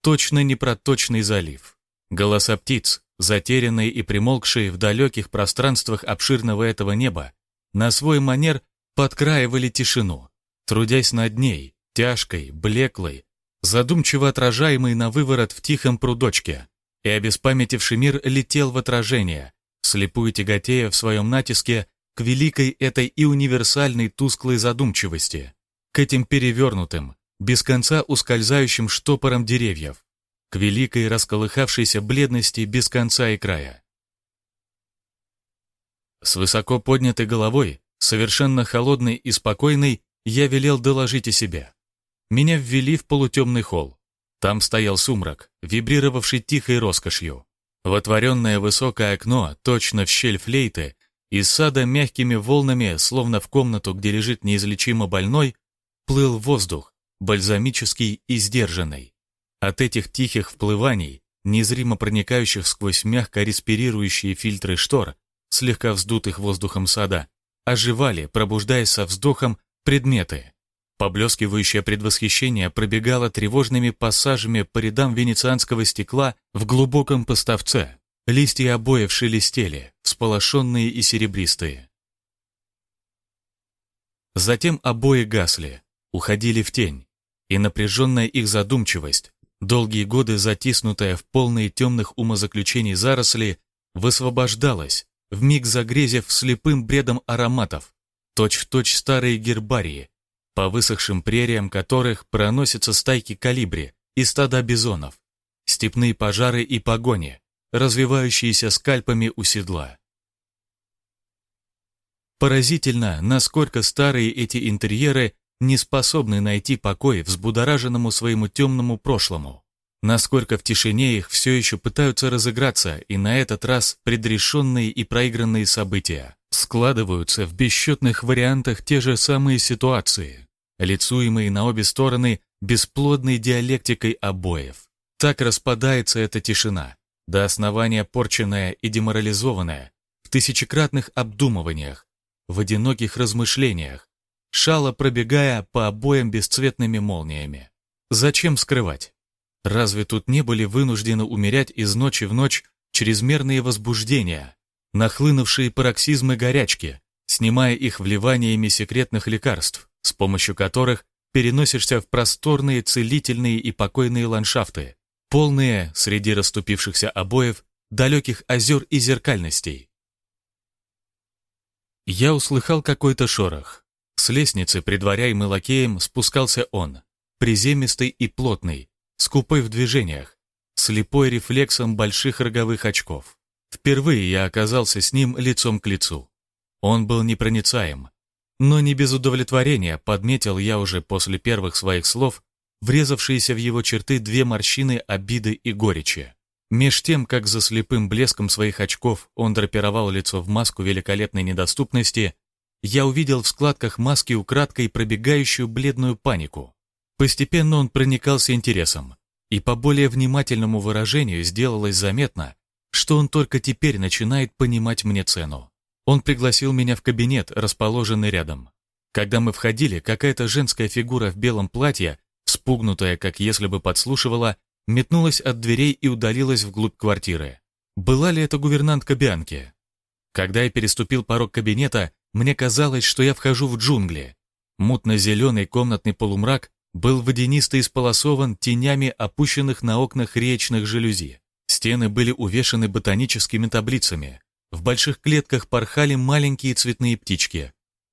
точно непроточный залив. Голоса птиц, затерянные и примолкшие в далеких пространствах обширного этого неба, на свой манер подкраивали тишину, трудясь над ней, тяжкой, блеклой, задумчиво отражаемой на выворот в тихом прудочке, и обеспамятивший мир летел в отражение, слепую тяготея в своем натиске к великой этой и универсальной тусклой задумчивости, к этим перевернутым, без конца ускользающим штопором деревьев, к великой расколыхавшейся бледности без конца и края. С высоко поднятой головой, совершенно холодный и спокойный, я велел доложить о себе. Меня ввели в полутемный холл. Там стоял сумрак, вибрировавший тихой роскошью. В отворенное высокое окно, точно в щель флейты, из сада мягкими волнами, словно в комнату, где лежит неизлечимо больной, плыл воздух, бальзамический и сдержанный. От этих тихих вплываний, незримо проникающих сквозь мягко респирирующие фильтры штор, слегка вздутых воздухом сада, оживали, пробуждаясь со вздохом, предметы. Поблескивающее предвосхищение пробегало тревожными пассажами по рядам венецианского стекла в глубоком поставце. Листья обоев шелестели, всполошенные и серебристые. Затем обои гасли, уходили в тень, и напряженная их задумчивость, долгие годы затиснутая в полные темных умозаключений заросли, высвобождалась, вмиг загрезив слепым бредом ароматов, точь-в-точь точь старые гербарии, по высохшим прериям которых проносятся стайки калибри и стада бизонов, степные пожары и погони, развивающиеся скальпами у седла. Поразительно, насколько старые эти интерьеры не способны найти покой взбудораженному своему темному прошлому, насколько в тишине их все еще пытаются разыграться, и на этот раз предрешенные и проигранные события складываются в бесчетных вариантах те же самые ситуации, лицуемые на обе стороны бесплодной диалектикой обоев. Так распадается эта тишина, до основания порченная и деморализованная, в тысячекратных обдумываниях, в одиноких размышлениях, шало пробегая по обоям бесцветными молниями. Зачем скрывать? Разве тут не были вынуждены умерять из ночи в ночь чрезмерные возбуждения, нахлынувшие пароксизмы горячки, снимая их вливаниями секретных лекарств, с помощью которых переносишься в просторные, целительные и покойные ландшафты, полные, среди расступившихся обоев, далеких озер и зеркальностей. Я услыхал какой-то шорох. С лестницы, предваряемый лакеем, спускался он, приземистый и плотный, скупой в движениях, слепой рефлексом больших роговых очков. Впервые я оказался с ним лицом к лицу. Он был непроницаем, но не без удовлетворения подметил я уже после первых своих слов врезавшиеся в его черты две морщины обиды и горечи. Меж тем, как за слепым блеском своих очков он драпировал лицо в маску великолепной недоступности, я увидел в складках маски украдкой пробегающую бледную панику. Постепенно он проникался интересом, и по более внимательному выражению сделалось заметно, что он только теперь начинает понимать мне цену. Он пригласил меня в кабинет, расположенный рядом. Когда мы входили, какая-то женская фигура в белом платье, спугнутая, как если бы подслушивала, метнулась от дверей и удалилась вглубь квартиры. Была ли это гувернантка Бианки? Когда я переступил порог кабинета, мне казалось, что я вхожу в джунгли. Мутно-зеленый комнатный полумрак был водянисто исполосован тенями опущенных на окнах речных жалюзи. Стены были увешаны ботаническими таблицами. В больших клетках порхали маленькие цветные птички.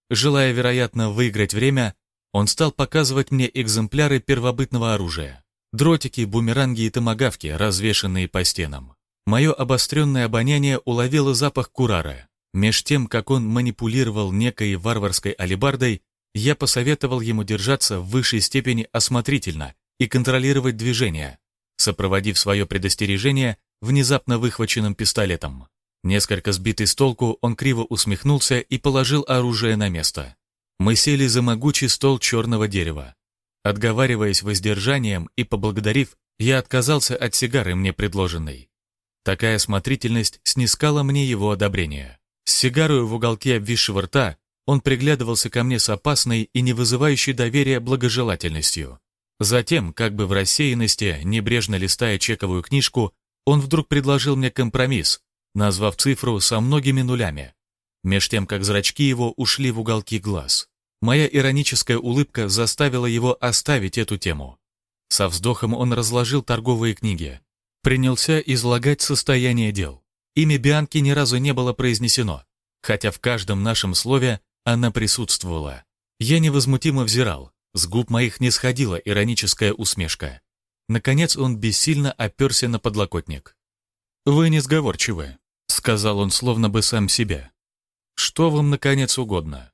Желая, вероятно, выиграть время, он стал показывать мне экземпляры первобытного оружия. Дротики, бумеранги и томагавки, развешанные по стенам. Мое обостренное обоняние уловило запах курара. Меж тем, как он манипулировал некой варварской алебардой, я посоветовал ему держаться в высшей степени осмотрительно и контролировать движения, сопроводив свое предостережение внезапно выхваченным пистолетом. Несколько сбитый с толку, он криво усмехнулся и положил оружие на место. Мы сели за могучий стол черного дерева. Отговариваясь воздержанием и поблагодарив, я отказался от сигары мне предложенной. Такая осмотрительность снискала мне его одобрение. С сигарой в уголке обвисшего рта он приглядывался ко мне с опасной и не вызывающей доверия благожелательностью. Затем, как бы в рассеянности, небрежно листая чековую книжку, Он вдруг предложил мне компромисс, назвав цифру со многими нулями, меж тем, как зрачки его ушли в уголки глаз. Моя ироническая улыбка заставила его оставить эту тему. Со вздохом он разложил торговые книги. Принялся излагать состояние дел. Имя Бианки ни разу не было произнесено, хотя в каждом нашем слове она присутствовала. Я невозмутимо взирал, с губ моих не сходила ироническая усмешка. Наконец он бессильно оперся на подлокотник. «Вы несговорчивы», — сказал он словно бы сам себя. «Что вам, наконец, угодно?»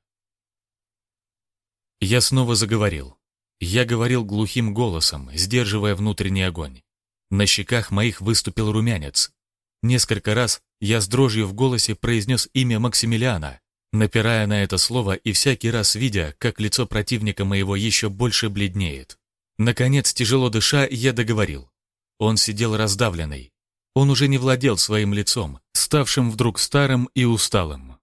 Я снова заговорил. Я говорил глухим голосом, сдерживая внутренний огонь. На щеках моих выступил румянец. Несколько раз я с дрожью в голосе произнес имя Максимилиана, напирая на это слово и всякий раз видя, как лицо противника моего еще больше бледнеет. Наконец, тяжело дыша, я договорил. Он сидел раздавленный. Он уже не владел своим лицом, ставшим вдруг старым и усталым.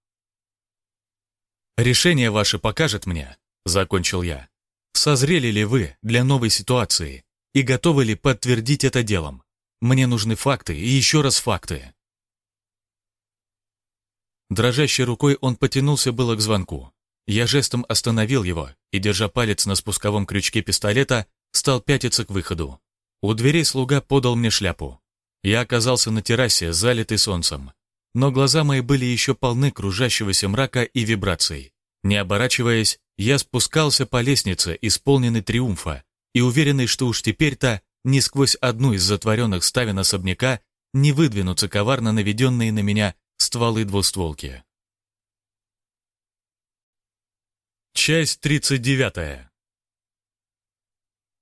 «Решение ваше покажет мне, — закончил я. «Созрели ли вы для новой ситуации и готовы ли подтвердить это делом? Мне нужны факты и еще раз факты». Дрожащей рукой он потянулся было к звонку. Я жестом остановил его и, держа палец на спусковом крючке пистолета, стал пятиться к выходу. У дверей слуга подал мне шляпу. Я оказался на террасе, залитый солнцем. Но глаза мои были еще полны кружащегося мрака и вибраций. Не оборачиваясь, я спускался по лестнице, исполненный триумфа, и уверенный, что уж теперь-то ни сквозь одну из затворенных ставен особняка не выдвинутся коварно наведенные на меня стволы двустволки. Часть 39.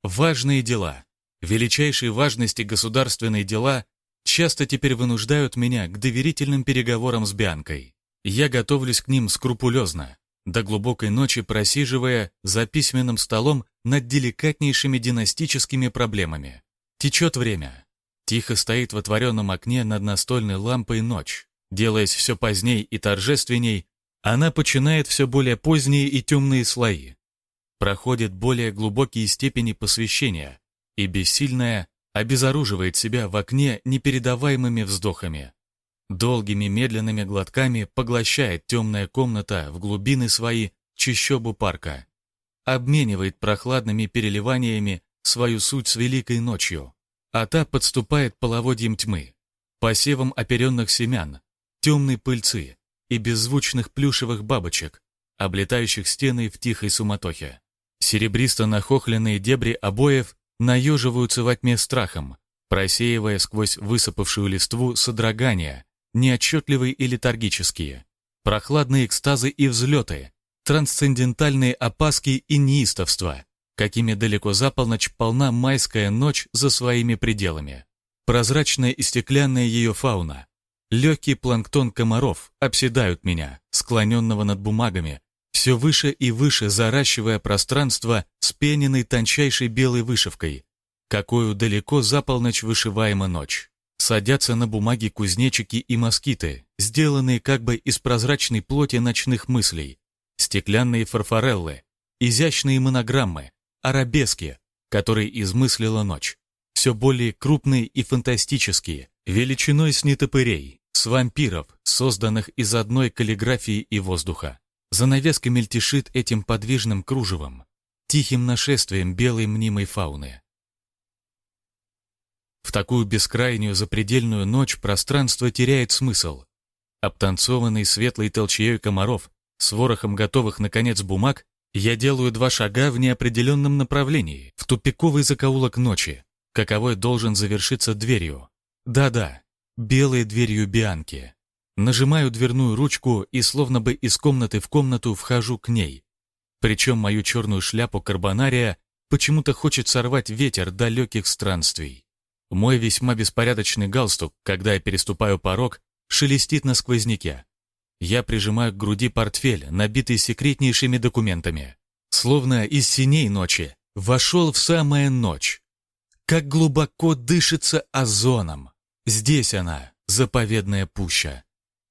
Важные дела, величайшей важности государственные дела часто теперь вынуждают меня к доверительным переговорам с Бианкой. Я готовлюсь к ним скрупулезно, до глубокой ночи просиживая за письменным столом над деликатнейшими династическими проблемами. Течет время. Тихо стоит в отворенном окне над настольной лампой ночь. Делаясь все поздней и торжественней, она починает все более поздние и темные слои. Проходит более глубокие степени посвящения, и бессильная обезоруживает себя в окне непередаваемыми вздохами. Долгими медленными глотками поглощает темная комната в глубины свои чищобу парка. Обменивает прохладными переливаниями свою суть с великой ночью. А та подступает половодьем тьмы, посевом оперенных семян, темной пыльцы и беззвучных плюшевых бабочек, облетающих стены в тихой суматохе. Серебристо нахохленные дебри обоев наеживаются во тьме страхом, просеивая сквозь высыпавшую листву содрогания, неотчетливые и летаргические, прохладные экстазы и взлеты, трансцендентальные опаски и неистовства, какими далеко за полночь полна майская ночь за своими пределами. Прозрачная и стеклянная ее фауна, легкий планктон комаров обседают меня, склоненного над бумагами, все выше и выше заращивая пространство с пененной тончайшей белой вышивкой, какую далеко за полночь вышиваема ночь. Садятся на бумаге кузнечики и москиты, сделанные как бы из прозрачной плоти ночных мыслей, стеклянные фарфореллы, изящные монограммы, арабески, которые измыслила ночь, все более крупные и фантастические, величиной с нетопырей, с вампиров, созданных из одной каллиграфии и воздуха. Занавеска мельтешит этим подвижным кружевом, тихим нашествием белой мнимой фауны. В такую бескрайнюю запредельную ночь пространство теряет смысл. Обтанцованный светлой толчеей комаров, с ворохом готовых, наконец, бумаг, я делаю два шага в неопределенном направлении, в тупиковый закоулок ночи, каковой должен завершиться дверью. Да-да, белой дверью Бианки. Нажимаю дверную ручку и словно бы из комнаты в комнату вхожу к ней. Причем мою черную шляпу карбонария почему-то хочет сорвать ветер далеких странствий. Мой весьма беспорядочный галстук, когда я переступаю порог, шелестит на сквозняке. Я прижимаю к груди портфель, набитый секретнейшими документами. Словно из синей ночи вошел в самая ночь. Как глубоко дышится озоном. Здесь она, заповедная пуща.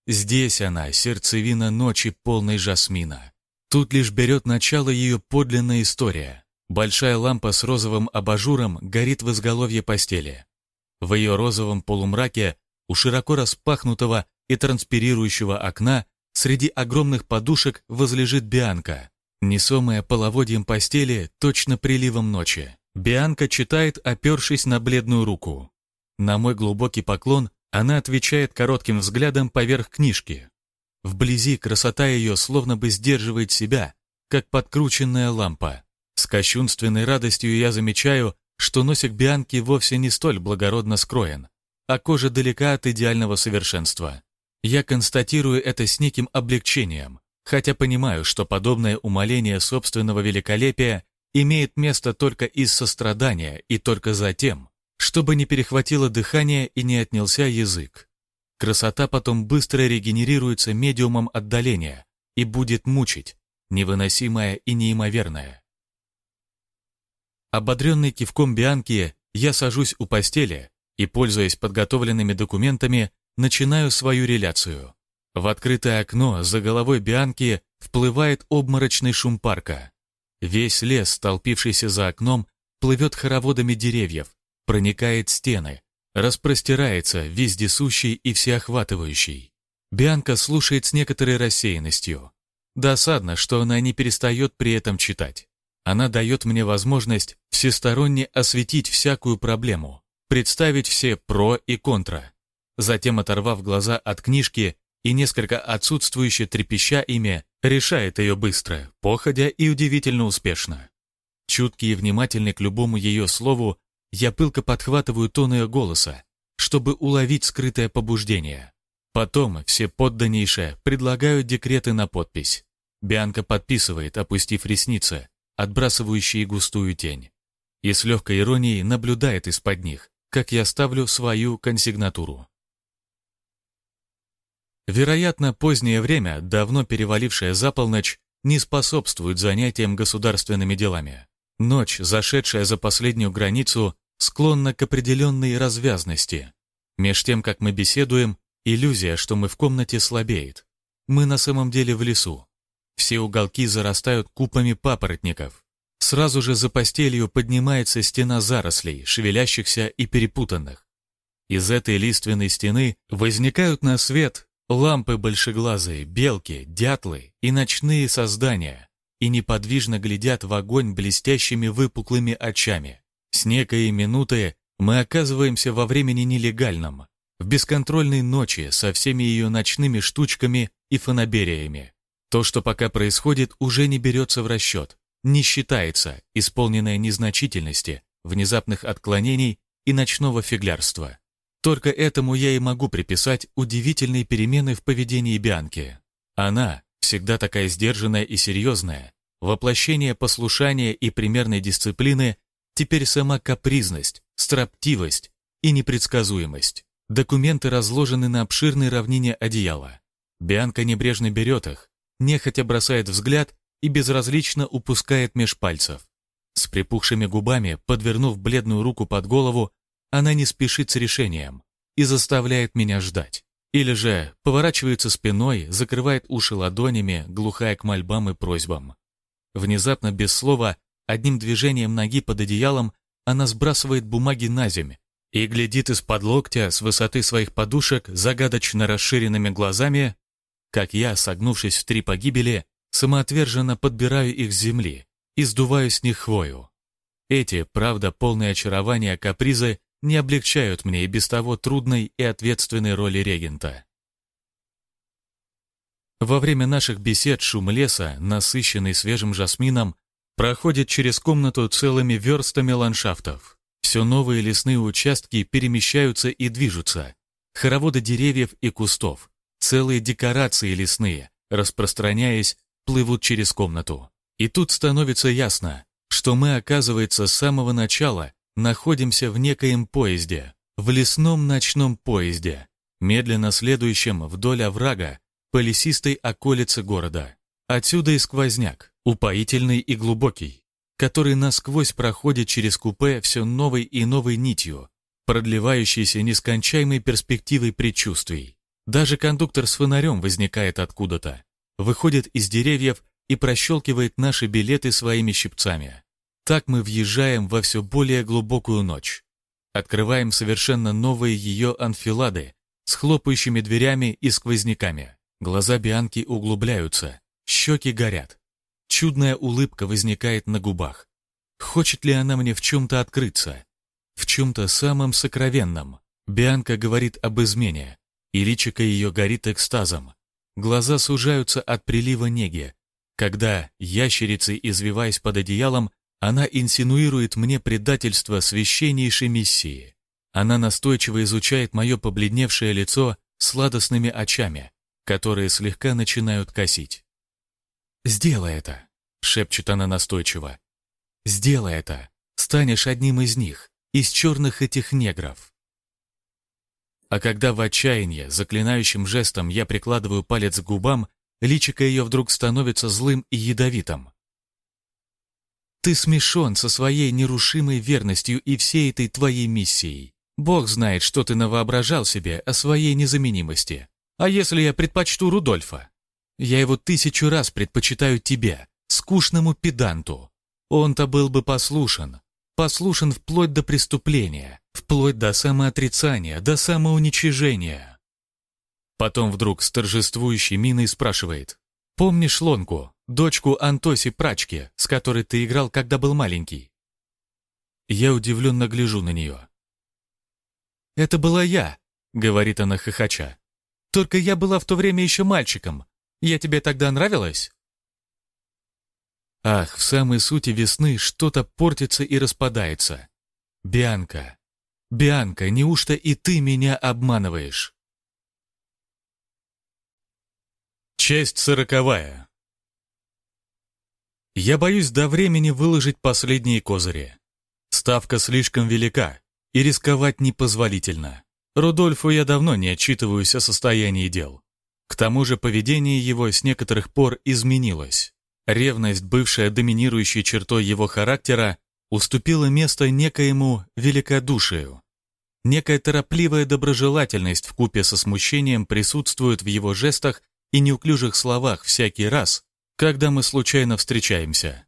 Здесь она, сердцевина ночи, полной жасмина. Тут лишь берет начало ее подлинная история. Большая лампа с розовым абажуром горит в изголовье постели. В ее розовом полумраке у широко распахнутого и транспирирующего окна среди огромных подушек возлежит Бианка, несомая половодьем постели точно приливом ночи. Бианка читает, опершись на бледную руку. На мой глубокий поклон она отвечает коротким взглядом поверх книжки. Вблизи красота ее словно бы сдерживает себя, как подкрученная лампа. С кощунственной радостью я замечаю, что носик Бианки вовсе не столь благородно скроен, а кожа далека от идеального совершенства. Я констатирую это с неким облегчением, хотя понимаю, что подобное умаление собственного великолепия имеет место только из сострадания и только за тем, чтобы не перехватило дыхание и не отнялся язык. Красота потом быстро регенерируется медиумом отдаления и будет мучить, невыносимая и неимоверная. Ободренный кивком Бианки, я сажусь у постели и, пользуясь подготовленными документами, начинаю свою реляцию. В открытое окно за головой Бианки вплывает обморочный шум парка. Весь лес, столпившийся за окном, плывет хороводами деревьев, проникает стены, распростирается вездесущий и всеохватывающий. Бианка слушает с некоторой рассеянностью. Досадно, что она не перестает при этом читать. Она дает мне возможность всесторонне осветить всякую проблему, представить все «про» и «контра». Затем, оторвав глаза от книжки и несколько отсутствующе трепеща ими, решает ее быстро, походя и удивительно успешно. Чуткий и внимательный к любому ее слову, я пылко подхватываю тон ее голоса, чтобы уловить скрытое побуждение. Потом все подданнейшие предлагают декреты на подпись. Бианка подписывает, опустив ресницы, отбрасывающие густую тень. И с легкой иронией наблюдает из-под них, как я ставлю свою консигнатуру. Вероятно, позднее время, давно перевалившее за полночь, не способствует занятиям государственными делами. Ночь, зашедшая за последнюю границу, склонна к определенной развязности. Меж тем, как мы беседуем, иллюзия, что мы в комнате, слабеет. Мы на самом деле в лесу. Все уголки зарастают купами папоротников. Сразу же за постелью поднимается стена зарослей, шевелящихся и перепутанных. Из этой лиственной стены возникают на свет лампы большеглазые, белки, дятлы и ночные создания, и неподвижно глядят в огонь блестящими выпуклыми очами. С некой минуты мы оказываемся во времени нелегальном, в бесконтрольной ночи со всеми ее ночными штучками и фанабериями. То, что пока происходит, уже не берется в расчет, не считается, исполненное незначительности, внезапных отклонений и ночного фиглярства. Только этому я и могу приписать удивительные перемены в поведении Бианки. Она, всегда такая сдержанная и серьезная, воплощение послушания и примерной дисциплины, теперь сама капризность, строптивость и непредсказуемость. Документы разложены на обширной равнине одеяла. Бианка небрежно берет их, нехотя бросает взгляд и безразлично упускает меж пальцев. С припухшими губами, подвернув бледную руку под голову, она не спешит с решением и заставляет меня ждать. Или же поворачивается спиной, закрывает уши ладонями, глухая к мольбам и просьбам. Внезапно, без слова, одним движением ноги под одеялом, она сбрасывает бумаги на земь и глядит из-под локтя с высоты своих подушек загадочно расширенными глазами как я, согнувшись в три погибели, самоотверженно подбираю их с земли и сдуваю с них хвою. Эти, правда, полные очарования капризы не облегчают мне и без того трудной и ответственной роли регента. Во время наших бесед шум леса, насыщенный свежим жасмином, проходит через комнату целыми верстами ландшафтов. Все новые лесные участки перемещаются и движутся. Хороводы деревьев и кустов, Целые декорации лесные, распространяясь, плывут через комнату. И тут становится ясно, что мы, оказывается, с самого начала находимся в некоем поезде, в лесном ночном поезде, медленно следующем вдоль оврага по лесистой околице города. Отсюда и сквозняк, упоительный и глубокий, который насквозь проходит через купе все новой и новой нитью, продлевающейся нескончаемой перспективой предчувствий. Даже кондуктор с фонарем возникает откуда-то, выходит из деревьев и прощелкивает наши билеты своими щипцами. Так мы въезжаем во все более глубокую ночь. Открываем совершенно новые ее анфилады с хлопающими дверями и сквозняками. Глаза Бианки углубляются, щеки горят. Чудная улыбка возникает на губах. Хочет ли она мне в чем-то открыться? В чем-то самом сокровенном. Бианка говорит об измене, и личико ее горит экстазом. Глаза сужаются от прилива неги, когда, ящерицей извиваясь под одеялом, она инсинуирует мне предательство священнейшей миссии. Она настойчиво изучает мое побледневшее лицо сладостными очами, которые слегка начинают косить. «Сделай это», — шепчет она настойчиво. «Сделай это. Станешь одним из них, из черных этих негров». А когда в отчаянии, заклинающим жестом я прикладываю палец к губам, личико ее вдруг становится злым и ядовитым. Ты смешон со своей нерушимой верностью и всей этой твоей миссией. Бог знает, что ты навоображал себе о своей незаменимости. А если я предпочту Рудольфа? Я его тысячу раз предпочитаю тебе, скучному педанту. Он-то был бы послушен. Послушен вплоть до преступления, вплоть до самоотрицания, до самоуничижения. Потом вдруг с торжествующей миной спрашивает. «Помнишь Лонку, дочку Антоси Прачки, с которой ты играл, когда был маленький?» Я удивленно гляжу на нее. «Это была я», — говорит она хохоча. «Только я была в то время еще мальчиком. Я тебе тогда нравилась?» Ах, в самой сути весны что-то портится и распадается. Бианка, Бианка, неужто и ты меня обманываешь? Часть сороковая. Я боюсь до времени выложить последние козыри. Ставка слишком велика, и рисковать непозволительно. Рудольфу я давно не отчитываюсь о состоянии дел. К тому же поведение его с некоторых пор изменилось. Ревность, бывшая доминирующей чертой его характера, уступила место некоему великодушию. Некая торопливая доброжелательность в купе со смущением присутствует в его жестах и неуклюжих словах всякий раз, когда мы случайно встречаемся.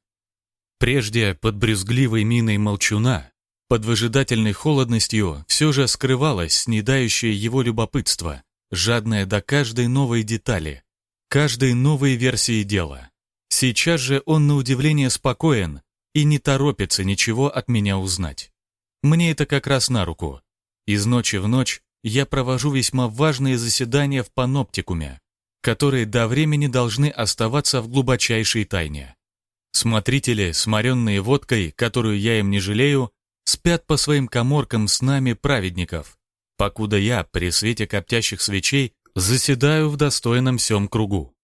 Прежде под брюзгливой миной молчуна, под выжидательной холодностью все же скрывалось снедающее его любопытство, жадное до каждой новой детали, каждой новой версии дела. Сейчас же он на удивление спокоен и не торопится ничего от меня узнать. Мне это как раз на руку. Из ночи в ночь я провожу весьма важные заседания в паноптикуме, которые до времени должны оставаться в глубочайшей тайне. Смотрители, сморенные водкой, которую я им не жалею, спят по своим коморкам с нами праведников, покуда я при свете коптящих свечей заседаю в достойном сём кругу.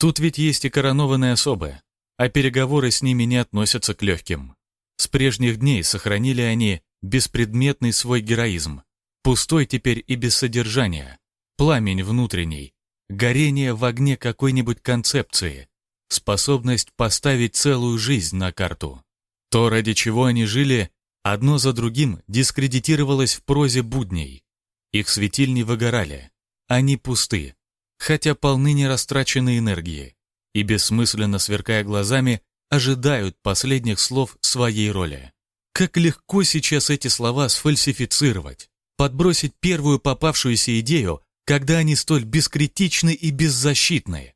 Тут ведь есть и коронованные особы, а переговоры с ними не относятся к легким. С прежних дней сохранили они беспредметный свой героизм, пустой теперь и без содержания, пламень внутренний, горение в огне какой-нибудь концепции, способность поставить целую жизнь на карту. То, ради чего они жили, одно за другим дискредитировалось в прозе будней. Их светильни выгорали, они пусты, хотя полны нерастраченной энергии, и бессмысленно сверкая глазами, ожидают последних слов своей роли. Как легко сейчас эти слова сфальсифицировать, подбросить первую попавшуюся идею когда они столь бескритичны и беззащитны.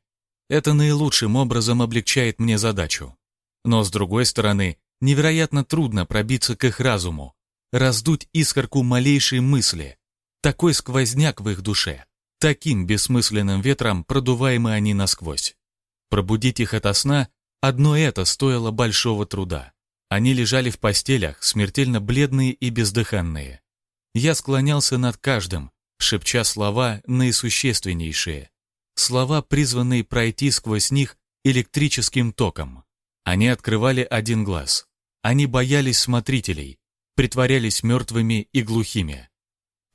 Это наилучшим образом облегчает мне задачу. Но, с другой стороны, невероятно трудно пробиться к их разуму, раздуть искорку малейшей мысли, такой сквозняк в их душе, таким бессмысленным ветром продуваемы они насквозь. Пробудить их ото сна – одно это стоило большого труда. Они лежали в постелях, смертельно бледные и бездыханные. Я склонялся над каждым, шепча слова наисущественнейшие, слова, призванные пройти сквозь них электрическим током. Они открывали один глаз. Они боялись смотрителей, притворялись мертвыми и глухими.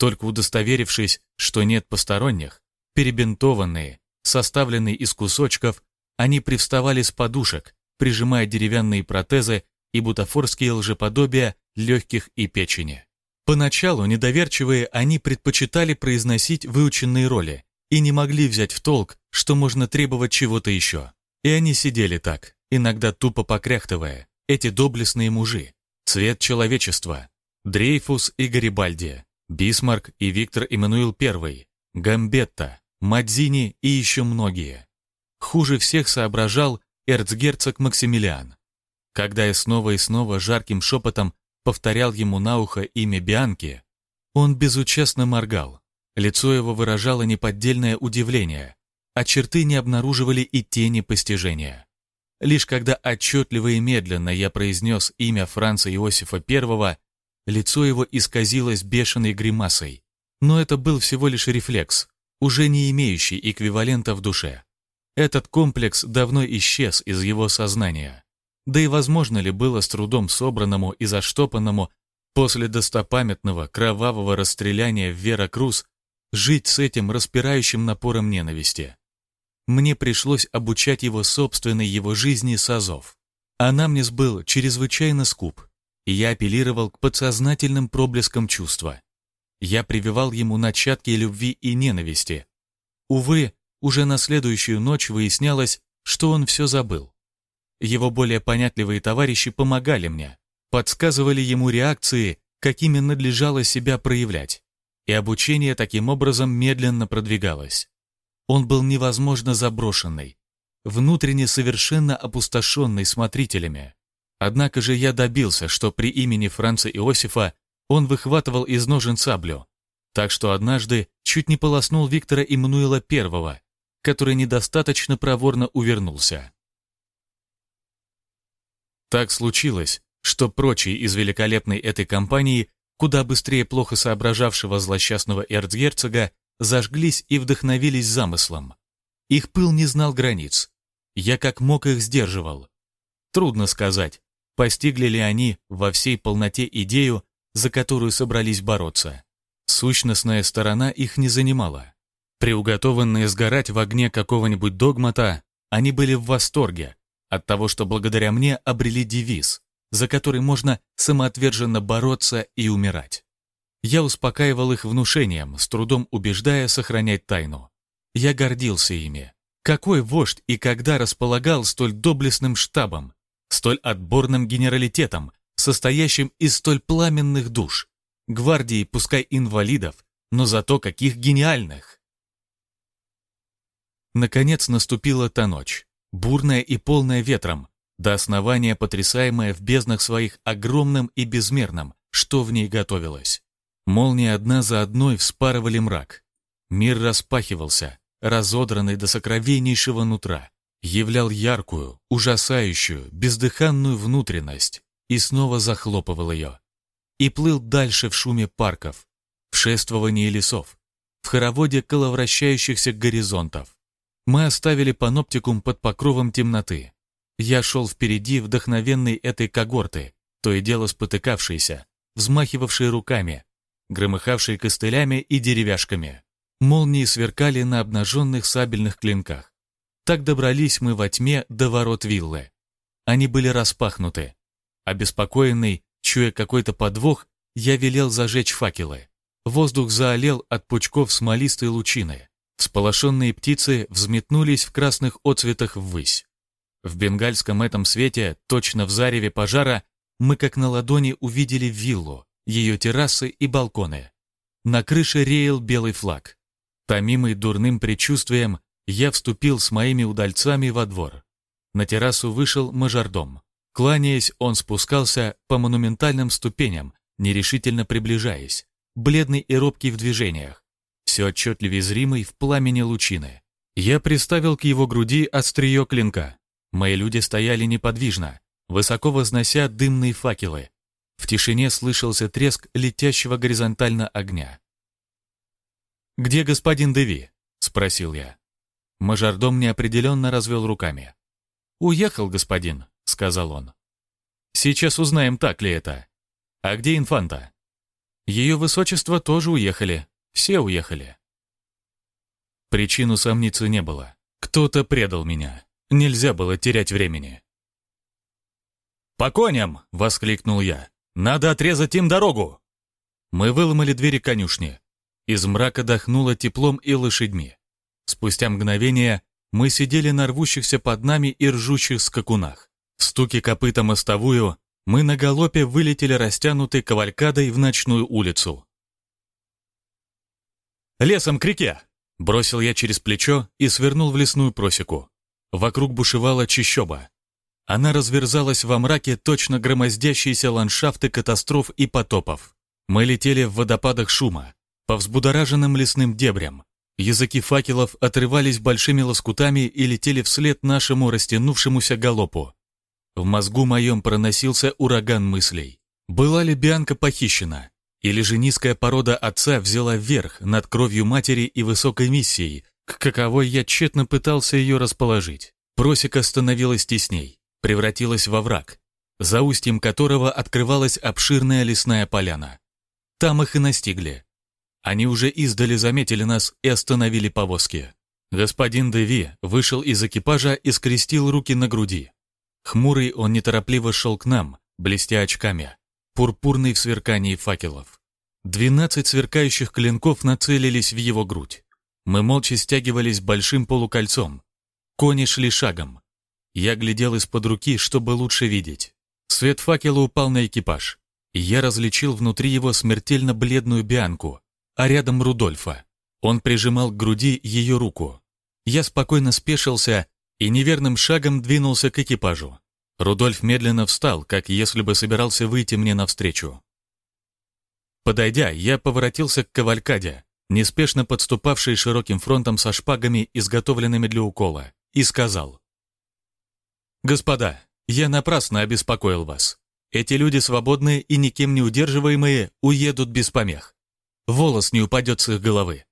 Только удостоверившись, что нет посторонних, перебинтованные, составленные из кусочков, они привставали с подушек, прижимая деревянные протезы и бутафорские лжеподобия легких и печени. Поначалу недоверчивые они предпочитали произносить выученные роли и не могли взять в толк, что можно требовать чего-то еще. И они сидели так, иногда тупо покряхтывая, эти доблестные мужи, цвет человечества, Дрейфус и Гарибальди, Бисмарк и Виктор Эммануил I, Гамбетта, Мадзини и еще многие. Хуже всех соображал эрцгерцог Максимилиан. Когда я снова и снова жарким шепотом повторял ему на ухо имя Бианки, он безучастно моргал. Лицо его выражало неподдельное удивление, а черты не обнаруживали и тени постижения. Лишь когда отчетливо и медленно я произнес имя Франца Иосифа I, лицо его исказилось бешеной гримасой. Но это был всего лишь рефлекс, уже не имеющий эквивалента в душе. Этот комплекс давно исчез из его сознания. Да и возможно ли было с трудом собранному и заштопанному после достопамятного кровавого расстреляния в Веракрус жить с этим распирающим напором ненависти? Мне пришлось обучать его собственной его жизни с азов. Анамнез был чрезвычайно скуп, и я апеллировал к подсознательным проблескам чувства. Я прививал ему начатки любви и ненависти. Увы, уже на следующую ночь выяснялось, что он все забыл. Его более понятливые товарищи помогали мне, подсказывали ему реакции, какими надлежало себя проявлять, и обучение таким образом медленно продвигалось. Он был невозможно заброшенный, внутренне совершенно опустошенный смотрителями. Однако же я добился, что при имени Франца Иосифа он выхватывал из ножен саблю, так что однажды чуть не полоснул Виктора Иммануила I, который недостаточно проворно увернулся. Так случилось, что прочие из великолепной этой компании, куда быстрее плохо соображавшего злосчастного эрцгерцога, зажглись и вдохновились замыслом. Их пыл не знал границ. Я как мог их сдерживал. Трудно сказать, постигли ли они во всей полноте идею, за которую собрались бороться. Сущностная сторона их не занимала. Приуготованные сгорать в огне какого-нибудь догмата, они были в восторге от того, что благодаря мне обрели девиз, за который можно самоотверженно бороться и умирать. Я успокаивал их внушением, с трудом убеждая сохранять тайну. Я гордился ими. Какой вождь и когда располагал столь доблестным штабом, столь отборным генералитетом, состоящим из столь пламенных душ, гвардии, пускай инвалидов, но зато каких гениальных. Наконец наступила та ночь, бурная и полная ветром, до основания потрясаемая в безднах своих огромным и безмерным, что в ней готовилось. Молнии одна за одной вспарывали мрак. Мир распахивался, разодранный до сокровеннейшего нутра, являл яркую, ужасающую, бездыханную внутренность и снова захлопывал ее. И плыл дальше в шуме парков, в шествовании лесов, в хороводе коловращающихся горизонтов. Мы оставили паноптикум под покровом темноты. Я шел впереди вдохновенной этой когорты, то и дело спотыкавшейся, взмахивавшей руками, громыхавшей костылями и деревяшками. Молнии сверкали на обнаженных сабельных клинках. Так добрались мы во тьме до ворот виллы. Они были распахнуты, Обеспокоенный, чуя какой-то подвох, я велел зажечь факелы. Воздух заолел от пучков смолистой лучины. Всполошенные птицы взметнулись в красных отцветах ввысь. В бенгальском этом свете, точно в зареве пожара, мы как на ладони увидели виллу, ее террасы и балконы. На крыше реял белый флаг. Томимый дурным предчувствием, я вступил с моими удальцами во двор. На террасу вышел мажордом. Кланяясь, он спускался по монументальным ступеням, нерешительно приближаясь, бледный и робкий в движениях, все отчетливее зримый в пламени лучины. Я приставил к его груди острие клинка. Мои люди стояли неподвижно, высоко вознося дымные факелы. В тишине слышался треск летящего горизонтально огня. «Где господин Деви?» — спросил я. Мажордом неопределенно развел руками. «Уехал, господин», сказал он. «Сейчас узнаем, так ли это. А где инфанта?» «Ее высочество тоже уехали. Все уехали». Причину сомниться не было. Кто-то предал меня. Нельзя было терять времени. «По коням!» — воскликнул я. «Надо отрезать им дорогу!» Мы выломали двери конюшни. Из мрака дохнуло теплом и лошадьми. Спустя мгновение мы сидели на рвущихся под нами и ржущих скакунах. Стуки копыта мостовую, мы на галопе вылетели растянутой кавалькадой в ночную улицу. «Лесом к реке!» — бросил я через плечо и свернул в лесную просеку. Вокруг бушевала чищоба. Она разверзалась во мраке точно громоздящиеся ландшафты катастроф и потопов. Мы летели в водопадах шума, по взбудораженным лесным дебрям. Языки факелов отрывались большими лоскутами и летели вслед нашему растянувшемуся галопу. В мозгу моем проносился ураган мыслей. Была ли Бианка похищена? Или же низкая порода отца взяла верх над кровью матери и высокой миссией, к каковой я тщетно пытался ее расположить? Просека становилась тесней, превратилась во враг, за устьем которого открывалась обширная лесная поляна. Там их и настигли. Они уже издали заметили нас и остановили повозки. Господин Деви вышел из экипажа и скрестил руки на груди. Хмурый он неторопливо шел к нам, блестя очками, пурпурный в сверкании факелов. Двенадцать сверкающих клинков нацелились в его грудь. Мы молча стягивались большим полукольцом. Кони шли шагом. Я глядел из-под руки, чтобы лучше видеть. Свет факела упал на экипаж, и я различил внутри его смертельно бледную Бианку, а рядом Рудольфа. Он прижимал к груди ее руку. Я спокойно спешился и неверным шагом двинулся к экипажу. Рудольф медленно встал, как если бы собирался выйти мне навстречу. Подойдя, я поворотился к кавалькаде, неспешно подступавшей широким фронтом со шпагами, изготовленными для укола, и сказал. «Господа, я напрасно обеспокоил вас. Эти люди свободные и никем не удерживаемые уедут без помех. Волос не упадет с их головы.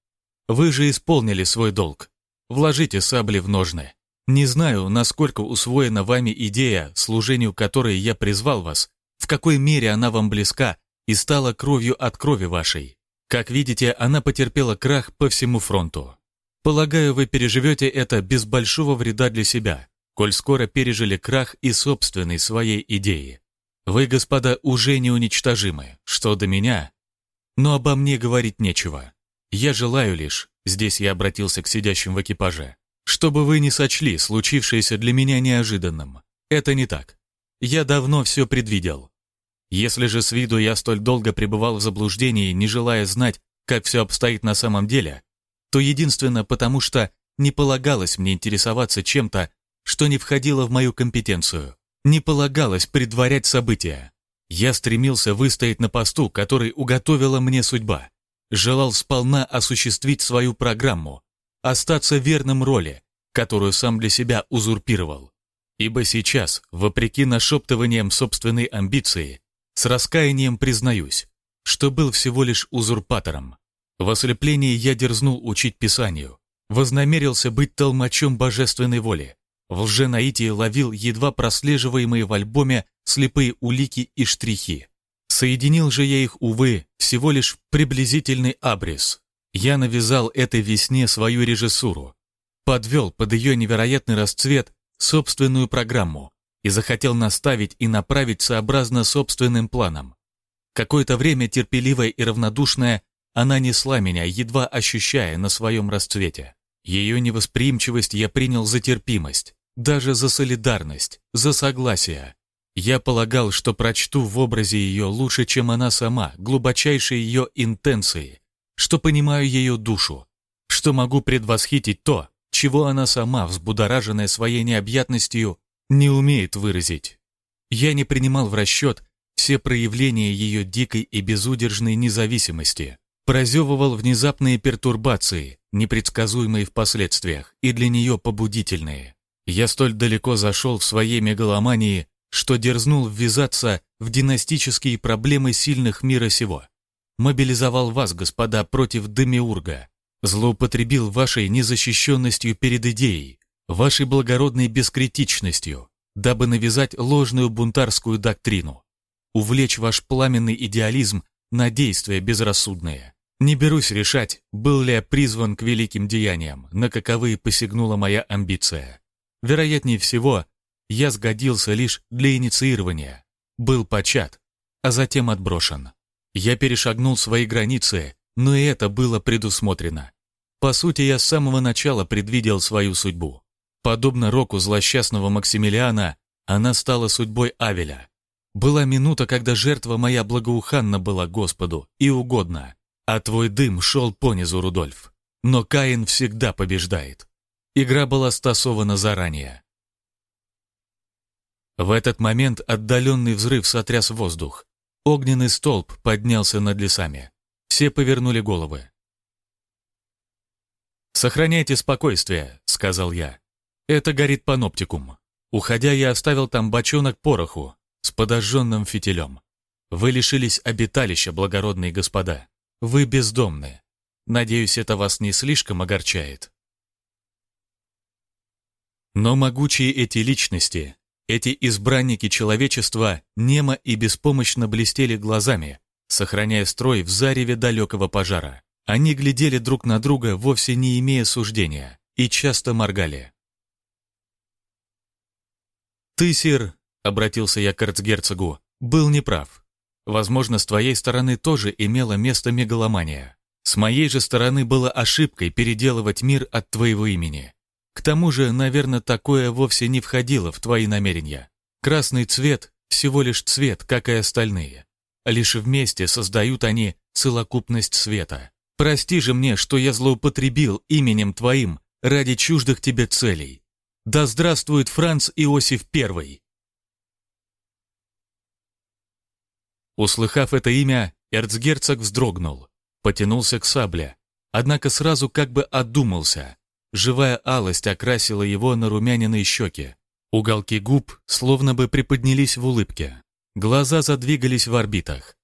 Вы же исполнили свой долг. Вложите сабли в ножны. Не знаю, насколько усвоена вами идея, служению которой я призвал вас, в какой мере она вам близка и стала кровью от крови вашей. Как видите, она потерпела крах по всему фронту. Полагаю, вы переживете это без большого вреда для себя, коль скоро пережили крах и собственной своей идеи. Вы, господа, уже неуничтожимы, что до меня. Но обо мне говорить нечего. Я желаю лишь, здесь я обратился к сидящим в экипаже, чтобы вы не сочли случившееся для меня неожиданным. Это не так. Я давно все предвидел. Если же с виду я столь долго пребывал в заблуждении, не желая знать, как все обстоит на самом деле, то единственно потому, что не полагалось мне интересоваться чем-то, что не входило в мою компетенцию, не полагалось предварять события. Я стремился выстоять на посту, который уготовила мне судьба, желал сполна осуществить свою программу, остаться верным роли, которую сам для себя узурпировал. Ибо сейчас, вопреки нашептываниям собственной амбиции, с раскаянием признаюсь, что был всего лишь узурпатором. В ослеплении я дерзнул учить Писанию, вознамерился быть толмачом божественной воли, в лженаитии ловил едва прослеживаемые в альбоме слепые улики и штрихи. Соединил же я их, увы, всего лишь приблизительный абрис, я навязал этой весне свою режиссуру, подвел под ее невероятный расцвет собственную программу и захотел наставить и направить сообразно собственным планам. Какое-то время терпеливая и равнодушная она несла меня, едва ощущая на своем расцвете. Ее невосприимчивость я принял за терпимость, даже за солидарность, за согласие. Я полагал, что прочту в образе ее лучше, чем она сама, глубочайшие ее интенции, что понимаю ее душу, что могу предвосхитить то, чего она сама, взбудораженная своей необъятностью, не умеет выразить. Я не принимал в расчет все проявления ее дикой и безудержной независимости, прозевывал внезапные пертурбации, непредсказуемые в последствиях и для нее побудительные. Я столь далеко зашел в своей мегаломании, что дерзнул ввязаться в династические проблемы сильных мира сего мобилизовал вас, господа, против Демиурга, злоупотребил вашей незащищенностью перед идеей, вашей благородной бескритичностью, дабы навязать ложную бунтарскую доктрину, увлечь ваш пламенный идеализм на действия безрассудные. Не берусь решать, был ли я призван к великим деяниям, на каковые посягнула моя амбиция. Вероятнее всего, я сгодился лишь для инициирования, был почат, а затем отброшен. Я перешагнул свои границы, но и это было предусмотрено. По сути, я с самого начала предвидел свою судьбу. Подобно року злосчастного Максимилиана, она стала судьбой Авеля. Была минута, когда жертва моя благоуханна была Господу и угодна, а твой дым шел понизу, Рудольф. Но Каин всегда побеждает. Игра была стасована заранее. В этот момент отдаленный взрыв сотряс воздух. Огненный столб поднялся над лесами. Все повернули головы. «Сохраняйте спокойствие», — сказал я. «Это горит паноптикум. Уходя, я оставил там бочонок пороху с подожженным фитилем. Вы лишились обиталища, благородные господа. Вы бездомны. Надеюсь, это вас не слишком огорчает». Но могучие эти личности, эти избранники человечества немо и беспомощно блестели глазами, сохраняя строй в зареве далекого пожара. Они глядели друг на друга, вовсе не имея суждения, и часто моргали. «Ты, сир», — обратился я к эрцгерцогу, — «был неправ. Возможно, с твоей стороны тоже имела место мегаломания. С моей же стороны было ошибкой переделывать мир от твоего имени. К тому же, наверное, такое вовсе не входило в твои намерения. Красный цвет — всего лишь цвет, как и остальные. Лишь вместе создают они целокупность света. Прости же мне, что я злоупотребил именем твоим ради чуждых тебе целей. Да здравствует Франц Иосиф I!» Услыхав это имя, эрцгерцог вздрогнул, потянулся к сабле, однако сразу как бы одумался, Живая алость окрасила его на румяниные щеки. Уголки губ словно бы приподнялись в улыбке. Глаза задвигались в орбитах.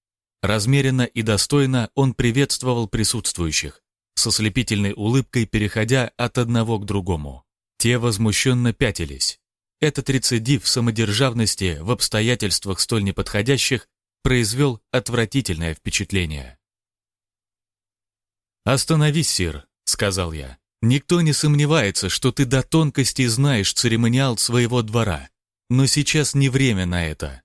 Размеренно и достойно он приветствовал присутствующих, со слепительной улыбкой переходя от одного к другому. Те возмущенно пятились. Этот рецидив самодержавности в обстоятельствах столь неподходящих произвел отвратительное впечатление. «Остановись, сир», — сказал я. Никто не сомневается, что ты до тонкости знаешь церемониал своего двора, но сейчас не время на это.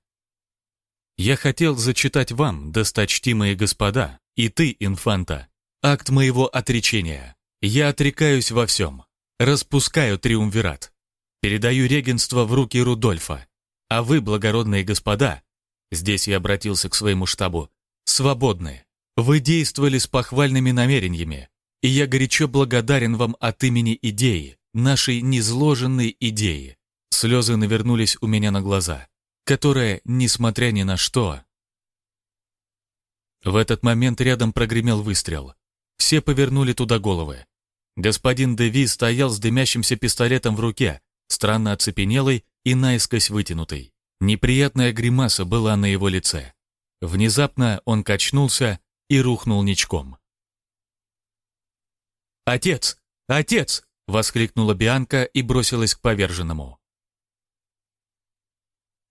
Я хотел зачитать вам, досточтимые господа, и ты, инфанта, акт моего отречения. Я отрекаюсь во всем, распускаю триумвират, передаю регенство в руки Рудольфа, а вы, благородные господа, здесь я обратился к своему штабу, свободны. Вы действовали с похвальными намерениями, и я горячо благодарен вам от имени идеи, нашей незложенной идеи. Слезы навернулись у меня на глаза, которая, несмотря ни на что... В этот момент рядом прогремел выстрел. Все повернули туда головы. Господин Деви стоял с дымящимся пистолетом в руке, странно оцепенелый и наискось вытянутый. Неприятная гримаса была на его лице. Внезапно он качнулся и рухнул ничком. «Отец! Отец!» — воскликнула Бианка и бросилась к поверженному.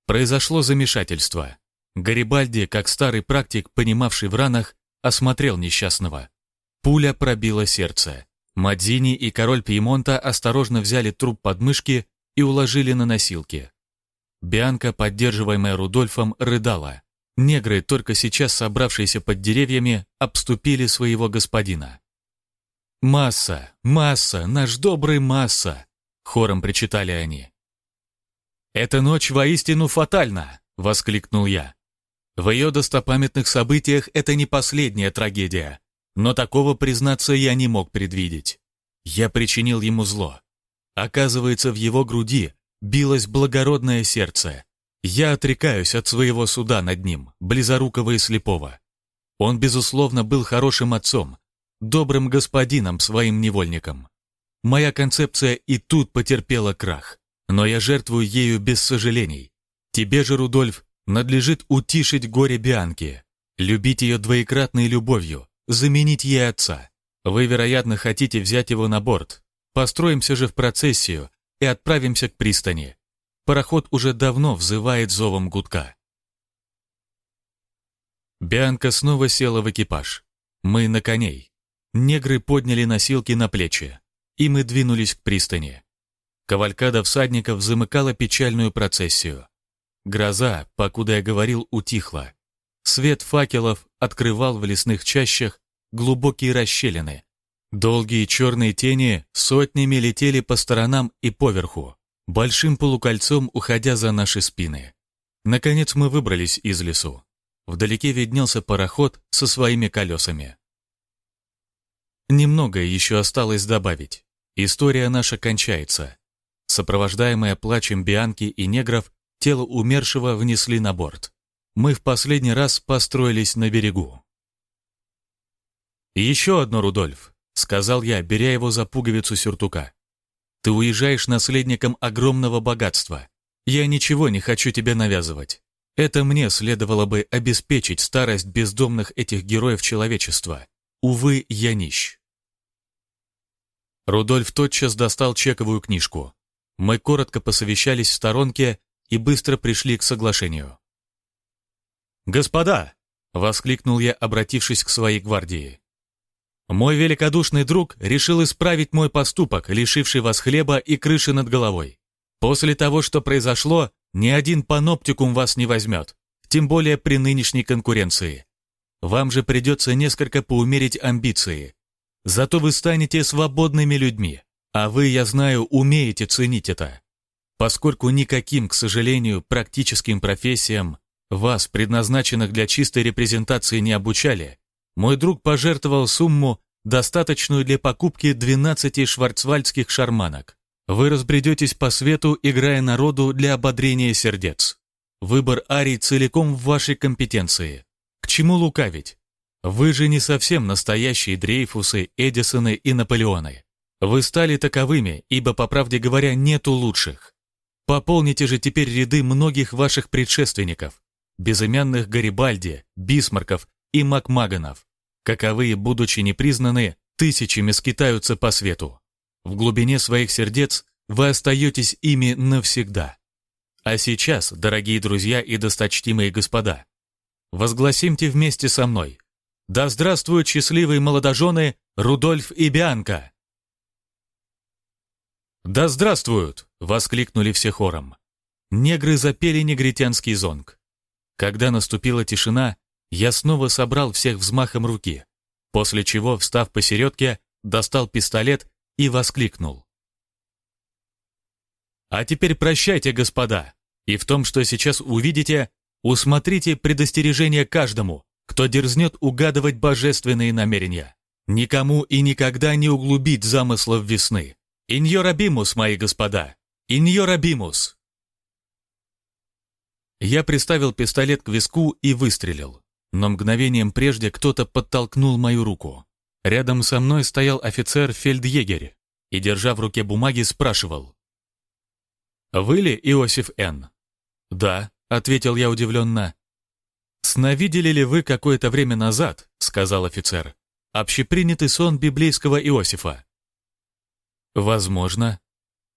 Произошло замешательство. Гарибальди, как старый практик, понимавший в ранах, осмотрел несчастного. Пуля пробила сердце. Мадзини и король Пьемонта осторожно взяли труп под мышки и уложили на носилки. Бианка, поддерживаемая Рудольфом, рыдала. Негры, только сейчас собравшиеся под деревьями, обступили своего господина. «Масса! Масса! Наш добрый Масса!» — хором причитали они. «Эта ночь воистину фатальна!» — воскликнул я. В ее достопамятных событиях это не последняя трагедия, но такого, признаться, я не мог предвидеть. Я причинил ему зло. Оказывается, в его груди билось благородное сердце. Я отрекаюсь от своего суда над ним, близорукого и слепого. Он, безусловно, был хорошим отцом, добрым господином своим невольникам. Моя концепция и тут потерпела крах, но я жертвую ею без сожалений. Тебе же, Рудольф, надлежит утишить горе Бианки, любить ее двоекратной любовью, заменить ей отца. Вы, вероятно, хотите взять его на борт. Построимся же в процессию и отправимся к пристани. Пароход уже давно взывает зовом гудка. Бианка снова села в экипаж. Мы на коней. Негры подняли носилки на плечи, и мы двинулись к пристани. Кавалькада всадников замыкала печальную процессию. Гроза, покуда я говорил, утихла. Свет факелов открывал в лесных чащах глубокие расщелины. Долгие черные тени сотнями летели по сторонам и поверху, большим полукольцом уходя за наши спины. Наконец мы выбрались из лесу. Вдалеке виднелся пароход со своими колесами. Немного еще осталось добавить. История наша кончается. Сопровождаемая плачем Бианки и негров, тело умершего внесли на борт. Мы в последний раз построились на берегу. «Еще одно, Рудольф», — сказал я, беря его за пуговицу сюртука. «Ты уезжаешь наследником огромного богатства. Я ничего не хочу тебе навязывать. Это мне следовало бы обеспечить старость бездомных этих героев человечества. Увы, я нищ». Рудольф тотчас достал чековую книжку. Мы коротко посовещались в сторонке и быстро пришли к соглашению. «Господа!» — воскликнул я, обратившись к своей гвардии. «Мой великодушный друг решил исправить мой поступок, лишивший вас хлеба и крыши над головой. После того, что произошло, ни один паноптикум вас не возьмет, тем более при нынешней конкуренции. Вам же придется несколько поумерить амбиции, Зато вы станете свободными людьми, а вы, я знаю, умеете ценить это. Поскольку никаким, к сожалению, практическим профессиям вас, предназначенных для чистой репрезентации, не обучали, мой друг пожертвовал сумму, достаточную для покупки 12 шварцвальдских шарманок. Вы разбредетесь по свету, играя народу для ободрения сердец. Выбор арий целиком в вашей компетенции. К чему лукавить? Вы же не совсем настоящие Дрейфусы, Эдисоны и Наполеоны. Вы стали таковыми, ибо, по правде говоря, нету лучших. Пополните же теперь ряды многих ваших предшественников, безымянных Гарибальди, Бисмарков и Макмаганов. Каковые, будучи непризнаны, тысячами скитаются по свету. В глубине своих сердец вы остаетесь ими навсегда. А сейчас, дорогие друзья и досточтимые господа, возгласимте вместе со мной – да здравствуют счастливые молодожены Рудольф и Бианка! «Да здравствуют!» — воскликнули все хором. Негры запели негритянский зонг. Когда наступила тишина, я снова собрал всех взмахом руки, после чего, встав посередке, достал пистолет и воскликнул. «А теперь прощайте, господа, и в том, что сейчас увидите, усмотрите предостережение каждому, кто дерзнет угадывать божественные намерения. Никому и никогда не углубить замыслов весны. Иньорабимус, мои господа! Иньорабимус! Я приставил пистолет к виску и выстрелил. Но мгновением прежде кто-то подтолкнул мою руку. Рядом со мной стоял офицер фельдъегерь и, держа в руке бумаги, спрашивал. «Вы ли Иосиф Н?» «Да», — ответил я удивленно. «Сновидели ли вы какое-то время назад, — сказал офицер, — общепринятый сон библейского Иосифа?» «Возможно».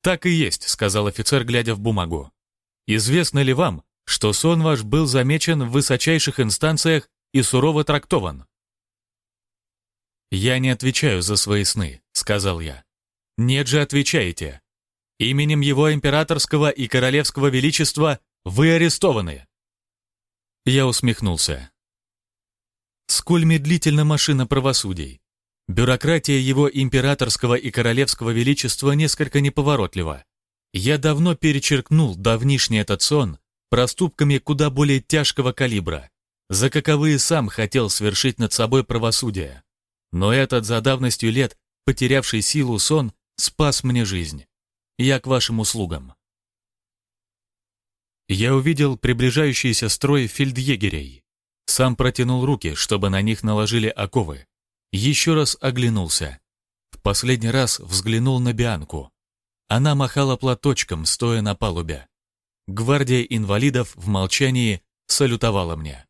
«Так и есть», — сказал офицер, глядя в бумагу. «Известно ли вам, что сон ваш был замечен в высочайших инстанциях и сурово трактован?» «Я не отвечаю за свои сны», — сказал я. «Нет же, отвечаете. Именем его императорского и королевского величества вы арестованы». Я усмехнулся. Сколь медлительна машина правосудий. Бюрократия его императорского и королевского величества несколько неповоротлива. Я давно перечеркнул давнишний этот сон проступками куда более тяжкого калибра, за каковые сам хотел свершить над собой правосудие. Но этот за давностью лет, потерявший силу сон, спас мне жизнь. Я к вашим услугам. Я увидел приближающийся строй фельдъегерей. Сам протянул руки, чтобы на них наложили оковы. Еще раз оглянулся. В последний раз взглянул на Бианку. Она махала платочком, стоя на палубе. Гвардия инвалидов в молчании салютовала мне.